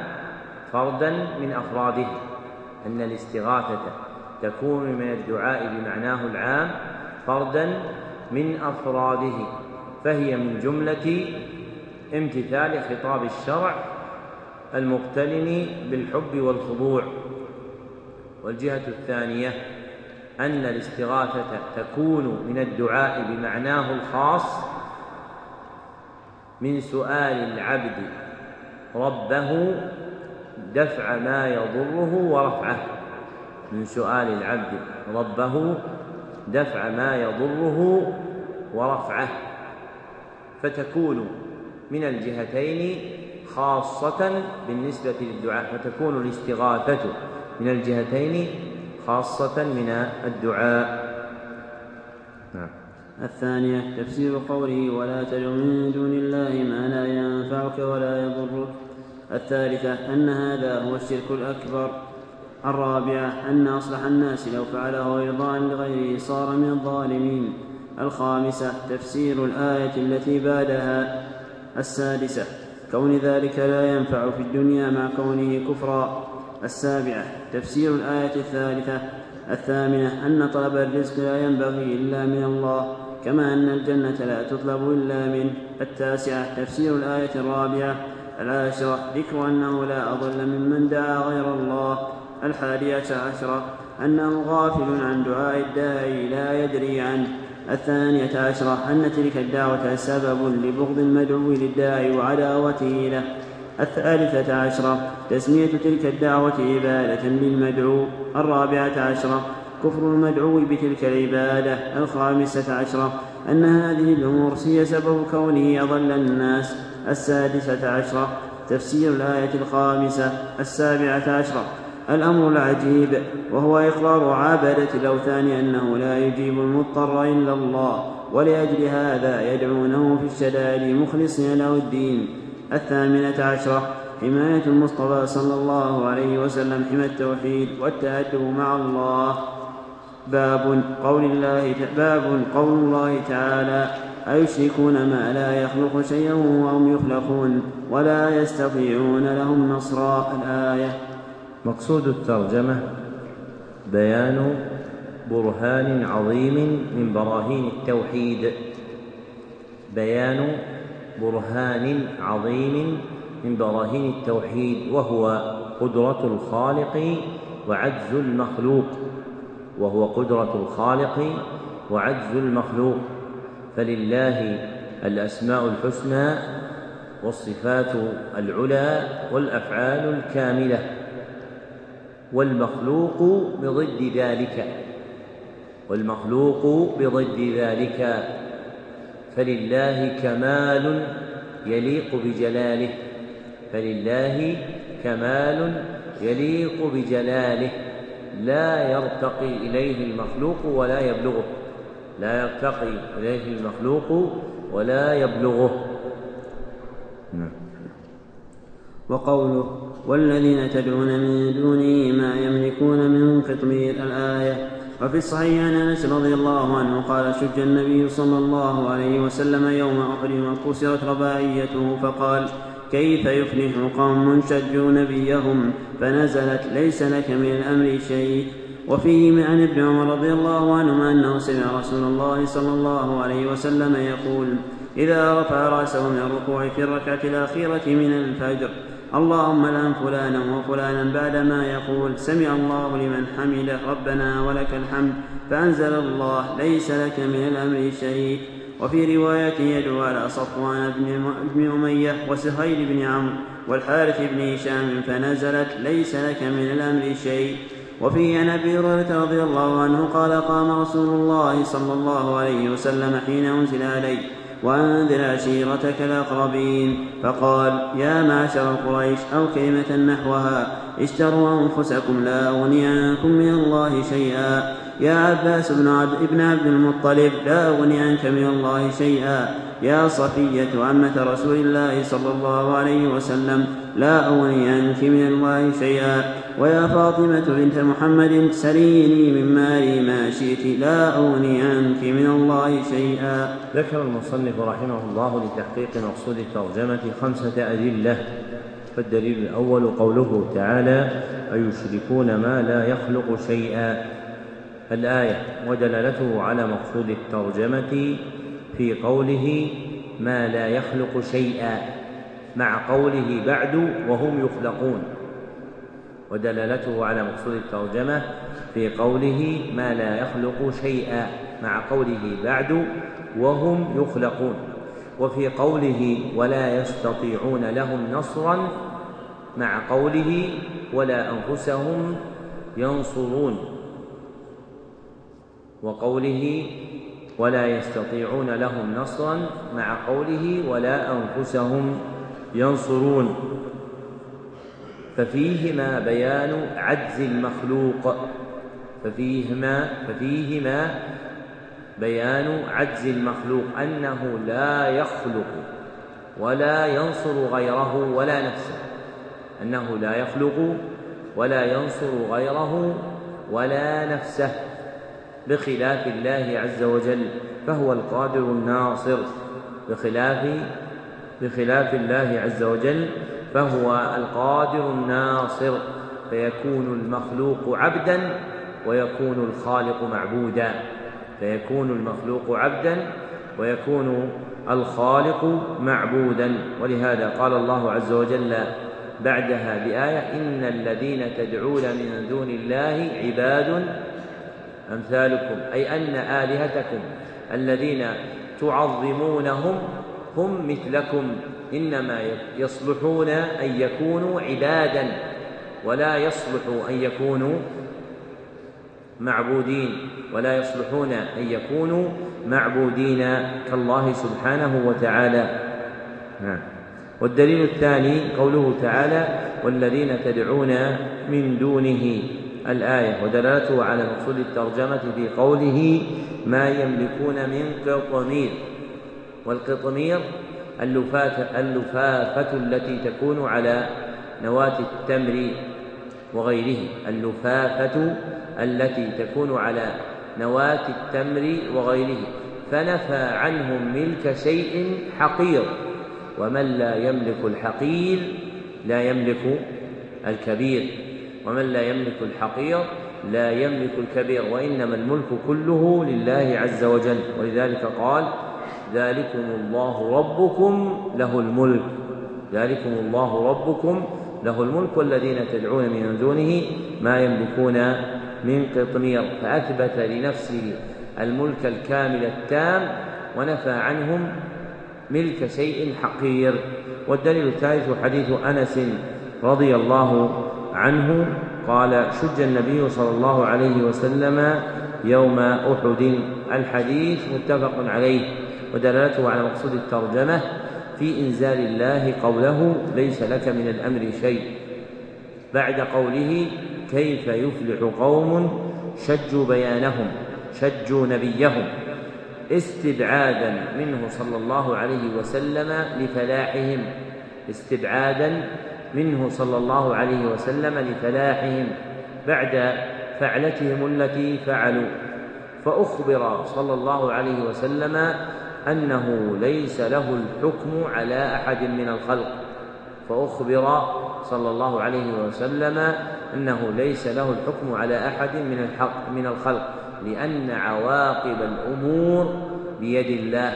فردا من أفراده أن الاستغاثة تكون من الدعاء بمعناه العام فردا من أفراده فهي من جملة امتثال خطاب الشرع المقترن بالحب والخضوع. والجهة الثانية أن الاستغاثة تكون من الدعاء بمعناه الخاص من سؤال العبد ربه دفع ما يضره ورفعه. من سؤال العبد ربه دفع ما يضره ورفعه. فتكون من الجهتين خاصة بالنسبة للدعاء فتكون الاستغاثة من الجهتين خاصة من الدعاء. نعم. الثانية تفسير قوله ولا تدع من دون الله ما لا ينفعك ولا يضرك الثالثة أن هذا هو الشرك الأكبر الرابعة أن أصلح الناس لو فعله إرضاء لغيره صار من الظالمين الخامسة تفسير الآية التي بعدها السادسة كون ذلك لا ينفع في الدنيا مع كونه كفرا السابعة تفسير الآية الثالثة. الثامنة أن طلب الرزق لا ينبغي إلا من الله كما أن الجنة لا تطلب إلا منه. التاسعة تفسير الآية الرابعة. العاشرة ذكر أنه لا أضل ممن دعا غير الله. الحادية عشرة أنه غافل عن دعاء الداعي لا يدري عنه. الثانية عشرة أن تلك الدعوة سبب لبغض المدعو للداعي وعداوته له. الثالثة عشرة تسمية تلك الدعوة عبادة للمدعو الرابعة عشرة كفر المدعو بتلك العبادة الخامسة عشرة أن هذه الأمور هي سبب كونه أضل الناس. السادسة عشرة تفسير الآية الخامسة السابعة عشرة الأمر العجيب وهو إقرار عابدة الأوثان أنه لا يجيب المضطر إلا الله ولأجل هذا يدعونه في الشدائد مخلصين له الدين. الثامنة عشرة حماية المصطفى صلى الله عليه وسلم حمى التوحيد والتأدب مع الله. باب قول الله باب قول الله تعالى أيشركون ما لا يخلق شيئا وهم يخلقون ولا يستطيعون لهم نصرا الآية. مقصود الترجمة بيان برهان عظيم من براهين التوحيد. بيان برهان عظيم من براهين التوحيد وهو قدرة الخالق وعجز المخلوق وهو قدرة الخالق وعجز المخلوق. فلله الأسماء الحسنى والصفات العلى والأفعال الكاملة والمخلوق بضد ذلك والمخلوق بضد ذلك. فلله كمال يليق بجلاله. فلله كمال يليق بجلاله. لا يرتقي إليه المخلوق ولا يبلغه. لا يرتقي إليه المخلوق ولا يبلغه. نعم. وقوله والذين تدعون من دونه ما يملكون من قطمير الآية. وفي الصحيح عن أنس رضي الله عنه قال شج النبي صلى الله عليه وسلم يوم أحد وكسرت رباعيته فقال كيف يفلح قوم شجوا نبيهم فنزلت ليس لك من الأمر شيء. وفيه عن ابن عمر رضي الله عنهما أنه سمع رسول الله صلى الله عليه وسلم يقول إذا رفع رأسه من الركوع في الركعة الأخيرة من الفجر اللهم لأن فلانا وفلانا بعدما يقول سمع الله لمن حمده ربنا ولك الحمد فأنزل الله ليس لك من الأمر شيء. وفي رواية يدعو على صفوان بن أمية وسهيل بن عمرو والحارث بن هشام فنزلت ليس لك من الأمر شيء. وفي عن أبي هريرة رضي الله عنه قال قام رسول الله صلى الله عليه وسلم حين أنزل عليه وأنذر عشيرتك الأقربين فقال يا معشر قريش أو كلمة نحوها اشتروا أنفسكم لا أغني عنكم من الله شيئا. يا عباس بن عبد, ابن عبد المطلب لا أغني عنك من الله شيئا. يا صفية عمة رسول الله صلى الله عليه وسلم لا أغني عنك من الله شيئا. ويا فاطمة بنت محمد سليني من مالي ما شئت لا أغني عنك من الله شيئا. ذكر المصنف رحمه الله لتحقيق مقصود الترجمة خمسة أدلة. فالدليل الأول قوله تعالى أيشركون ما لا يخلق شيئا. الآية ودلالته على مقصود الترجمة في قوله ما لا يخلق شيئا مع قوله بعد وهم يخلقون ودلالته على مقصود الترجمة في قوله ما لا يخلق شيئا مع قوله بعد وهم يخلقون وفي قوله ولا يستطيعون لهم نصرا مع قوله ولا أنفسهم ينصرون وقوله ولا يستطيعون لهم نصرا مع قوله ولا أنفسهم ينصرون. ففيهما بيان عجز المخلوق. ففيهما ففيهما بيان عجز المخلوق أنه لا يخلق ولا ينصر غيره ولا نفسه. أنه لا يخلق ولا ينصر غيره ولا نفسه. بخلاف الله عز وجل فهو القادر الناصر. بخلاف بخلاف الله عز وجل فهو القادر الناصر. فيكون المخلوق عبدا ويكون الخالق معبودا. فيكون المخلوق عبدا ويكون الخالق معبودا. ولهذا قال الله عز وجل بعدها بآية إن الذين تدعون من دون الله عباد أمثالكم أي أن آلهتكم الذين تعظمونهم هم مثلكم إنما يصلحون أن يكونوا عبادا ولا يصلح أن يكونوا معبودين ولا يصلحون أن يكونوا معبودين كالله سبحانه وتعالى. نعم. والدليل الثاني قوله تعالى والذين تدعون من دونه الآية. ودلالته على مقصود الترجمة في قوله ما يملكون من قطمير. والقطمير اللفافة, اللفافة التي تكون على نواة التمر وغيره. اللفافة التي تكون على نواة التمر وغيره. فنفى عنهم ملك شيء حقير. ومن لا يملك الحقير لا يملك الكبير. ومن لا يملك الحقير لا يملك الكبير وإنما الملك كله لله عز وجل. ولذلك قال ذلكم الله ربكم له الملك. ذلكم الله ربكم له الملك. والذين تدعون من دونه ما يملكون من قطمير. فأثبت لنفسه الملك الكامل التام ونفى عنهم ملك شيء حقير. والدليل الثالث حديث أنس رضي الله عنه قال شج النبي صلى الله عليه وسلم يوم أحد. الحديث متفق عليه ودلالته على مقصود الترجمة في إنزال الله قوله ليس لك من الأمر شيء. بعد قوله كيف يفلح قوم شجوا بيانهم شجوا نبيهم استبعادا منه صلى الله عليه وسلم لفلاحهم استبعادا منه صلى الله عليه وسلم لفلاحهم بعد فعلتهم التي فعلوا. فأخبر صلى الله عليه وسلم أنه ليس له الحكم على أحد من الخلق. فأخبر صلى الله عليه وسلم أنه ليس له الحكم على أحد من الحق من الخلق لأن عواقب الأمور بيد الله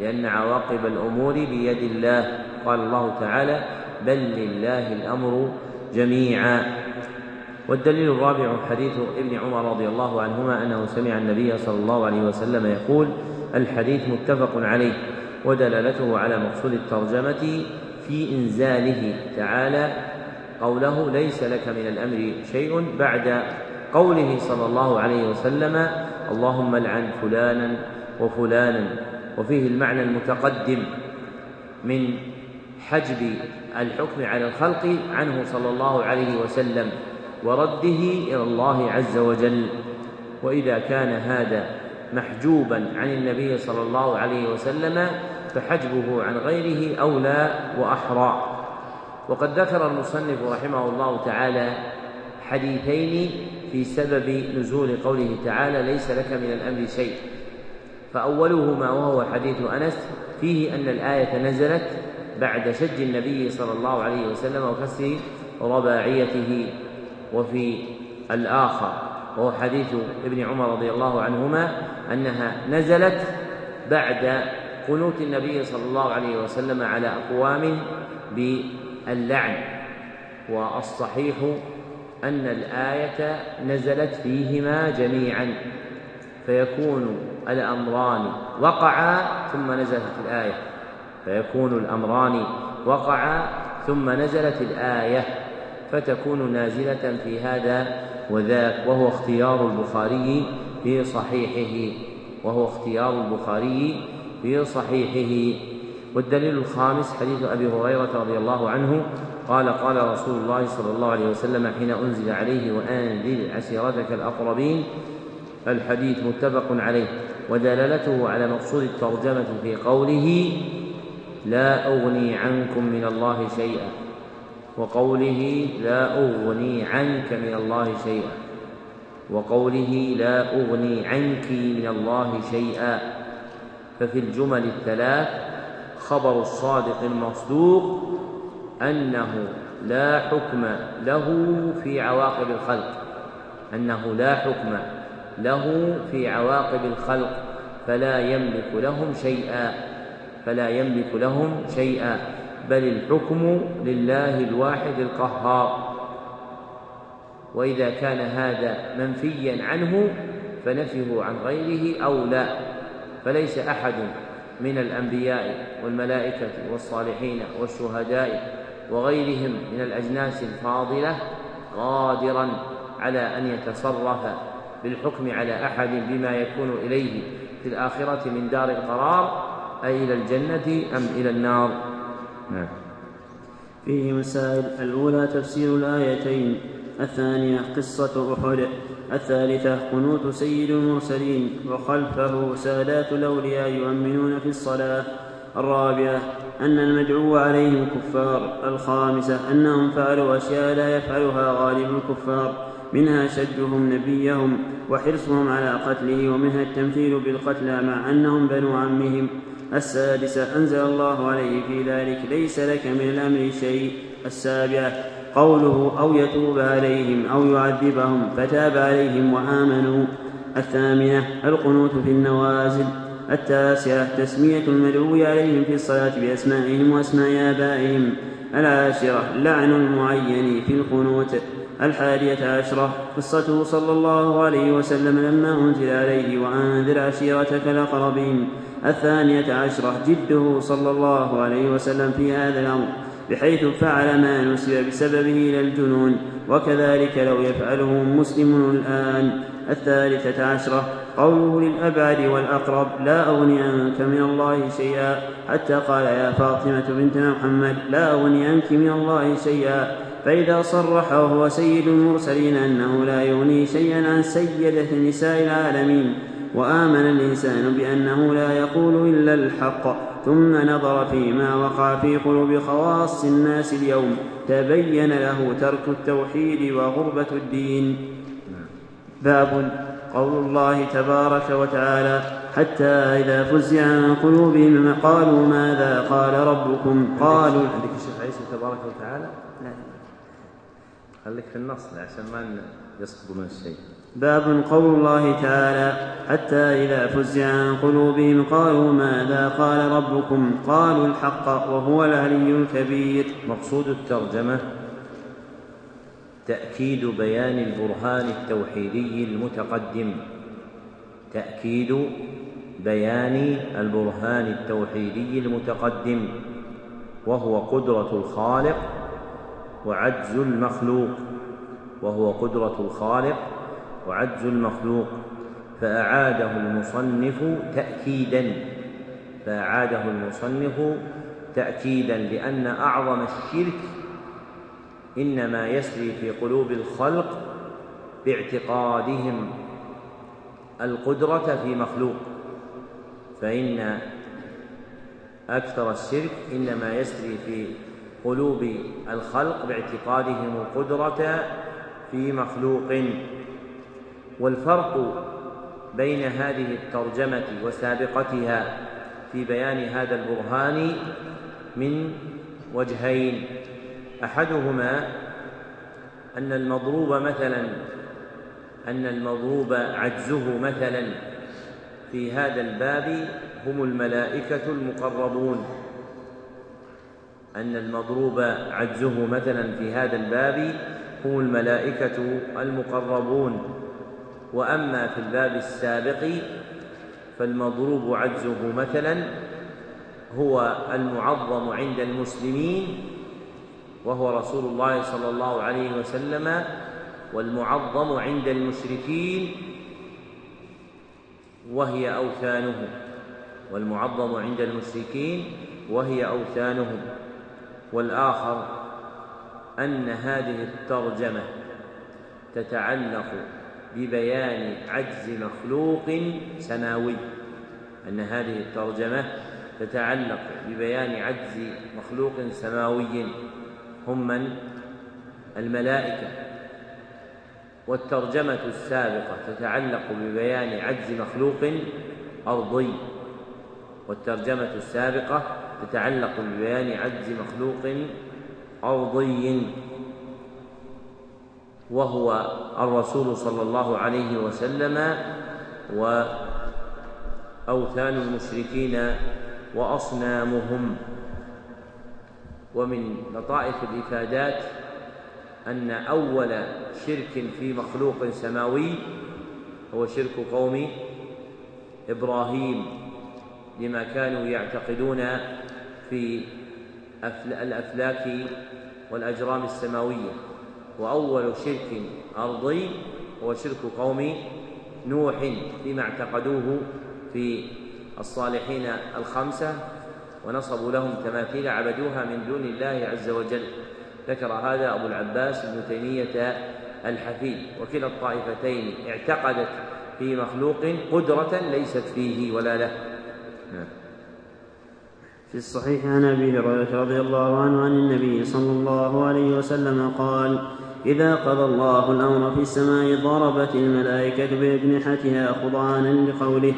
لأن عواقب الأمور بيد الله. قال الله تعالى بل لله الأمر جميعا. والدليل الرابع حديث ابن عمر رضي الله عنهما أنه سمع النبي صلى الله عليه وسلم يقول الحديث متفق عليه ودلالته على مقصود الترجمة في إنزاله تعالى قوله ليس لك من الأمر شيء بعد قوله صلى الله عليه وسلم اللهم لعن فلانا وفلانا وفيه المعنى المتقدم من حجب الحكم على الخلق عنه صلى الله عليه وسلم ورده إلى الله عز وجل. وإذا كان هذا محجوبا عن النبي صلى الله عليه وسلم فحجبه عن غيره أولى وأحرى. وقد ذكر المصنف رحمه الله تعالى حديثين في سبب نزول قوله تعالى ليس لك من الأمر شيء فأولهما وهو حديث أنس فيه أن الآية نزلت بعد شج النبي صلى الله عليه وسلم وكسر رباعيته وفي الآخر وهو حديث ابن عمر رضي الله عنهما أنها نزلت بعد قنوت النبي صلى الله عليه وسلم على أقوام باللعن. والصحيح أن الآية نزلت فيهما جميعا فيكون الأمران وقعا ثم نزلت الآية. فيكون الأمران وقعا ثم نزلت الآية فتكون نازلة في هذا وذاك وهو اختيار البخاري في صحيحه وهو اختيار البخاري في صحيحه. والدليل الخامس حديث أبي هريرة رضي الله عنه قال قال رسول الله صلى الله عليه وسلم حين أنزل عليه وأنذر عشيرتك الأقربين الحديث متفق عليه ودلالته على مقصود الترجمة في قوله لا أغني عنكم من الله شيئا. وقوله لا أغني عنك من الله شيئا. وقوله لا أغني عنك من الله شيئا. ففي الجمل الثلاث خبر الصادق المصدوق أنه لا حكم له في عواقب الخلق. أنه لا حكم له في عواقب الخلق فلا يملك لهم شيئا. فلا يملك لهم شيئا بل الحكم لله الواحد القهار. وإذا كان هذا منفيا عنه فنفيه عن غيره اولى فليس أحد من الأنبياء والملائكة والصالحين والشهداء وغيرهم من الأجناس الفاضلة قادرا على أن يتصرف بالحكم على أحد بما يكون إليه في الآخرة من دار القرار أي إلى الجنة أم إلى النار. نعم. فيه مسائل. الأولى تفسير الآيتين. الثانية قصة أحد. الثالثة قنوت سيد المرسلين وخلفه سادات الأولياء يؤمنون في الصلاة. الرابعة أن المدعو عليهم كفار الخامسة أنهم فعلوا أشياء لا يفعلها غالب الكفار. منها شدهم نبيهم وحرصهم على قتله ومنها التمثيل بالقتلى مع أنهم بنو عمهم. السادسة أنزل الله عليه في ذلك ليس لك من الأمر شيء. السابعة قوله أو يتوب عليهم أو يعذبهم فتاب عليهم وآمنوا. الثامنة القنوت في النوازل. التاسعة تسمية المدعو عليهم في الصلاة بأسمائهم وأسماء آبائهم. العاشرة لعن المعين في القنوت. الحادية عشرة. قصته صلى الله عليه وسلم لما أنزل عليه وأنذر عشيرتك الأقربين. الثانية عشرة. جده صلى الله عليه وسلم في هذا الأمر بحيث فعل ما نسب بسببه إلى الجنون وكذلك لو يفعله مسلم الآن. الثالثة عشرة. قوله للأبعد والأقرب لا أغني عنك من الله شيئا. حتى قال يا فاطمة بنت محمد لا أغني عنك من الله شيئا. فإذا صرح وهو سيد المرسلين أنه لا يغني شيئا عن سيدة نساء العالمين وآمن الإنسان بأنه لا يقول إلا الحق ثم نظر فيما وقع في قلوب خواص الناس اليوم تبين له ترك التوحيد وغربة الدين. باب قول الله تبارك وتعالى حتى إذا فزع عن قلوبهم قالوا ماذا قال ربكم؟ قالوا عندك الشيخ عيسى تبارك وتعالى؟ خليك في النص عشان ما يسقط من الشيء. باب قول الله تعالى حتى إذا فزع عن قلوبهم قالوا ماذا قال ربكم؟ قالوا الحق وهو العلي الكبير. مقصود الترجمة تأكيد بيان البرهان التوحيدي المتقدم. تأكيد بيان البرهان التوحيدي المتقدم. وهو قدرة الخالق وعجز المخلوق وهو قدرة الخالق وعجز المخلوق. فأعاده المصنف تأكيدا فأعاده المصنف تأكيدا لأن أعظم الشرك إنما يسري في قلوب الخلق باعتقادهم القدرة في مخلوق. فإن أكثر الشرك إنما يسري في قلوب الخلق باعتقادهم القدرة في مخلوق. والفرق بين هذه الترجمة وسابقتها في بيان هذا البرهان من وجهين. أحدهما أن المضروب مثلا أن المضروب عجزه مثلا في هذا الباب هم الملائكة المقربون. أن المضروب عجزه مثلا في هذا الباب هم الملائكة المقربون. وأما في الباب السابق فالمضروب عجزه مثلا هو المعظم عند المسلمين وهو رسول الله صلى الله عليه وسلم والمعظم عند المشركين وهي أوثانهم. والمعظم عند المشركين وهي أوثانهم. والآخر أن هذه الترجمة تتعلق ببيان عجز مخلوق سماوي. أن هذه الترجمة تتعلق ببيان عجز مخلوق سماوي. هم من؟ الملائكة. والترجمة السابقة تتعلق ببيان عجز مخلوق أرضي. والترجمة السابقة تتعلق ببيان عجز مخلوق أرضي وهو الرسول صلى الله عليه وسلم وأوثان المشركين وأصنامهم. ومن لطائف الإفادات أن أول شرك في مخلوق سماوي هو شرك قوم إبراهيم. لما كانوا يعتقدون في الأفلاك والأجرام السماوية. وأول شرك أرضي هو شرك قوم نوح فيما اعتقدوه في الصالحين الخمسة ونصبوا لهم تماثيل عبدوها من دون الله عز وجل. ذكر هذا أبو العباس ابن تيمية الحفيد. وكلا الطائفتين اعتقدت في مخلوق قدرة ليست فيه ولا له. في الصحيح عن أبي هريرة رضي الله عنه عن النبي صلى الله عليه وسلم قال إذا قضى الله الأمر في السماء ضربت الملائكة بأجنحتها خضعانا لقوله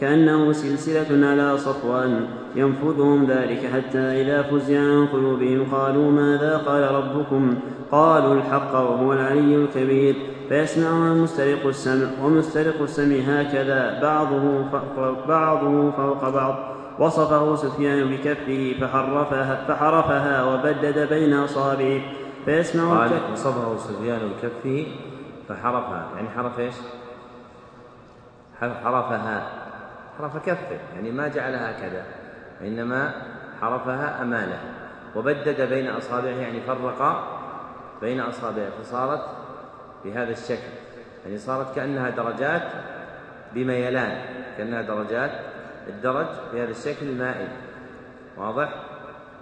كأنه سلسلة على صفوان ينفذهم ذلك حتى إذا فزع عن قلوبهم قالوا ماذا قال ربكم؟ قالوا الحق وهو العلي الكبير فيسمعها مسترق السمع ومسترق السمع هكذا بعضه فوق بعضه فوق بعض وصفه سفيان بكفه فحرفها, فحرفها وبدد بين أصابعه فيسمع وصفه سفيان بكفه فحرفها. يعني حرف إيش؟ حرفها. حرف كفه. يعني ما جعلها كذا وإنما حرفها أمانة. وبدد بين أصابعه يعني فرق بين أصابعه فصارت بهذا الشكل. يعني صارت كأنها درجات بميلان كأنها درجات الدرج في هذا الشكل مائل واضح؟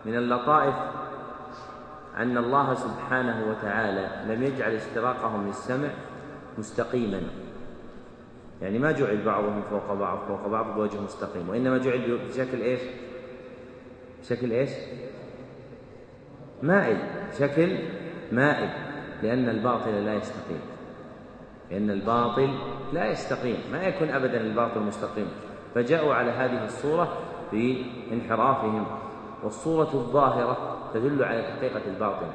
من اللطائف أن الله سبحانه وتعالى لم يجعل استراقهم للسمع مستقيما. يعني ما جعل بعضهم فوق بعض فوق بعض بوجه مستقيم. وإنما جعل بشكل إيش؟ بشكل إيش؟ مائل. شكل مائل. لأن الباطل لا يستقيم. لأن الباطل لا يستقيم. ما يكون أبدا الباطل مستقيم. فجاءوا على هذه الصورة في انحرافهم والصورة الظاهرة تدل على حقيقة الباطن.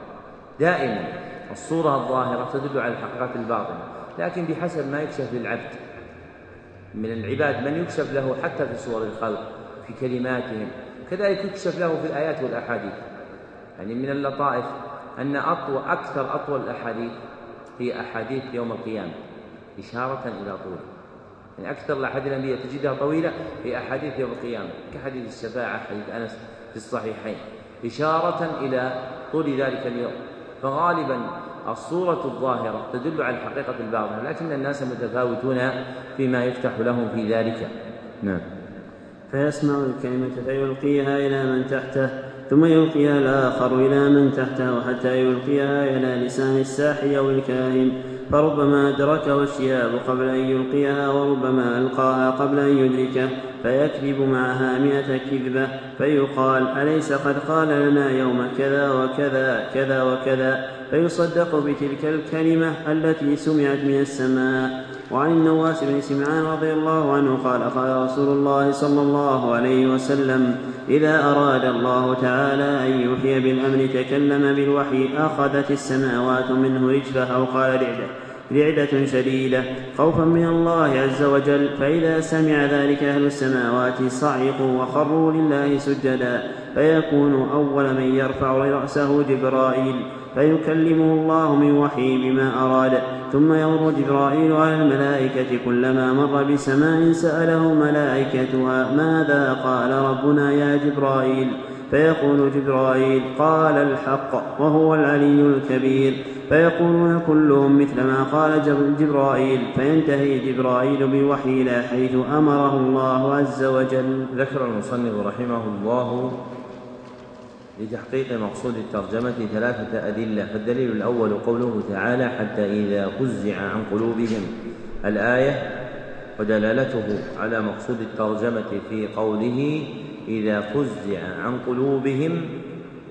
دائما الصورة الظاهرة تدل على حقيقة الباطن لكن بحسب ما يكشف للعبد. من العباد من يكشف له حتى في صور الخلق في كلماتهم كذلك يكشف له في الآيات والأحاديث. يعني من اللطائف أن أطول أكثر أطول الأحاديث هي أحاديث يوم القيامة إشارة إلى طول. يعني أكثر الأحاديث الأنبياء تجدها طويلة هي أحاديث يوم القيامة كحديث الشفاعة حديث أنس في الصحيحين إشارة إلى طول ذلك اليوم. فغالبا الصورة الظاهرة تدل على الحقيقة الباطنة لكن الناس متفاوتون فيما يفتح لهم في ذلك. نعم. فيسمع الكلمة فيلقيها إلى من تحته ثم يلقيها الآخر إلى من تحته حتى يلقيها إلى لسان الساحر أو الكاهن. فربما أدركه الشهاب قبل أن يلقيها وربما ألقاها قبل أن يدركه فيكذب معها مئة كذبة فيقال أليس قد قال لنا يوم كذا وكذا كذا وكذا؟ فيصدق بتلك الكلمة التي سمعت من السماء. وعن النواس بن سمعان رضي الله عنه قال قال رسول الله صلى الله عليه وسلم إذا أراد الله تعالى أن يحيي بالأمر تكلم بالوحي أخذت السماوات منه رجفة أو قال رعدة رعدة شديدة خوفا من الله عز وجل فإذا سمع ذلك أهل السماوات صعقوا وخروا لله سجدا. فيكون أول من يرفع رأسه جبرائيل فيكلمه الله من وحيه بما أراد ثم يمر جبرائيل على الملائكة كلما مر بسماء سأله ملائكتها ماذا قال ربنا يا جبرائيل؟ فيقول جبرائيل قال الحق وهو العلي الكبير. فيقولون كلهم مثل ما قال جبرائيل فينتهي جبرائيل بوحي إلى حيث أمره الله عز وجل. ذكر المصنف رحمه الله لتحقيق مقصود الترجمة ثلاثة أدلة فالدليل الأول قوله تعالى حتى إذا فزع عن قلوبهم الآية ودلالته على مقصود الترجمة في قوله إذا فزع عن قلوبهم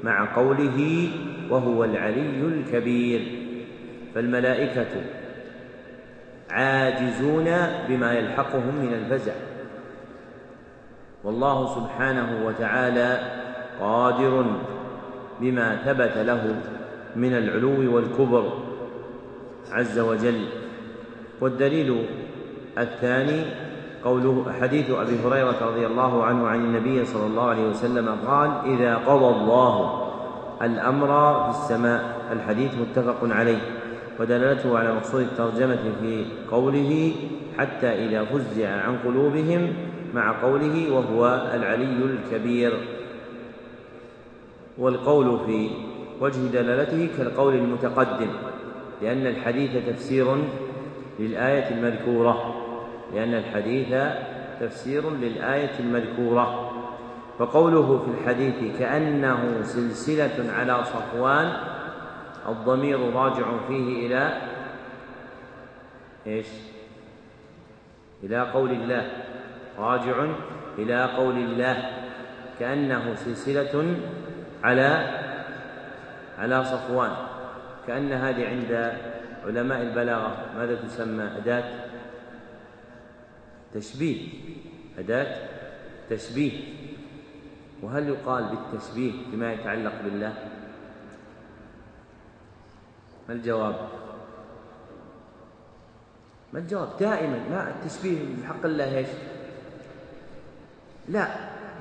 مع قوله وهو العلي الكبير فالملائكة عاجزون بما يلحقهم من الفزع. والله سبحانه وتعالى قادر بما ثبت له من العلو والكبر عز وجل. والدليل الثاني قوله حديث أبي هريرة رضي الله عنه عن النبي صلى الله عليه وسلم قال إذا قضى الله الأمر في السماء. الحديث متفق عليه ودلالته على مقصود الترجمة في قوله حتى إذا فزع عن قلوبهم مع قوله وهو العلي الكبير. والقول في وجه دلالته كالقول المتقدم لأن الحديث تفسير للآية المذكورة لأن الحديث تفسير للآية المذكورة فقوله في الحديث كأنه سلسلة على صفوان الضمير راجع فيه إلى إيش؟ إلى قول الله راجع إلى قول الله كأنه سلسلة على على صفوان كأن هذه عند علماء البلاغة ماذا تسمى؟ أداة تشبيه أداة تشبيه. وهل يقال بالتشبيه فيما يتعلق بالله؟ ما الجواب؟ ما الجواب؟ دائما ما التشبيه بحق الله إيش؟ لا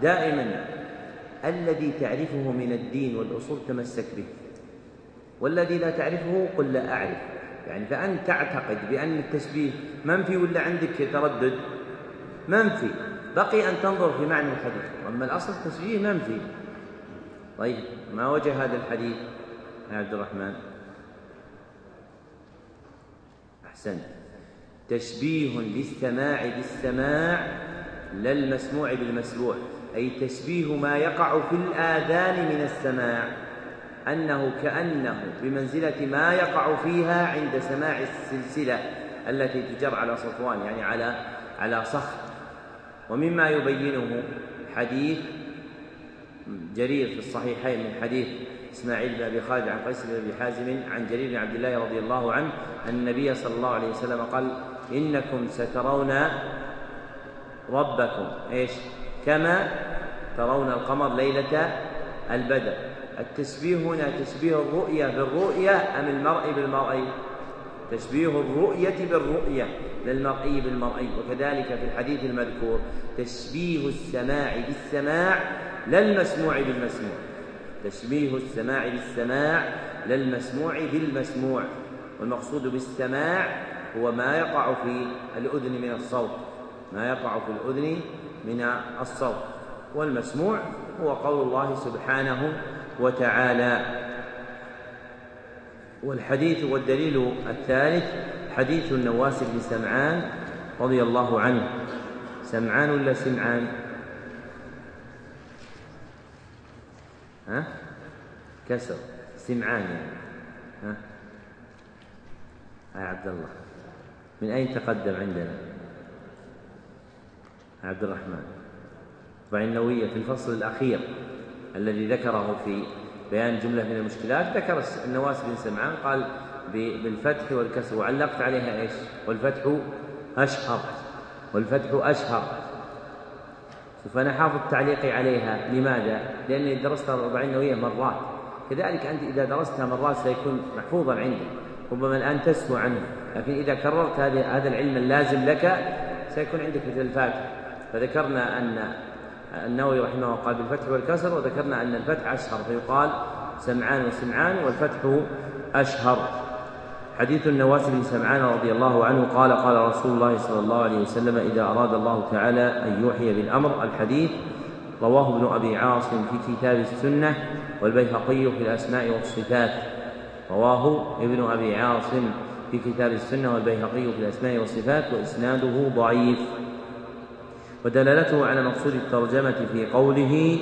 دائما الذي تعرفه من الدين والأصول تمسك به. والذي لا تعرفه قل لا أعرف. يعني فأنت تعتقد بأن التشبيه منفي ولا عندك تردد؟ منفي. بقي أن تنظر في معنى الحديث. أما الأصل التشبيه منفي. طيب ما وجه هذا الحديث؟ يا عبد الرحمن. أحسنت. تشبيه للسماع بالسماع لا المسموع بالمسموع. أي تشبيه ما يقع في الآذان من السماع أنه كأنه بمنزلة ما يقع فيها عند سماع السلسلة التي تجر على صفوان يعني على على صخر. ومما يبينه حديث جرير في الصحيحين من حديث إسماعيل بن أبي خالد عن قيس بن أبي حازم عن جرير بن عبد الله رضي الله عنه أن النبي صلى الله عليه وسلم قال إنكم سترون ربكم. إيش؟ كما ترون القمر ليلة البدر. التشبيه هنا تشبيه الرؤيا بالرؤيا أم المرء بالمرء؟ تشبيه الرؤية بالرؤية للمرئي بالمرئي وكذلك في الحديث المذكور تشبيه السماع بالسماع لا المسموع بالمسموع. تشبيه السماع بالسماع لا المسموع بالمسموع والمقصود بالسماع هو ما يقع في الأذن من الصوت ما يقع في الأذن من الصوت. والمسموع هو قول الله سبحانه وتعالى. والحديث والدليل الثالث حديث النواس بن سمعان رضي الله عنه. سمعان ولا سمعان؟ ها؟ كسر. سمعان يعني. ها؟ يا عبد الله من أين تقدم عندنا؟ عبد الرحمن. طبعا النووية في الفصل الأخير الذي ذكره في بيان جملة من المشكلات ذكر النواس بن سمعان قال بالفتح والكسر. وعلقت عليها إيش؟ والفتح أشهر. والفتح أشهر. سوف أنا حافظ تعليقي عليها. لماذا؟ لأني درست الأربعين نووية مرات. كذلك أنت إذا درستها مرات سيكون محفوظا عندك ربما الآن تسهو عنه لكن إذا كررت هذا العلم اللازم لك سيكون عندك مثل الفاتحة. فذكرنا أن النووي رحمه الله قال بالفتح والكسر وذكرنا أن الفتح أشهر فيقال سمعان وسمعان والفتح أشهر. حديث النواس بن سمعان رضي الله عنه قال قال رسول الله صلى الله عليه وسلم إذا أراد الله تعالى أن يوحي بالأمر الحديث رواه ابن أبي عاصم في كتاب السنة والبيهقي في الأسماء والصفات رواه ابن أبي عاصم في كتاب السنة والبيهقي في الأسماء والصفات وإسناده ضعيف. ودلالته على مقصود الترجمة في قوله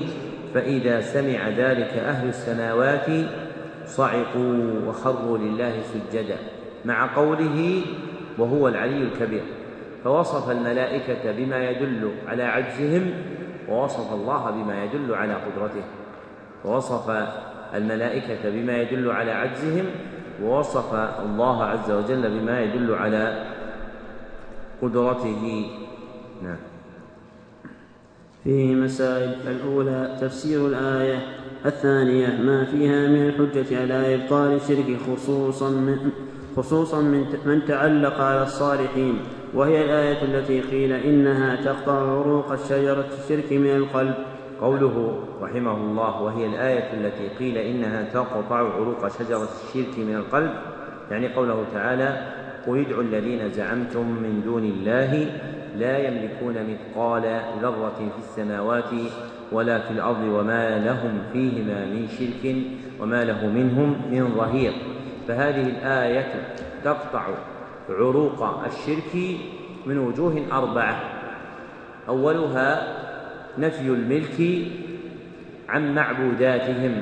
فإذا سمع ذلك أهل السماوات صعقوا وخروا لله سجدا مع قوله وهو العلي الكبير. فوصف الملائكة بما يدل على عجزهم ووصف الله بما يدل على قدرته. ووصف الملائكة بما يدل على عجزهم ووصف الله عز وجل بما يدل على قدرته. نعم. فيه مسائل الأولى تفسير الآية الثانية ما فيها من الحجة على إبطال الشرك خصوصا من خصوصا من من تعلق على الصالحين وهي الآية التي قيل إنها تقطع عروق الشجرة الشرك من القلب. قوله رحمه الله وهي الآية التي قيل إنها تقطع عروق شجرة الشرك من القلب يعني قوله تعالى قل ادعوا الذين زعمتم من دون الله لا يملكون مثقال ذرة في السماوات ولا في الأرض وما لهم فيهما من شرك وما له منهم من ظهير. فهذه الآية تقطع عروق الشرك من وجوه أربعة. أولها نفي الملك عن معبوداتهم.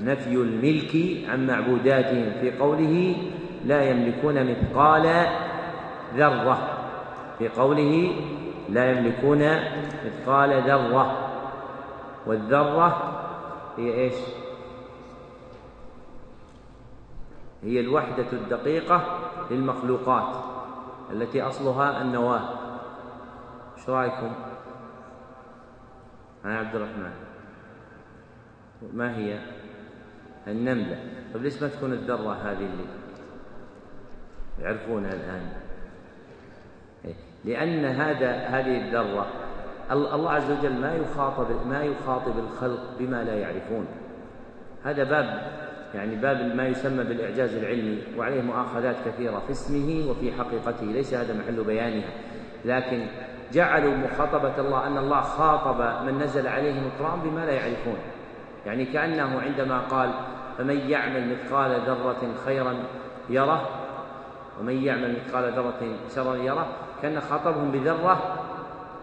نفي الملك عن معبوداتهم في قوله لا يملكون مثقال ذرة. في قوله لا يملكون مثقال ذرة والذرة هي إيش؟ هي الوحدة الدقيقة للمخلوقات التي أصلها النواة إيش رأيكم؟ ها عبد الرحمن ما هي؟ النملة طيب ليش ما تكون الذرة هذه اللي يعرفونها الآن لأن هذا هذه الذرة. الله عز وجل ما يخاطب ما يخاطب الخلق بما لا يعرفون. هذا باب يعني باب ما يسمى بالإعجاز العلمي وعليه مؤاخذات كثيرة في اسمه وفي حقيقته. ليس هذا محل بيانها. لكن جعلوا مخاطبة الله أن الله خاطب من نزل عليهم القرآن بما لا يعرفون. يعني كأنه عندما قال فمن يعمل مثقال ذرة خيرا يره ومن يعمل مثقال ذرة شرا يره كان خاطبهم بذرة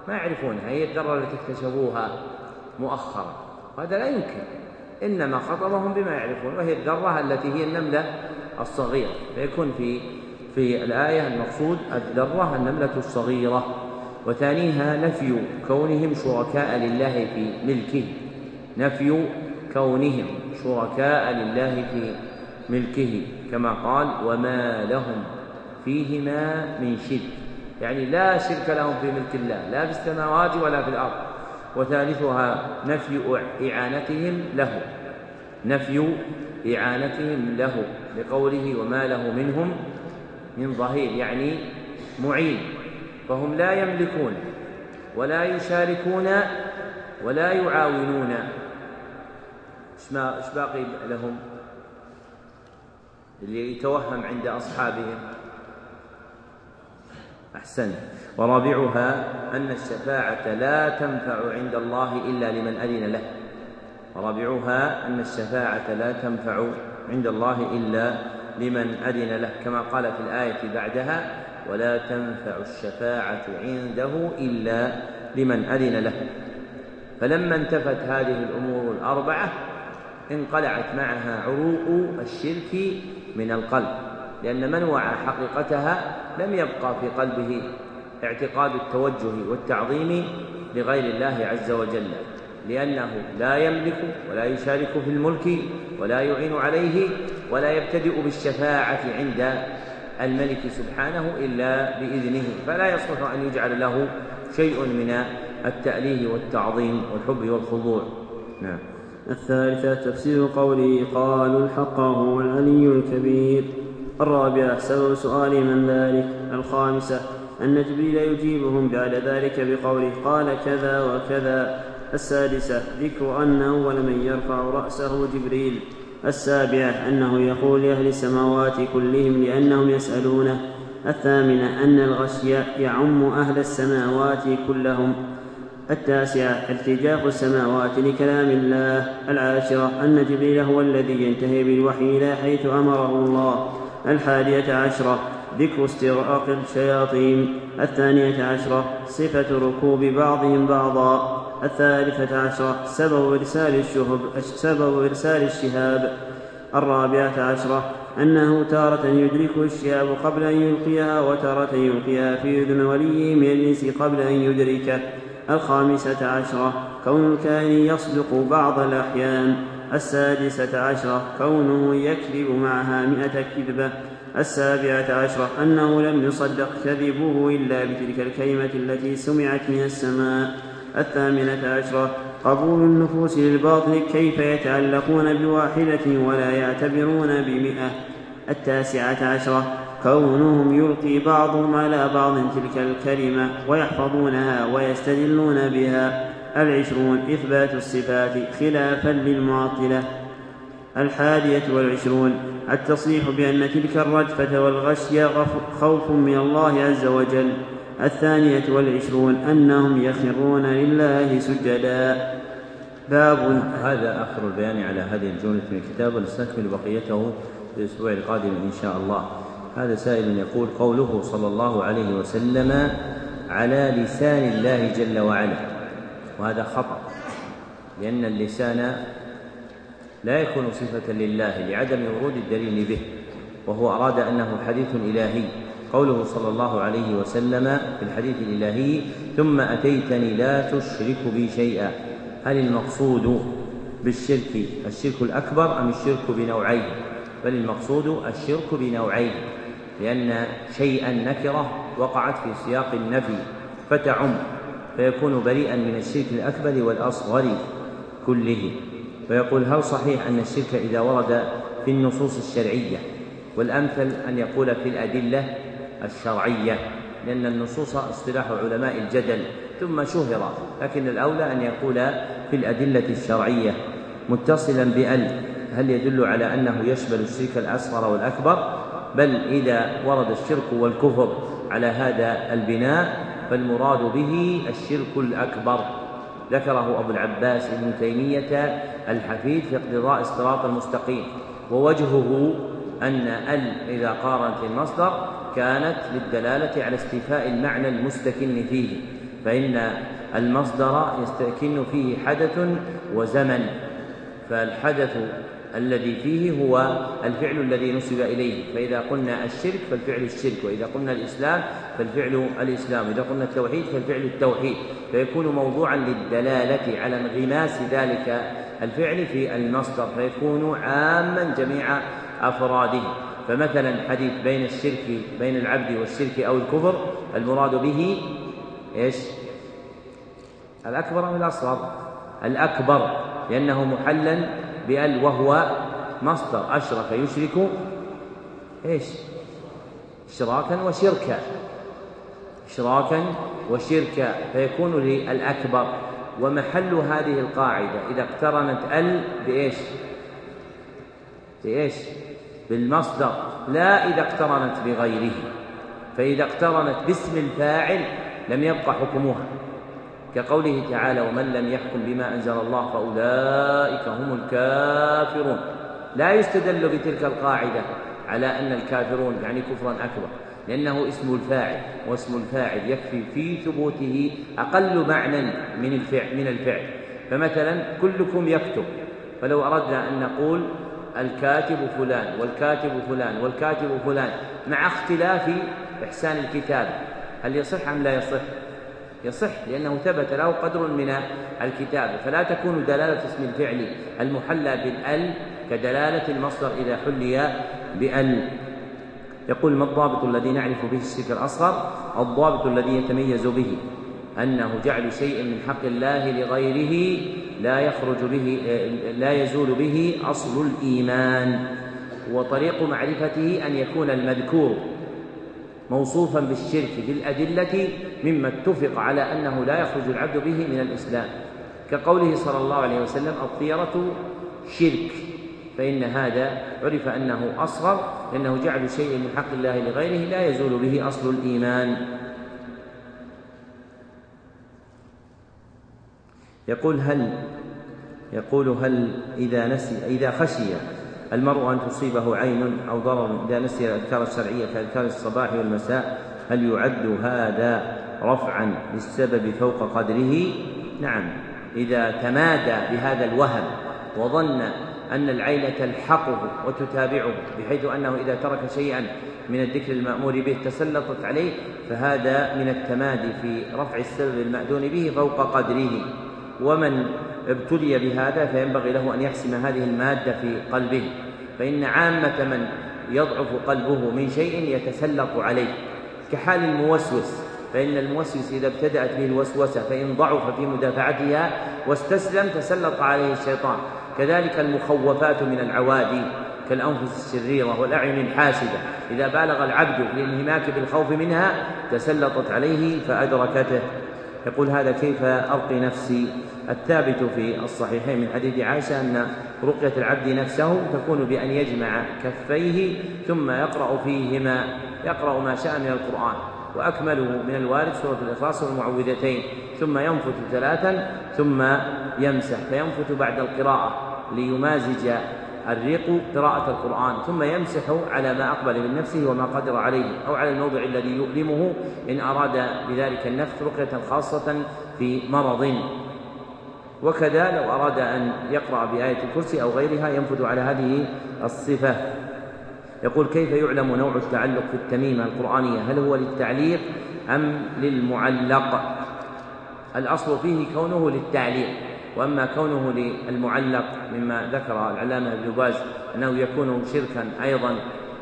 ما يعرفونها هي الذرة التي اكتشفوها مؤخرا. وهذا لا يمكن. إنما خطبهم بما يعرفون وهي الذرة التي هي النملة الصغيرة. فيكون في في الآية المقصود الذرة النملة الصغيرة وثانيها نفي كونهم شركاء لله في ملكه. نفي كونهم شركاء لله في ملكه كما قال وما لهم فيهما من شرك. يعني لا شرك لهم في ملك الله لا في السماوات ولا في الأرض. وثالثها نفي إعانتهم له. نفي إعانتهم له لقوله وما له منهم من ظهير يعني معين. فهم لا يملكون ولا يشاركون ولا يعاونون. إيش باقي لهم؟ اللي يتوهم عند أصحابهم. أحسن ورابعها أن الشفاعة لا تنفع عند الله إلا لمن أذن له. ورابعها أن الشفاعة لا تنفع عند الله إلا لمن أذن له. كما قال في الآية بعدها ولا تنفع الشفاعة عنده إلا لمن أذن له. فلما انتفت هذه الأمور الأربعة انقلعت معها عروق الشرك من القلب. لأن من وعى حقيقتها لم يبقى في قلبه اعتقاد التوجه والتعظيم لغير الله عز وجل لأنه لا يملك ولا يشارك في الملك ولا يعين عليه ولا يبتدئ بالشفاعة عند الملك سبحانه إلا بإذنه فلا يصلح أن يجعل له شيء من التأليه والتعظيم والحب والخضوع. نعم. الثالثة تفسير قوله قالوا الحق هو العلي الكبير. الرابعة سبب سؤال من ذلك. الخامسة أن جبريل يجيبهم بعد ذلك بقوله قال كذا وكذا. السادسة ذكر أن أول من يرفع رأسه جبريل. السابعة أنه يقول لأهل السماوات كلهم لأنهم يسألونه. الثامنة أن الغشي يعم أهل السماوات كلهم. التاسعة ارتجاف السماوات لكلام الله. العاشرة أن جبريل هو الذي ينتهي بالوحي إلى حيث أمره الله. الحادية عشرة ذكر استغراق الشياطين. الثانية عشرة صفة ركوب بعضهم بعضا. الثالثة عشرة سبب إرسال الشهب سبب إرسال الشهاب. الرابعة عشرة أنه تارة يدركه الشهاب قبل أن يلقيها وتارة يلقيها في أذن وليه من الإنس قبل أن يدركه. الخامسة عشرة كون الكائن يصدق بعض الأحيان. السادسة عشرة كونه يكذب معها مئة كذبة. السابعة عشرة أنه لم يصدق كذبه إلا بتلك الكلمة التي سمعت من السماء. الثامنة عشرة قبول النفوس للباطل كيف يتعلقون بواحدة ولا يعتبرون بمئة. التاسعة عشرة كونهم يلقي بعضهم على بعض تلك الكلمة ويحفظونها ويستدلون بها. العشرون إثبات الصفات خلافا للمعطلة. الحادية والعشرون التصريح بأن تلك الرجفة والغشي خوف من الله عز وجل. الثانية والعشرون أنهم يخرون لله سجدا. باب هذا آخر البيان على هذه الجملة من الكتاب. ونستكمل بقيته في الأسبوع القادم إن شاء الله. هذا سائل يقول قوله صلى الله عليه وسلم على لسان الله جل وعلا. وهذا خطأ لأن اللسان لا يكون صفة لله لعدم ورود الدليل به وهو أراد أنه حديث إلهي. قوله صلى الله عليه وسلم في الحديث الإلهي ثم أتيتني لا تشرك بي شيئا. هل المقصود بالشرك الشرك الأكبر أم الشرك بنوعين؟ بل المقصود الشرك بنوعين لأن شيئا نكرة وقعت في سياق النفي فتعم. فيكون بريئا من الشرك الأكبر والأصغر كله. فيقول هل صحيح أن الشرك إذا ورد في النصوص الشرعية والأمثل أن يقول في الأدلة الشرعية؟ لأن النصوص اصطلاح علماء الجدل ثم شهر لكن الأولى أن يقول في الأدلة الشرعية. متصلا بأل هل يدل على أنه يشمل الشرك الأصغر والأكبر؟ بل إذا ورد الشرك والكفر على هذا البناء فالمراد به الشرك الأكبر. ذكره أبو العباس ابن تيمية الحفيد في اقتضاء الصراط المستقيم. ووجهه أن ال إذا قارنت المصدر كانت للدلالة على استيفاء المعنى المستكن فيه فإن المصدر يستكن فيه حدث وزمن. فالحدث الذي فيه هو الفعل الذي نسب إليه فإذا قلنا الشرك فالفعل الشرك وإذا قلنا الإسلام فالفعل الإسلام إذا قلنا التوحيد فالفعل التوحيد فيكون موضوعا للدلالة على انغماس ذلك الفعل في المصدر فيكون عاما جميع أفراده فمثلا حديث بين الشرك بين العبد والشرك أو الكفر المراد به إيش؟ الأكبر أو الأصغر؟ الأكبر لأنه محلا بأل وهو مصدر أشرك يشرك إيش؟ إشراكا وشركا إشراكا وشركا فيكون للأكبر ومحل هذه القاعدة إذا اقترنت أل بإيش؟ بإيش؟ بالمصدر لا إذا اقترنت بغيره فإذا اقترنت باسم الفاعل لم يبقى حكمها كقوله تعالى ومن لم يحكم بما أنزل الله فأولئك هم الكافرون لا يستدل بتلك القاعدة على أن الكافرون يعني كفرا أكبر لأنه اسم الفاعل واسم الفاعل يكفي في ثبوته أقل معنى من الفعل من الفعل فمثلا كلكم يكتب فلو أردنا أن نقول الكاتب فلان والكاتب فلان والكاتب فلان مع اختلاف إحسان الكتابة هل يصح أم لا يصح؟ يصح لأنه ثبت له قدر من الكتابة فلا تكون دلالة اسم الفعل المحلى بالأل كدلالة المصدر إذا حلي بأل. يقول ما الضابط الذي نعرف به الشرك الأصغر؟ الضابط الذي يتميز به أنه جعل شيء من حق الله لغيره لا يخرج به لا يزول به أصل الإيمان. وطريق معرفته أن يكون المذكور موصوفا بالشرك بالأدلة مما اتفق على أنه لا يخرج العبد به من الإسلام. كقوله صلى الله عليه وسلم الطيرة شرك فإن هذا عرف أنه أصغر لأنه جعل شيء من حق الله لغيره لا يزول به أصل الإيمان. يقول هل يقول هل إذا نسي إذا خشي المرء أن تصيبه عين أو ضرر إذا نسي الأذكار الشرعية كأذكار الصباح والمساء هل يعد هذا رفعا للسبب فوق قدره؟ نعم إذا تمادى بهذا الوهم وظن أن العين تلحقه وتتابعه بحيث أنه إذا ترك شيئا من الذكر المأمور به تسلطت عليه فهذا من التمادي في رفع السبب المأذون به فوق قدره ومن ابتلي بهذا فينبغي له أن يحسم هذه المادة في قلبه. فإن عامة من يضعف قلبه من شيء يتسلط عليه كحال الموسوس. فإن الموسوس إذا ابتدأت به الوسوسة فإن ضعف في مدافعتها واستسلم تسلط عليه الشيطان. كذلك المخوفات من العوادي كالأنفس الشريرة والأعين الحاسدة. إذا بالغ العبد في الانهماك بالخوف منها تسلطت عليه فأدركته. يقول هذا كيف أرقي نفسي الثابت في الصحيحين من حديث عائشة أن رقية العبد نفسه تكون بأن يجمع كفيه ثم يقرأ فيهما يقرأ ما شاء من القرآن. وأكمله من الوارد سورة الإخلاص والمعوذتين. ثم ينفث ثلاثا ثم يمسح. فينفث بعد القراءة ليمازج الريق قراءة القرآن. ثم يمسح على ما أقبل من نفسه وما قدر عليه أو على الموضع الذي يؤلمه إن أراد بذلك النفث رقية خاصة في مرض. وكذا لو أراد أن يقرأ بآية الكرسي أو غيرها ينفذ على هذه الصفة. يقول كيف يعلم نوع التعلق في التميمة القرآنية؟ هل هو للتعليق أم للمعلق؟ الأصل فيه كونه للتعليق وأما كونه للمعلق مما ذكر العلامة ابن باز أنه يكون شركا أيضا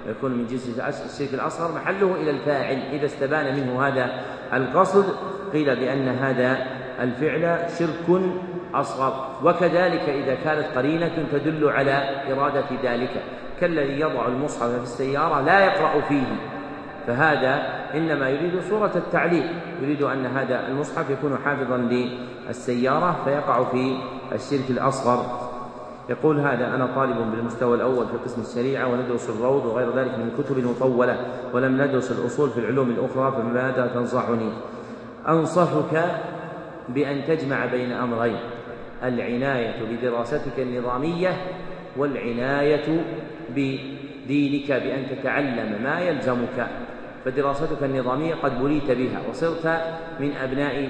يكون من جنس الشرك الأصغر محله إلى الفاعل إذا استبان منه هذا القصد. قيل بأن هذا الفعل شرك أصغر. وكذلك إذا كانت قرينة تدل على إرادة ذلك. كالذي يضع المصحف في السيارة لا يقرأ فيه. فهذا إنما يريد صورة التعليق. يريد أن هذا المصحف يكون حافظا للسيارة فيقع في الشرك الأصغر. يقول هذا أنا طالب بالمستوى الأول في قسم الشريعة وندرس الروض وغير ذلك من الكتب المطوله ولم ندرس الأصول في العلوم الأخرى فماذا تنصحني؟ أنصحك بأن تجمع بين أمرين. العناية بدراستك النظامية والعناية بدينك بأن تتعلم ما يلزمك فدراستك النظامية قد بليت بها وصرت من أبناء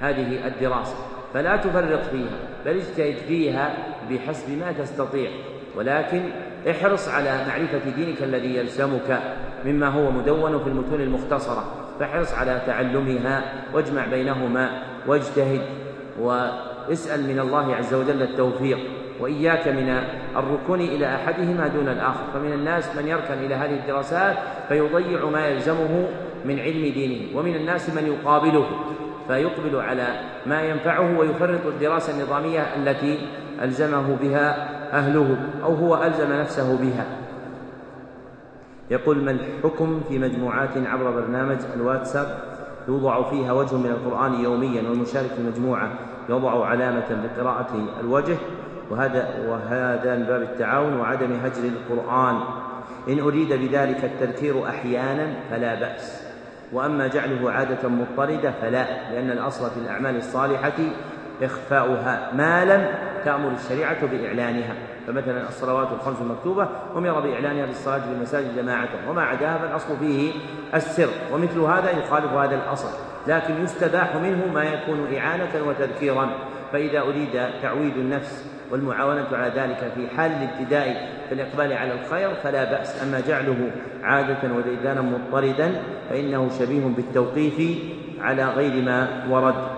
هذه الدراسة. فلا تفرط فيها بل اجتهد فيها بحسب ما تستطيع. ولكن احرص على معرفة دينك الذي يلزمك مما هو مدون في المتون المختصرة. فاحرص على تعلمها واجمع بينهما واجتهد واسأل من الله عز وجل التوفيق وإياك من الركون إلى أحدهما دون الآخر. فمن الناس من يركن إلى هذه الدراسات فيضيع ما يلزمه من علم دينه ومن الناس من يقابله فيقبل على ما ينفعه ويفرط الدراسة النظامية التي ألزمه بها أهله أو هو ألزم نفسه بها. يقول ما الحكم في مجموعات عبر برنامج الواتساب؟ يوضع فيها وجه من القرآن يوميا والمشارك في المجموعة يضع علامة بقراءة الوجه وهذا وهذا من باب التعاون وعدم هجر القرآن. إن أريد بذلك التذكير أحيانا فلا بأس. وأما جعله عادة مضطردة فلا لأن الأصل في الأعمال الصالحة إخفاؤها. ما لم تأمر الشريعة بإعلانها. فمثلا الصلوات الخمس المكتوبة أمر بإعلانها بالصلاة في المساجد جماعة وما عداها فالأصل فيه السر. ومثل هذا يخالف هذا الأصل. لكن يستباح منه ما يكون إعانة وتذكيرا. فإذا أريد تعويد النفس والمعاونة على ذلك في حال الابتداء في الإقبال على الخير فلا بأس أما جعله عادة وديدانا مضطردا فإنه شبيه بالتوقيف على غير ما ورد.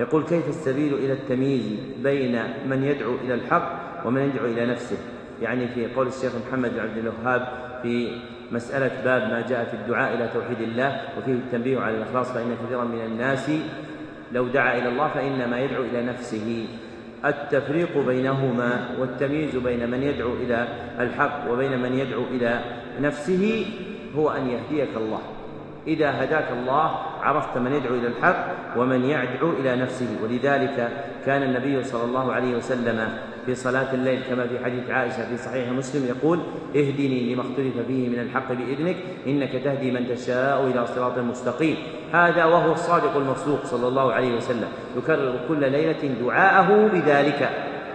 يقول كيف السبيل إلى التمييز بين من يدعو إلى الحق ومن يدعو إلى نفسه؟ يعني في قول الشيخ محمد بن عبد الوهاب في مسألة باب ما جاء في الدعاء إلى توحيد الله وفيه التنبيه على الإخلاص فإن كثيرا من الناس لو دعا إلى الله فإنما يدعو إلى نفسه. التفريق بينهما والتمييز بين من يدعو إلى الحق وبين من يدعو إلى نفسه هو أن يهديك الله. إذا هداك الله عرفت من يدعو إلى الحق ومن يدعو إلى نفسه. ولذلك كان النبي صلى الله عليه وسلم في صلاة الليل كما في حديث عائشة في صحيح مسلم يقول اهدني لما اختلف فيه من الحق بإذنك إنك تهدي من تشاء إلى صراط مستقيم. هذا وهو الصادق المصدوق صلى الله عليه وسلم. يكرر كل ليلة دعاءه بذلك.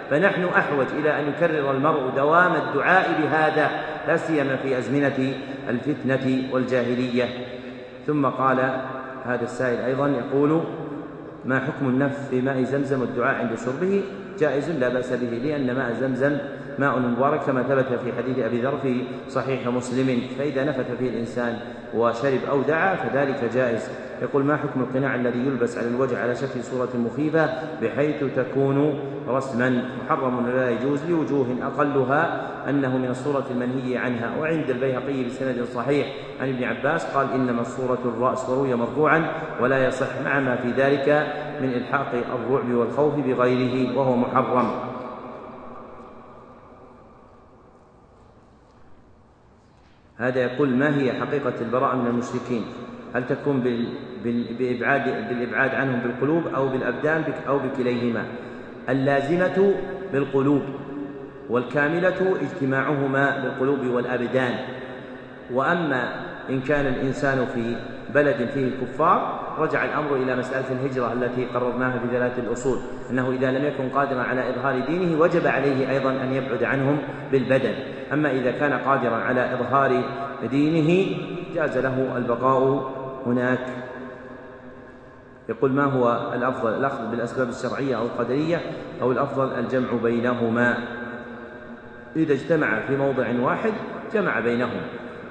فنحن أحوج إلى أن يكرر المرء دوام الدعاء بهذا لا سيما في أزمنة الفتنة والجاهلية. ثم قال هذا السائل أيضا يقول ما حكم النف في ماء زمزم والدعاء عند شربه؟ جائز لا بأس به لأن ماء زمزم ماء مبارك كما ثبت في حديث أبي ذر في صحيح مسلم. فإذا نفث فيه الإنسان وشرب أو دعا فذلك جائز. يقول ما حكم القناع الذي يلبس على الوجه على شكل صورة مخيفة بحيث تكون رسما محرم لا يجوز لوجوه أقلها أنه من الصورة المنهي عنها. وعند البيهقي بسند صحيح عن ابن عباس قال إنما الصورة الرأس وروي مرفوعا ولا يصح مع ما في ذلك من إلحاق الرعب والخوف بغيره وهو محرم. هذا يقول ما هي حقيقة البراءة من المشركين؟ هل تكون بإبعاد بالإبعاد عنهم بالقلوب أو بالأبدان أو بكليهما؟ اللازمة بالقلوب والكاملة اجتماعهما بالقلوب والأبدان. وأما إن كان الإنسان في بلد فيه الكفار رجع الأمر إلى مسألة الهجرة التي قررناها في ثلاث الأصول. أنه إذا لم يكن قادرا على إظهار دينه وجب عليه أيضا أن يبعد عنهم بالبدن. أما إذا كان قادرا على إظهار دينه جاز له البقاء هناك. يقول ما هو الأفضل؟ الأخذ بالأسباب الشرعية أو القدرية أو الأفضل الجمع بينهما. إذا اجتمع في موضع واحد جمع بينهما.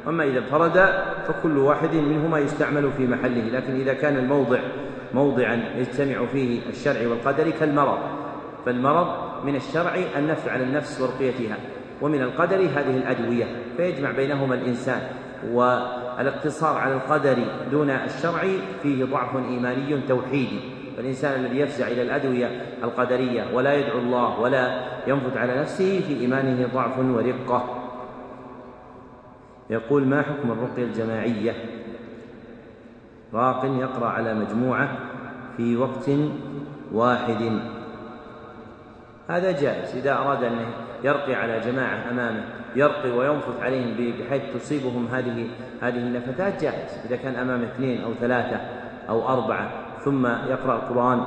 أما إذا انفرد فكل واحد منهما يستعمل في محله. لكن إذا كان الموضع موضعا يجتمع فيه الشرع والقدر كالمرض. فالمرض من الشرع النفع على النفس ورقيتها. ومن القدر هذه الأدوية. فيجمع بينهما الإنسان. والاقتصار على القدر دون الشرع فيه ضعف إيماني توحيدي. فالإنسان الذي يفزع إلى الأدوية القدرية ولا يدعو الله ولا ينفذ على نفسه في إيمانه ضعف ورقة. يقول ما حكم الرقية الجماعية؟ راق يقرأ على مجموعة في وقت واحد. هذا جائز. إذا أراد أن يرقي على جماعة أمامه يرقي وينفث عليهم بحيث تصيبهم هذه هذه النفثات جائز. إذا كان أمامه اثنين أو ثلاثة أو أربعة ثم يقرأ القرآن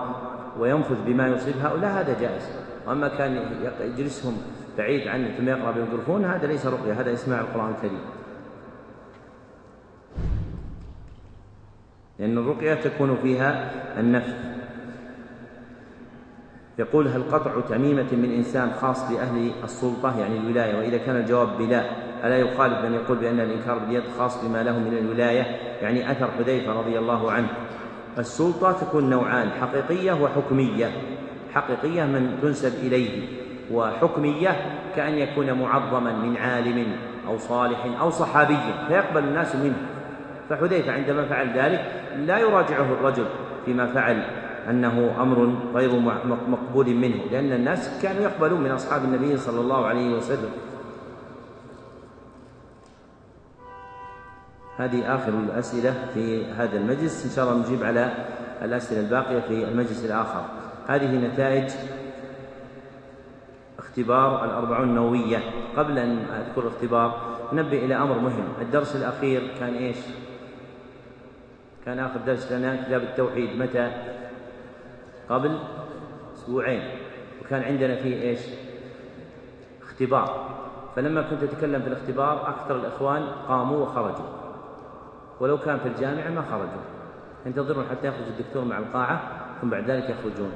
وينفذ بما يصيب هؤلاء هذا جائز. وأما كان يجلسهم بعيد عنه ثم يقرأ بالميكروفون هذا ليس رقية هذا إسماع القرآن الكريم. لأن الرقية تكون فيها النفث. يقول هل قطع تميمة من إنسان خاص بأهل السلطة؟ يعني الولاية. وإذا كان الجواب بلا ألا يخالف من يقول بأن الإنكار باليد خاص بما له من الولاية؟ يعني أثر حذيفة رضي الله عنه. السلطة تكون نوعان حقيقية وحكمية. حقيقية من تنسب إليه وحكمية كأن يكون معظما من عالم أو صالح أو صحابي فيقبل الناس منه. فحذيفة عندما فعل ذلك لا يراجعه الرجل فيما فعل. أنه أمر غير مقبول منه لأن الناس كانوا يقبلون من أصحاب النبي صلى الله عليه وسلم. هذه آخر الأسئلة في هذا المجلس. إن شاء الله نجيب على الأسئلة الباقية في المجلس الآخر. هذه نتائج اختبار الأربعون النووية. قبل أن أذكر الاختبار نبه إلى أمر مهم. الدرس الأخير كان إيش؟ كان آخر درس لنا كتاب التوحيد. متى؟ قبل أسبوعين. وكان عندنا فيه إيش؟ اختبار. فلما كنت أتكلم في الاختبار أكثر الإخوان قاموا وخرجوا. ولو كان في الجامعة ما خرجوا. ينتظرون حتى يخرج الدكتور مع القاعة ثم بعد ذلك يخرجون.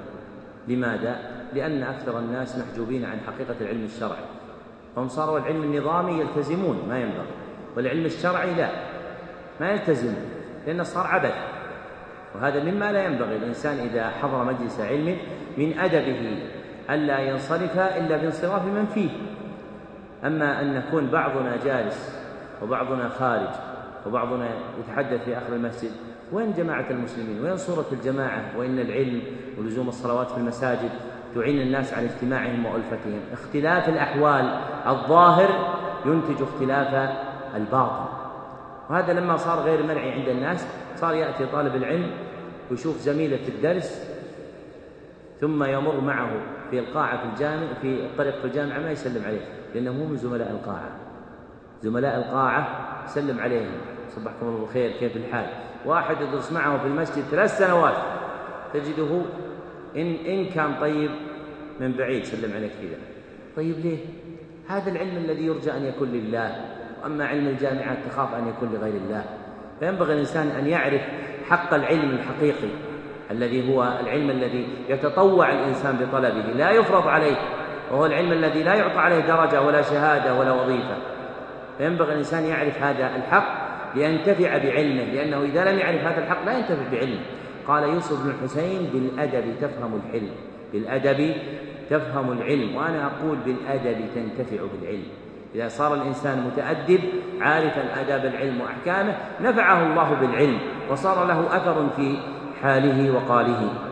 لماذا؟ لأن أكثر الناس محجوبين عن حقيقة العلم الشرعي. فهم صاروا العلم النظامي يلتزمون ما ينبغي. والعلم الشرعي لا. ما يلتزمون لأنه صار عبث. وهذا مما لا ينبغي. الإنسان إذا حضر مجلس علم من أدبه ألا ينصرف إلا بانصراف من فيه. أما أن نكون بعضنا جالس وبعضنا خارج وبعضنا يتحدث في آخر المسجد وين جماعة المسلمين؟ وين صورة الجماعة؟ وإن العلم ولزوم الصلوات في المساجد تعين الناس على اجتماعهم وألفتهم؟ اختلاف الأحوال الظاهر ينتج اختلاف الباطن. وهذا لما صار غير مرعي عند الناس صار يأتي طالب العلم ويشوف زميلة في الدرس ثم يمر معه في القاعة في الجامع في الطريق في الجامعة ما يسلم عليه لأنه مو من زملاء القاعة. زملاء القاعة سلم عليهم. صبحكم الله بالخير كيف الحال؟ واحد يدرس معه في المسجد ثلاث سنوات. تجده إن إن كان طيب من بعيد سلم عليك كذا. طيب ليه؟ هذا العلم الذي يرجى أن يكون لله وأما علم الجامعات تخاف أن يكون لغير الله. فينبغي الإنسان أن يعرف حق العلم الحقيقي الذي هو العلم الذي يتطوع الإنسان بطلبه لا يفرض عليه وهو العلم الذي لا يعطى عليه درجة ولا شهادة ولا وظيفة. فينبغي الإنسان يعرف هذا الحق لينتفع بعلمه لأنه إذا لم يعرف هذا الحق لا ينتفع بعلمه. قال يوسف بن الحسين بالأدب تفهم الحلم بالأدب تفهم العلم وأنا أقول بالأدب تنتفع بالعلم. إذا صار الإنسان متأدب عارفا آداب العلم وأحكامه نفعه الله بالعلم وصار له أثر في حاله وقاله.